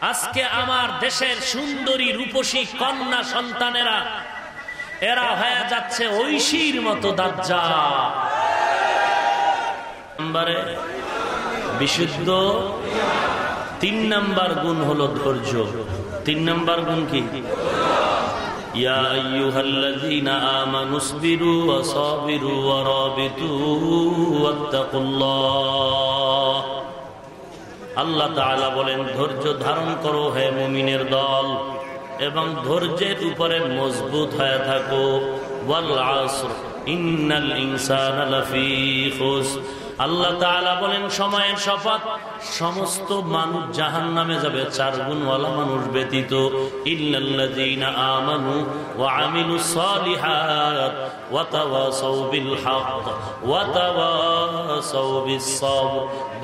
আজকে আমার দেশের সুন্দরী রূপসী কন্যা সন্তানেরা, এরা হয়ে যাচ্ছে ঐশীর মতো দাজ্জা বিশুদ্ধ তিন নাম্বার গুণ হলো ধৈর্য তিন নাম্বার গুণ কি يا أيها الذين آمنوا اصبروا وصابروا ورابطوا واتقوا الله আল্লাহ তাআলা বলেন ধৈর্য ধারণ করো হে মুমিনের দল এবং ধৈর্যের উপরে মজবুত হয়ে থাকো ওয়াল আসর ইন্নাল ইনসানা লাফি খুসর আল্লাহ বলেন সময়ের শপথ সমস্ত মানুষ জাহান নামে যাবে, চার গুণওয়ালা মানুষ ব্যতীত। আমানু ওয়া আমিলুস সালিহাত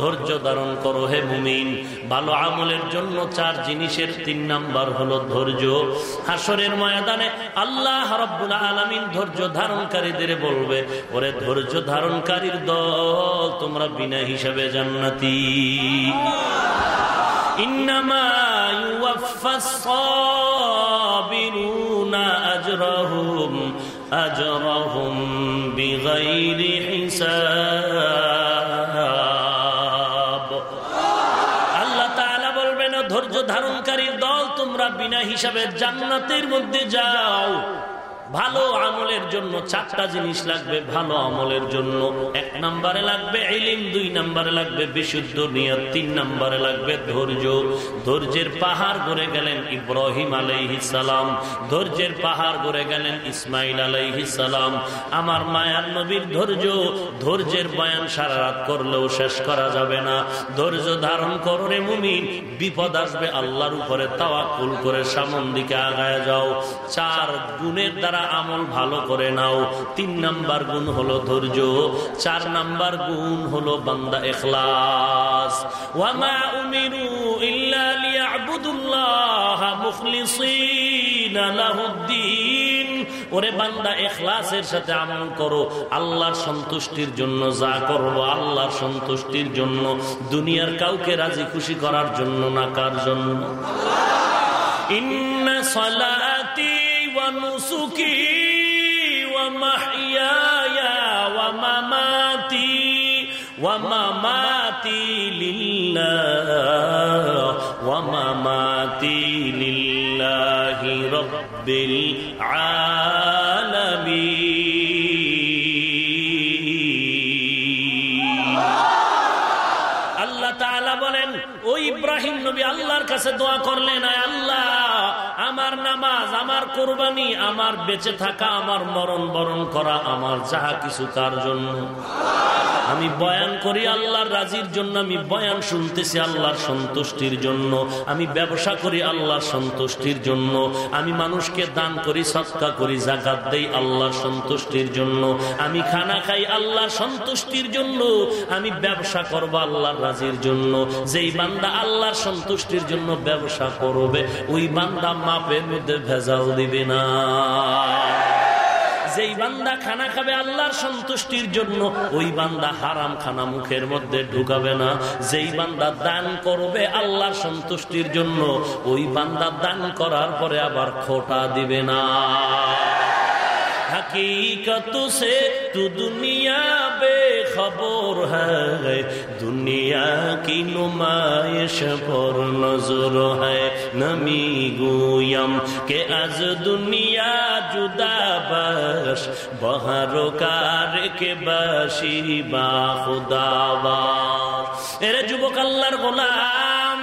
ধৈর্য ধারণ করো হে মুমিন। ভালো আমলের জন্য চার জিনিসের তিন নাম্বার হলো ধৈর্য। হাসরের ময়দানে আল্লাহ রাব্বুল আলামিন ধৈর্য ধারণকারীদের বলবে, ওরে ধৈর্য ধারণকারীর দল তোমরা বিনা হিসাবে জান্নাতি। ইন্নামা ইউওয়াফাস সাবিরুনা আজরাহুম আজরাহুম বিগাইরি হিসাব। আল্লাহ তাআলা বলবেন, ধৈর্য ধারণকারীর দল তোমরা বিনা হিসাবে জান্নাতের মধ্যে যাও। ভালো আমলের জন্য চারটা জিনিস লাগবে, ভালো আমলের জন্য। এক নম্বরে লাগবে এলিম দুই নম্বরে লাগবে বিশুদ্ধ নিয়ত, তিন নম্বরে লাগবে ধৈর্য। ধৈর্যের পাহাড় গড়ে গেলেন ইব্রাহিম সালাম। ধৈর্যের পাহাড় গড়ে গেলেন ইসমাইল সালাম। আমার মায়ার নবীর ধৈর্য, ধৈর্যের বয়ান সারা রাত করলেও শেষ করা যাবে না। ধৈর্য ধারণ করো মুমিন, বিপদ আসবে আল্লাহর উপরে, তাওয়াক্কুল করে সামন দিকে আগায় যাও। চার গুণের দ্বারা আমল ভালো করে নাও। তিন নাম্বার গুণ হলো ধৈর্য, চার নাম্বার গুণ হলো বান্দা এখলাস। ওয়ামা উমিরু ইল্লা লিয়াবুদুল্লাহ ওরে বান্দা এখলাসের সাথে আমল করো। আল্লাহর সন্তুষ্টির জন্য যা করব আল্লাহর সন্তুষ্টির জন্য। দুনিয়ার কাউকে রাজি খুশি করার জন্য না কার জন্য? ইন্না সালাতি ونسكي ومحياي ومماتي ومماتي لله ومماتي لله رب العالمين আল্লাহ তাআলা বলেন ও ইব্রাহিম নবী আল্লাহর কাছে দোয়া করলেন আল্লাহ আমার নামাজ, আমার কোরবানি, আমার বেঁচে থাকা, আমার মরণ বরণ করা, আমার যাহা কিছু কার জন্য। আমি বয়ান করি আল্লাহর রাজির জন্য, আমি বয়ান শুনতেছি আল্লাহর সন্তুষ্টির জন্য, আমি ব্যবসা করি আল্লাহর সন্তুষ্টির জন্য, আমি মানুষকে দান করি, সৎকা করি, জাকাত দেই আল্লাহর সন্তুষ্টির জন্য, আমি খানা খাই আল্লাহর সন্তুষ্টির জন্য, আমি ব্যবসা করব আল্লাহর রাজির জন্য, যেই বান্দা আল্লাহর সন্তুষ্টির জন্য ব্যবসা করবে, ওই বান্দা মাপের মধ্যে ভেজাল দিবে না। যেই বান্দা খানা খাবে আল্লাহর সন্তুষ্টির জন্য, ওই বান্দা হারাম খানা মুখের মধ্যে ঢুকাবে না। যেই বান্দা দান করবে আল্লাহর সন্তুষ্টির জন্য, ওই বান্দা দান করার পরে আবার খোটা দিবে না। হকীকত সে দুনিয়া বেখবর হুনিয়া কি গুয়ম কে আজ দুনিয়া জুদা বস বহার কার কে বসি বাহুদাবা এরে যুবকাল্লার গোলাম,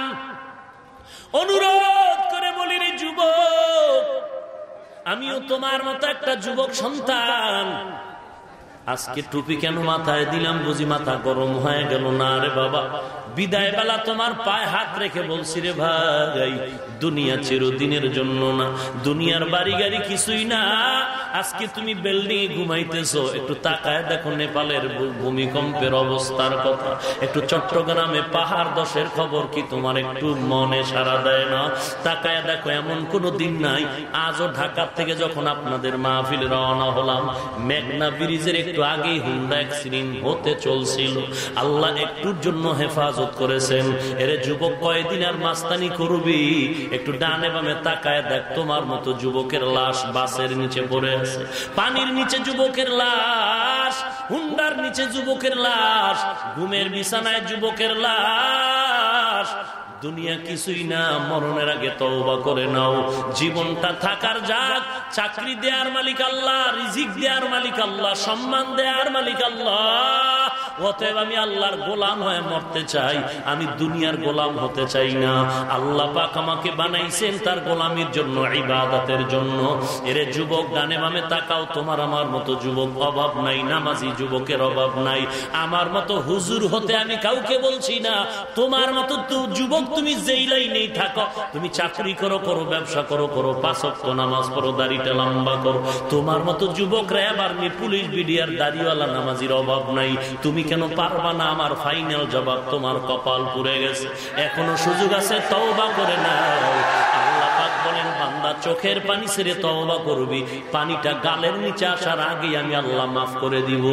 অনুরোধ আমিও তোমার মতো একটা যুবক সন্তান। আজকে টুপি কেন মাথায় দিলাম? বুঝি মাথা গরম হয়ে গেল। না রে বাবা বিদায় বেলা তোমার পায়ে হাত রেখে বলছি রে ভাই, দুনিয়া চিরদিনের জন্য না, দুনিয়ার বাড়ি গাড়ি কিছুই না। আজকে তুমি বিল্ডিং ঘুমাইতেছো, একটু তাকায় দেখো নেপালের ভূমিকম্পের অবস্থার কথা। একটু চট্টগ্রামে পাহাড় দশের খবর কি তোমার একটু মনে সারা দেয় না? তাকায় দেখো, এমন কোনো দিন নাই। আজও ঢাকার থেকে যখন আপনাদের মাহফিল রওনা হলাম, মেঘনা ব্রিজের একটু আগেই হুন্ডা অ্যাক্সিডেন্ট হতে চলছিল। আল্লাহ একটুর জন্য হেফাজত করেছেন। এরে যুবক কয়দিন আর মাস্তানি করবি? একটু ডানে বামে তাকায় দেখ, তোমার মতো যুবকের লাশ বাসের নিচে পড়ে আছে। পানির নিচে যুবকের লাশ হুন্ডার নিচে যুবকের লাশ, ঘুমের বিছানায় যুবকের লাশ দুনিয়া কিছুই না, মরণের আগে তওবা করে নাও। জীবনটা থাকার যাক, চাকরি দেয়ার মালিক আল্লাহ, রিজিক দেয়ার মালিক আল্লাহ, সম্মান দেয়ার মালিক আল্লাহ। অতএব আমি আল্লাহর গোলাম হয়ে মরতে চাই। আমি দুনিয়ার গোলাম হতে চাই না। আল্লাহ পাক আমাকে বানাইছেন তার গোলামির জন্য, ইবাদতের জন্য। এরে যুবক গানে মামে তাকাও। তোমার আমার মতো যুবক অভাব নাই, নামাজি যুবকের অভাব নাই। আমার মতো হুজুর হতে আমি কাউকে বলছি না। তোমার মতো যুবক তুমি যেই লাইনেই থাকো, তুমি চাকরি করো করো, ব্যবসা করো করো পাঁচক্ত নামাজ পড়ো, দাড়িটা লম্বা করো। তোমার মতো যুবক র্যাব আর্মি পুলিশ, বিডিআর, দাড়িওয়ালা, নামাজির অভাব নাই। তুমি কেন পারবা না আমার ফাইনাল জবাব তোমার কপাল পুড়ে গেছে এখনো সুযোগ আছে তওবা করে নাও আল্লাহ পাক বলেন বান্দা চোখের পানি ছেড়ে তওবা করবি পানিটা গালের নিচে আসার আগে আমি আল্লাহ মাফ করে দিব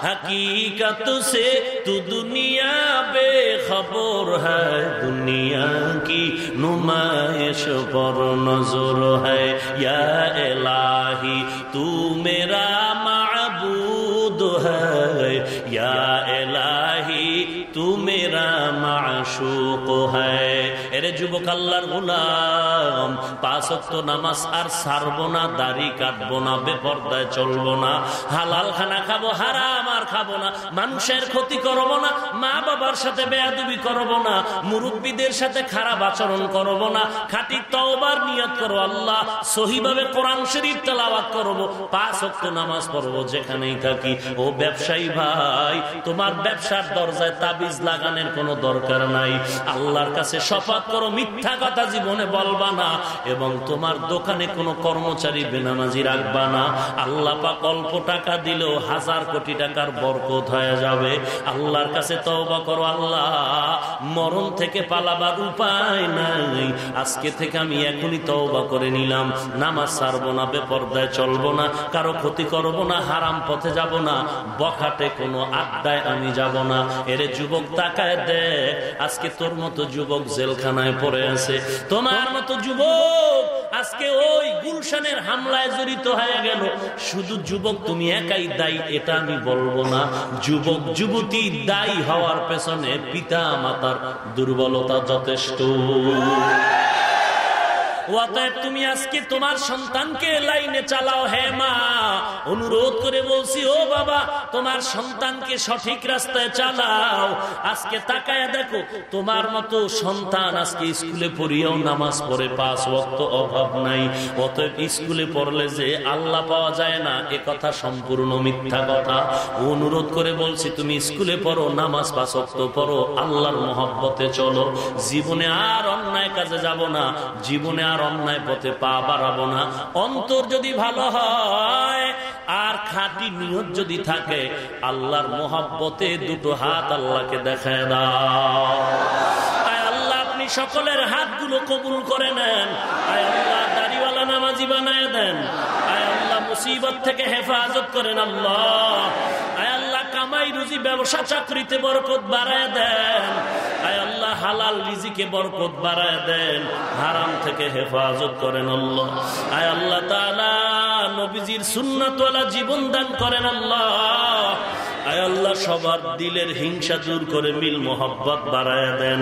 हकीकत से तू दुनिया बेखबर है दुनिया की नुमाइश पर नजर है या इलाही तू मेरा ہے یا الہی تو میرا معشوق ہے এরে যুবক আল্লাহর গোলাম। পাঁচ নামাজ আর সারবো না, দাড়ি কাটবো না, বেপর্দায় চলবো না। হালাল খানা খাব, হারাম আর খাব না। মানুষের ক্ষতি করব না মা বাবার সাথে বেয়াদুবি করব না, মুরব্বীদের সাথে খারাপ আচরণ করব না। খাটি তওবার নিয়ত করো আল্লাহ, সহিভাবে কোরআন শরীফ তেলাওয়াত করব। পাঁচ অক্ট নামাজ পড়ব যেখানেই থাকি। ও ব্যবসায়ী ভাই, তোমার ব্যবসার দরজায় তাবিজ লাগানোর কোনো দরকার নাই। আল্লাহর কাছে শপথ করো, মিথ্যা কথা জীবনে বলবা না। এবং তোমার দোকানে কোনো কর্মচারী বেনামাজি রাখবা না। আল্লাহ পাক অল্প টাকা দিলেও হাজার কোটি টাকার বরকত হয়ে যাবে। আল্লাহর কাছে তওবা করো, আল্লাহ, মরণ থেকে পালাবার উপায় নাই। আজকে থেকে আমি এখনই তওবা করে নিলাম। নামাজ সারবো না, বেপর্দায় চলবো না, কারও ক্ষতি করব না, হারাম পথে যাব না, বখাটে কোনো আড্ডায় আমি যাব না। এরে যুবক তাকায় দেখ, আজকে তোর মতো যুবক জেলখানায় পড়ে আছে। তোমার মতো যুবক আজকে ওই গুলশানের হামলায় জড়িত হয়ে গেল। শুধু যুবক, তুমি একাই দায়ী, এটা আমি বলব না। যুবক, যুবতী দায়ী হওয়ার পেছনে পিতা মাতার দুর্বলতা যথেষ্ট। তুমি আজকে তোমার সন্তানকে লাইনে চালাও, হে মা। অনুরোধ করে বলছি, ও বাবা, তোমার সন্তানকে সঠিক রাস্তায় চালাও। আজকে তাকায় দেখো, তোমার মতো সন্তান আজকে স্কুলে পড়িয়াও নামাজ পড়ে অভাব নাই। অতএব স্কুলে পড়লে যে আল্লাহ পাওয়া যায় না, এ কথা সম্পূর্ণ মিথ্যা কথা। অনুরোধ করে বলছি, তুমি স্কুলে পড়ো, নামাজ পাঁচ ওয়াক্ত পড়ো, আল্লাহর মহব্বতে চলো। জীবনে আর অন্যায় কাজে যাব না। জীবনে আর অন্যায় পথে পা বাড়াবো না। অন্তর যদি ভালো হয়, আর খাঁটি নিয়ত যদি থাকে, আল্লাহর মোহাব্বতে দুটো হাত আল্লাহকে দেখায় দাও। আল্লাহ, আপনি সকলের হাতগুলো কবুল করে নেন। আল্লাহ, দাড়িওয়ালা নামাজি বানায় দেন। আয় আল্লাহ, মুসিবত থেকে হেফাজত করেন আল্লাহ। কামাই রুজি ব্যবসা চাকরিতে বরকত বাড়ায় দেন। আয় আল্লাহ, হালাল রিজিকে বরকত বাড়ায় দেন। হারাম থেকে হেফাজত করেন আল্লাহ। আয় আল্লাহ তালা নবীজির সুন্নাতওয়ালা জীবন দান করেন আল্লাহ। আল্লাহ সবার দিলের হিংসা দূর করে মিল মোহাব্বত বাড়ায় দেন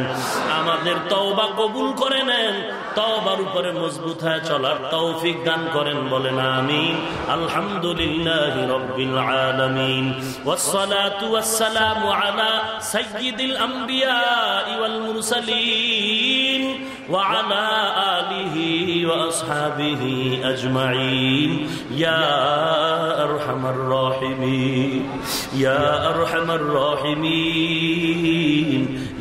আমাদের তওবা কবুল করে নেন তওবার উপরে মজবুত হয়ে চলার তৌফিক দান করেন বলেন আমিন আলহামদুলিল্লাহ রব্বিল আলামিন والصلاه والسلام على سيد الانبياء والمرسلين وعلى آله وأصحابه أجمعين. يا أرحم الراحمين. يا أرحم الراحمين.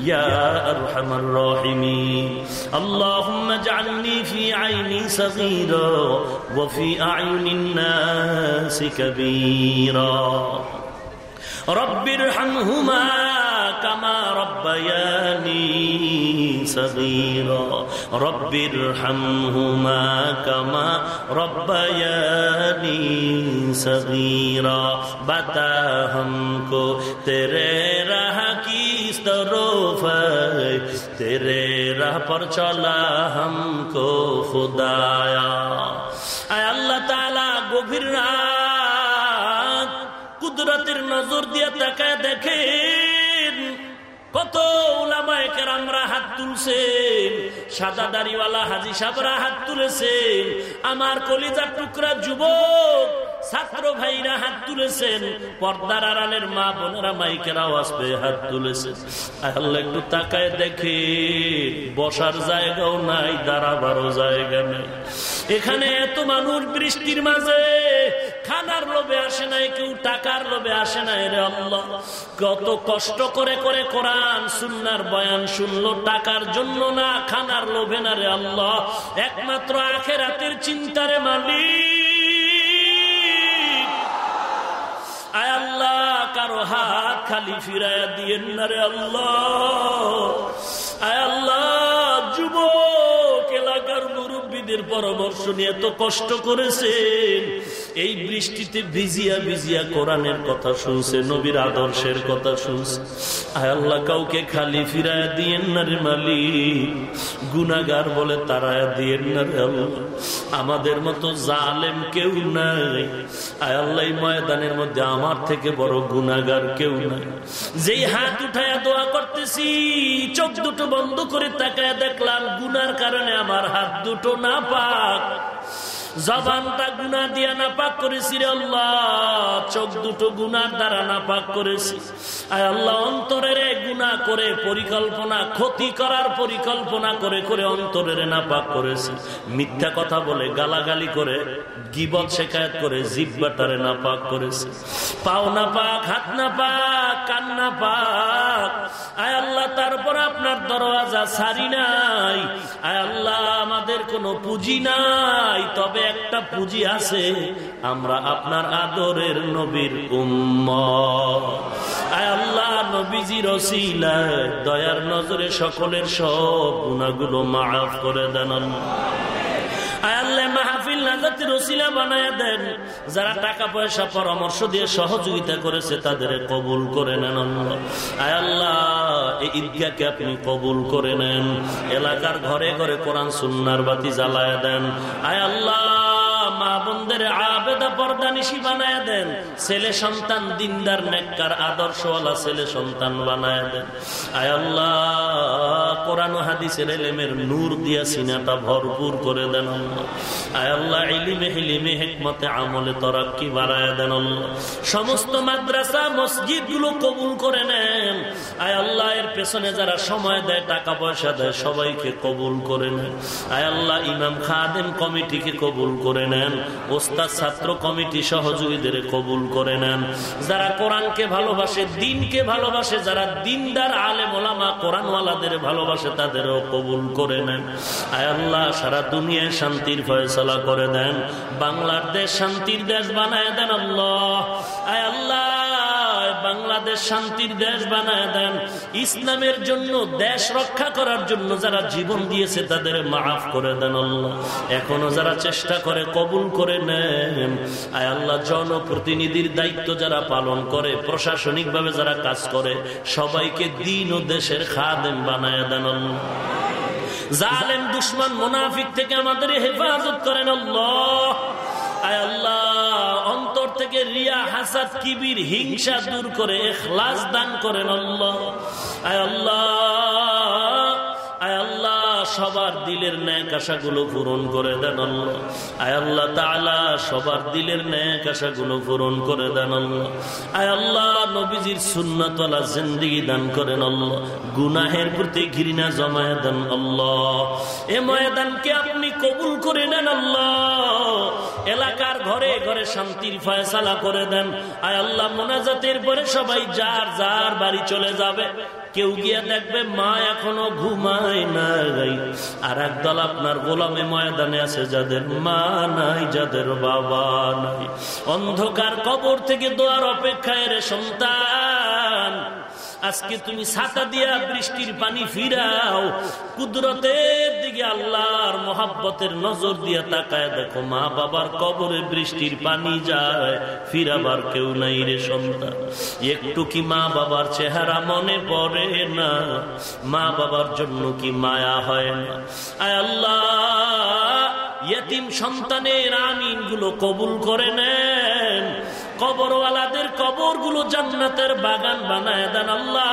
يا أرحم الراحمين. اللهم اجعلني في عيني صغيرا وفي أعين الناس كبيرا রব্বির হামহুমা কামা রব্বায়ানি সগীর। রব্বির হামহুমা কামা রব্বায়ানি সগীর। বাতা হমকো, তেরে রাহ কি তরফ তেরে রাহ পর চলা হমকো খুদায়া। আয় আল্লাহ তাআলা গভীর রাত কুদরতের নজর দিয়ে তাকায় দেখেন কত ওলামায় কেরামরা হাত তুলছেন, সাদা দাড়িওয়ালা হাজি সাবরা হাত তুলেছেন, আমার কলিজার টুকরা যুবক ছাত্র ভাইরা হাত তুলেছেন, পর্দার আড়ালের মা বোনেরা মাইকের আওয়াজ পেয়ে হাত তুলেছেন। একটু তাকায় দেখে, বসার জায়গাও নাই, দাঁড়াবারও জায়গা নাই। এখানে এত মানুষ বৃষ্টির মাঝে, খানার লোভে আসে নাই, কেউ টাকার লোভে আসে নাই রে আল্লাহ। কত কষ্ট করে করে কোরআন, সুন্নার বয়ান শুনলো, টাকার জন্য না, খানার লোভে না রে আল্লাহ। একমাত্র আখেরাতের চিন্তারে মালিক। আয় কারও হাত খালি ফিরাইয়া দিয়েন না রে আল্লাহ। আয় আল্লাহ, যুবক, এলাকার মুরব্বীদের পরামর্শ নিয়ে এত কষ্ট করেছেন। এই বৃষ্টিতে ভিজিয়া ভিজিয়া কোরআনের কথা শুনছে, নবীর আদর্শের কথা শুনছে। আয় আল্লাহ, কাউকে খালি ফিরায় দিয়েন না রে মালিক। গুনাগার বলে তারায় দিয়েন না রে আমাদের মতো জালেম কেউ নাই। আয় আল্লাহ ময়দানের মধ্যে আমার থেকে বড় গুনাগার কেউ নাই। যেই হাত উঠায় দোয়া করতেছি, চোখ দুটো বন্ধ করে তাকায় দেখলাম, গুনার কারণে আমার হাত দুটো না পাক জবানটা গুনা দিয়া না পাক করেছি রে আল্লাহ। চোখ দুটো গুনার দ্বারা না পাক করেছি। আয় আল্লাহ, অন্তরের গুণা করে পরিকল্পনা, ক্ষতি করার পরিকল্পনা করে করে অন্তরের না পাক করেছি। মিথ্যা কথা বলে গালাগালি করে, গিবত শেখায়ত করে জিব্বাটারে না পাক করেছি। পাও না পাক হাত না পাক কান না পাক আয় আল্লাহ, তারপর আপনার দরওয়াজা সারি নাই। আয় আল্লাহ, আমাদের কোনো পুঁজি নাই। তবে একটা পুঁজি আছে, আমরা আপনার আদরের নবীর উম্ম আল্লাহ, নবীজি রসিলায়, দয়ার নজরে সকলের সব গুণাগুলো মাফ করে দেন যারা টাকা পয়সা পরামর্শ দিয়ে সহযোগিতা করেছে, তাদের কবুল করে নেন আয় আল্লাহ, এই ঈদগাকে আপনি কবুল করে নেন। এলাকার ঘরে ঘরে কোরআন সুন্নার বাতি জ্বালায় দেন। আয় আল্লাহ মা বোনদের আবেদা পর্দানিশি বানায় দেন। ছেলে সন্তান, দিনদার, নেককার, আদর্শওয়ালা ছেলে সন্তান বানায় দেন। আয় আল্লাহ, কোরআন হাদিসের এলেমের নূর দিয়া সিনাটা ভরপুর করে দেন আয় আল্লাহ, ইলিমে হিলিমে হেকমতে আমলে তরাক্কি বাড়ায় দেন সমস্ত মাদ্রাসা মসজিদগুলো কবুল করে নেন। আয় আল্লাহ, এর পেছনে যারা সময় দেয়, টাকা পয়সা দেয়, সবাইকে কবুল করে নেন। আয় আল্লাহ, ইমাম খাদেম কমিটিকে কবুল করে নেন। ওস্তাদ, ছাত্র কমিটি সহযোগীদের কবুল করে নেন। যারা কোরআনকে ভালোবাসে, দিনকে ভালোবাসে, যারা দিনদার আলে মোলামা কোরআনওয়ালাদের ভালোবাসে, তাদেরও কবুল করে নেন। আয় আল্লাহ, সারা দুনিয়ায় শান্তির ফয়সলা করে দেন। বাংলার দেশ শান্তির দেশ বানায় দেন আল্লাহ। আয় আল্লাহ বাংলাদেশ শান্তির দেশ বানায় দেন। ইসলামের জন্য, দেশ রক্ষা করার জন্য যারা জীবন দিয়েছে, তাদের মাফ করে দেন আল্লাহ। এখনও যারা চেষ্টা করে, কবুল করে নেন। আয় আল্লাহ, জনপ্রতিনিধির দায়িত্ব যারা পালন করে প্রশাসনিক ভাবে যারা কাজ করে, সবাইকে দিন ও দেশের খাদেম বানায় দেন আল্লাহ। জালেম, দুশ্মন, মোনাফিক থেকে আমাদের হেফাজত করেন আল্লাহ। আয় আল্লাহ থেকে রিয়া হাসাদ কিবির হিংসা দূর করে এখলাস দান করেন আল্লাহ। আয় আল্লাহ। সবার দিলের ন্যাক আশাগুলো পূরণ করে দেন আয় আল্লাহ তাআলা, সবার দিলের ন্যাক আশাগুলো পূরণ করে দেন আয় আল্লাহ, নবীজির সুন্নাতওয়ালা জিন্দেগি দান করেন আল্লাহ। গুনাহের প্রতি ঘৃণা জমায় দেন আল্লাহ। এ ময়দানকে আপনি কবুল করে নেন আল্লাহ। এলাকার ঘরে ঘরে শান্তির ফয়সালা করে দেন। আয় আল্লাহ, মোনাজাতের পরে সবাই যার যার বাড়ি চলে যাবে। কেউ গিয়া দেখবে মা এখনও ঘুমায় নাই। আর একদল আপনার গোলামে ময়দানে আছে যাদের মা নাই, যাদের বাবা নাই। অন্ধকার কবর থেকে দোয়ার অপেক্ষায় রে সন্তান। আজকে তুমি ছাতা দিয়া বৃষ্টির পানি ফিরাও। কুদরতের দিকে আল্লাহর মোহাব্বতের নজর দিয়া তাকায় দেখো, মা বাবার কবরে বৃষ্টির পানি যায়, ফিরাবার কেউ নাই রে সন্তান। একটু কি মা বাবার চেহারা মনে পড়ে না? মা বাবার জন্য কি মায়া হয় না? আয় আল্লাহ, ইয়তিম সন্তানের আমিনগুলো কবুল করে নেন কবরওয়ালাদের কবরগুলো জান্নাতের বাগান বানায় দেন আল্লাহ।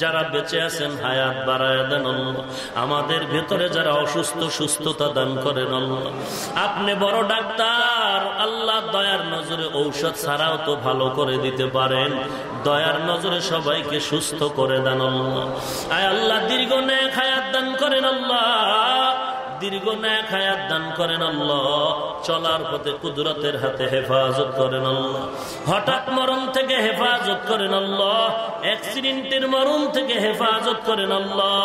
যারা বেঁচে আছেন, হায়াত বাড়ায় দেন আমাদের ভেতরে যারা অসুস্থ, সুস্থতা দান করেন আপনি বড় ডাক্তার, আল্লাহ দয়ার নজরে ঔষধ ছাড়াও তো ভালো করে দিতে পারেন। দয়ার নজরে সবাইকে সুস্থ করে দেন আয় আল্লাহ, দীর্ঘ নেয় হায়াত দান করেন আল্লাহ। দীর্ঘ ন্যাক হায়াত দান করেন আল্লাহ, চলার পথে কুদরতের হাতে হেফাজত করেন আল্লাহ। হঠাৎ মরণ থেকে হেফাজত করেন আল্লাহ, অ্যাক্সিডেন্টের মরণ থেকে হেফাজত করেন আল্লাহ,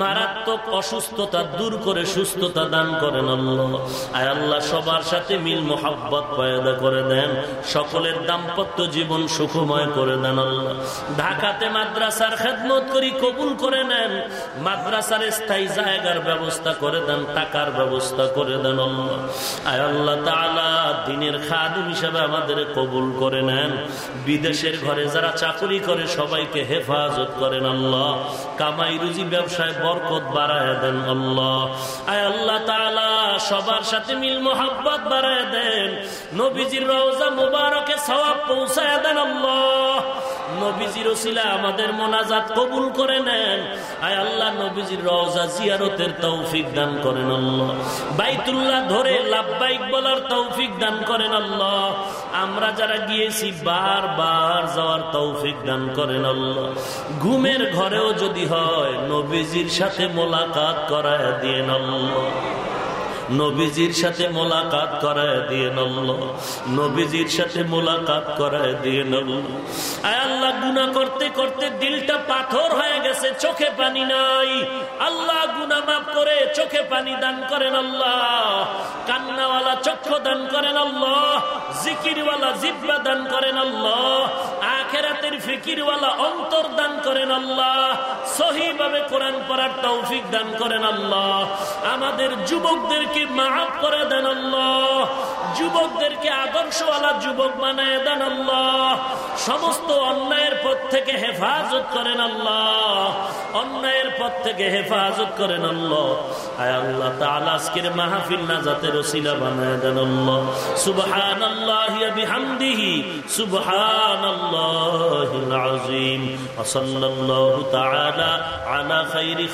মারাত্মক অসুস্থতা দূর করে সুস্থতা দান করেন আল্লাহ। আয় আল্লাহ, সবার সাথে মিল মোহাব্বত পয়দা করে দেন, সকলের দাম্পত্য জীবন সুখময় করে দেন আল্লাহ। ঢাকাতে মাদ্রাসার খেদমত করি কবুল করে নেন, মাদ্রাসার স্থায়ী জায়গার ব্যবস্থা করে দেন টাকার ব্যবস্থা করে দেন আয় আল্লাহ তালা দিনের খাদিম হিসাবে আমাদের কবুল করে নেন। বিদেশের ঘরে যারা চাকরি করে, সবাইকে হেফাজত করেন আল্লাহ। কামাই রুজি ব্যবসায় বরকত বাড়ায় দেন আল্লাহ। আয় আল্লাহ তালা সবার সাথে মিল মোহাব্বত বাড়ায় দেন। নবীজির রওজা মুবারকে সওয়াব পৌঁছায় দেন আল্লাহ। নবীজির ওসিলা আমাদের মোনাজাত কবুল করে নেন। আয় আল্লাহ, নবীজির রওজা জিয়ারতের তৌফিক দান করেন আল্লাহ। বাইতুল্লাহ ধরে লাভবাইক বলার তৌফিক দান করেন আল্লাহ। আমরা যারা গিয়েছি, বারবার যাওয়ার তৌফিক দান করেন আল্লাহ। ঘুমের ঘরেও যদি হয়, নবীজির সাথে মোলাকাত করায় দিয়ে আল্লাহ। নবীজির সাথে মোলাকাত করায় দিয়ে নল নবীজির সাথে মোলাকাত করায় দিয়ে নল আয় আল্লাহ গুনা করতে করতে দিলটা পাথর হয়ে গেছে, চোখে পানি নাই। আল্লাহ গুনা মাফ করে, চোখে পানি দান করেন আল্লাহ। কান্নাওয়ালা চক্ষু দান করেন আল্লাহ। জিকিরওয়ালা জিব্বা দান করেন আল্লাহ। আখেরাতের ফিকিরওয়ালা অন্তর দান করেন আল্লাহ। সহিভাবে কোরআন পড়ার তৌফিক দান করেন আল্লাহ। আমাদের যুবকদেরকে মাফ করে দেন আল্লাহ। যুবকদেরকে আদর্শওয়ালা যুবক বানায় দেন আল্লাহ। সমস্ত অন্যায়ের পথ থেকে হেফাজত করেন আল্লাহ। অন্যায়ের পথ থেকে হেফাজত করেন আল্লাহ। আয় আল্লাহ আজকের মাহফিল বানায় দেন আল্লাহ। সুবহানাল্লাহি ওয়া বিহামদিহি। সুবহানাল্লাহিল আযীম। ওয়া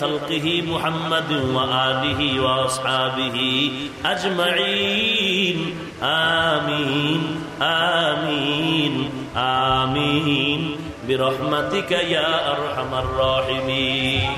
খালকিহি মুহাম্মাদিন আলিহি আজমাইন আমিন আমিন আমিন برحمتك يا أرحم الراحمين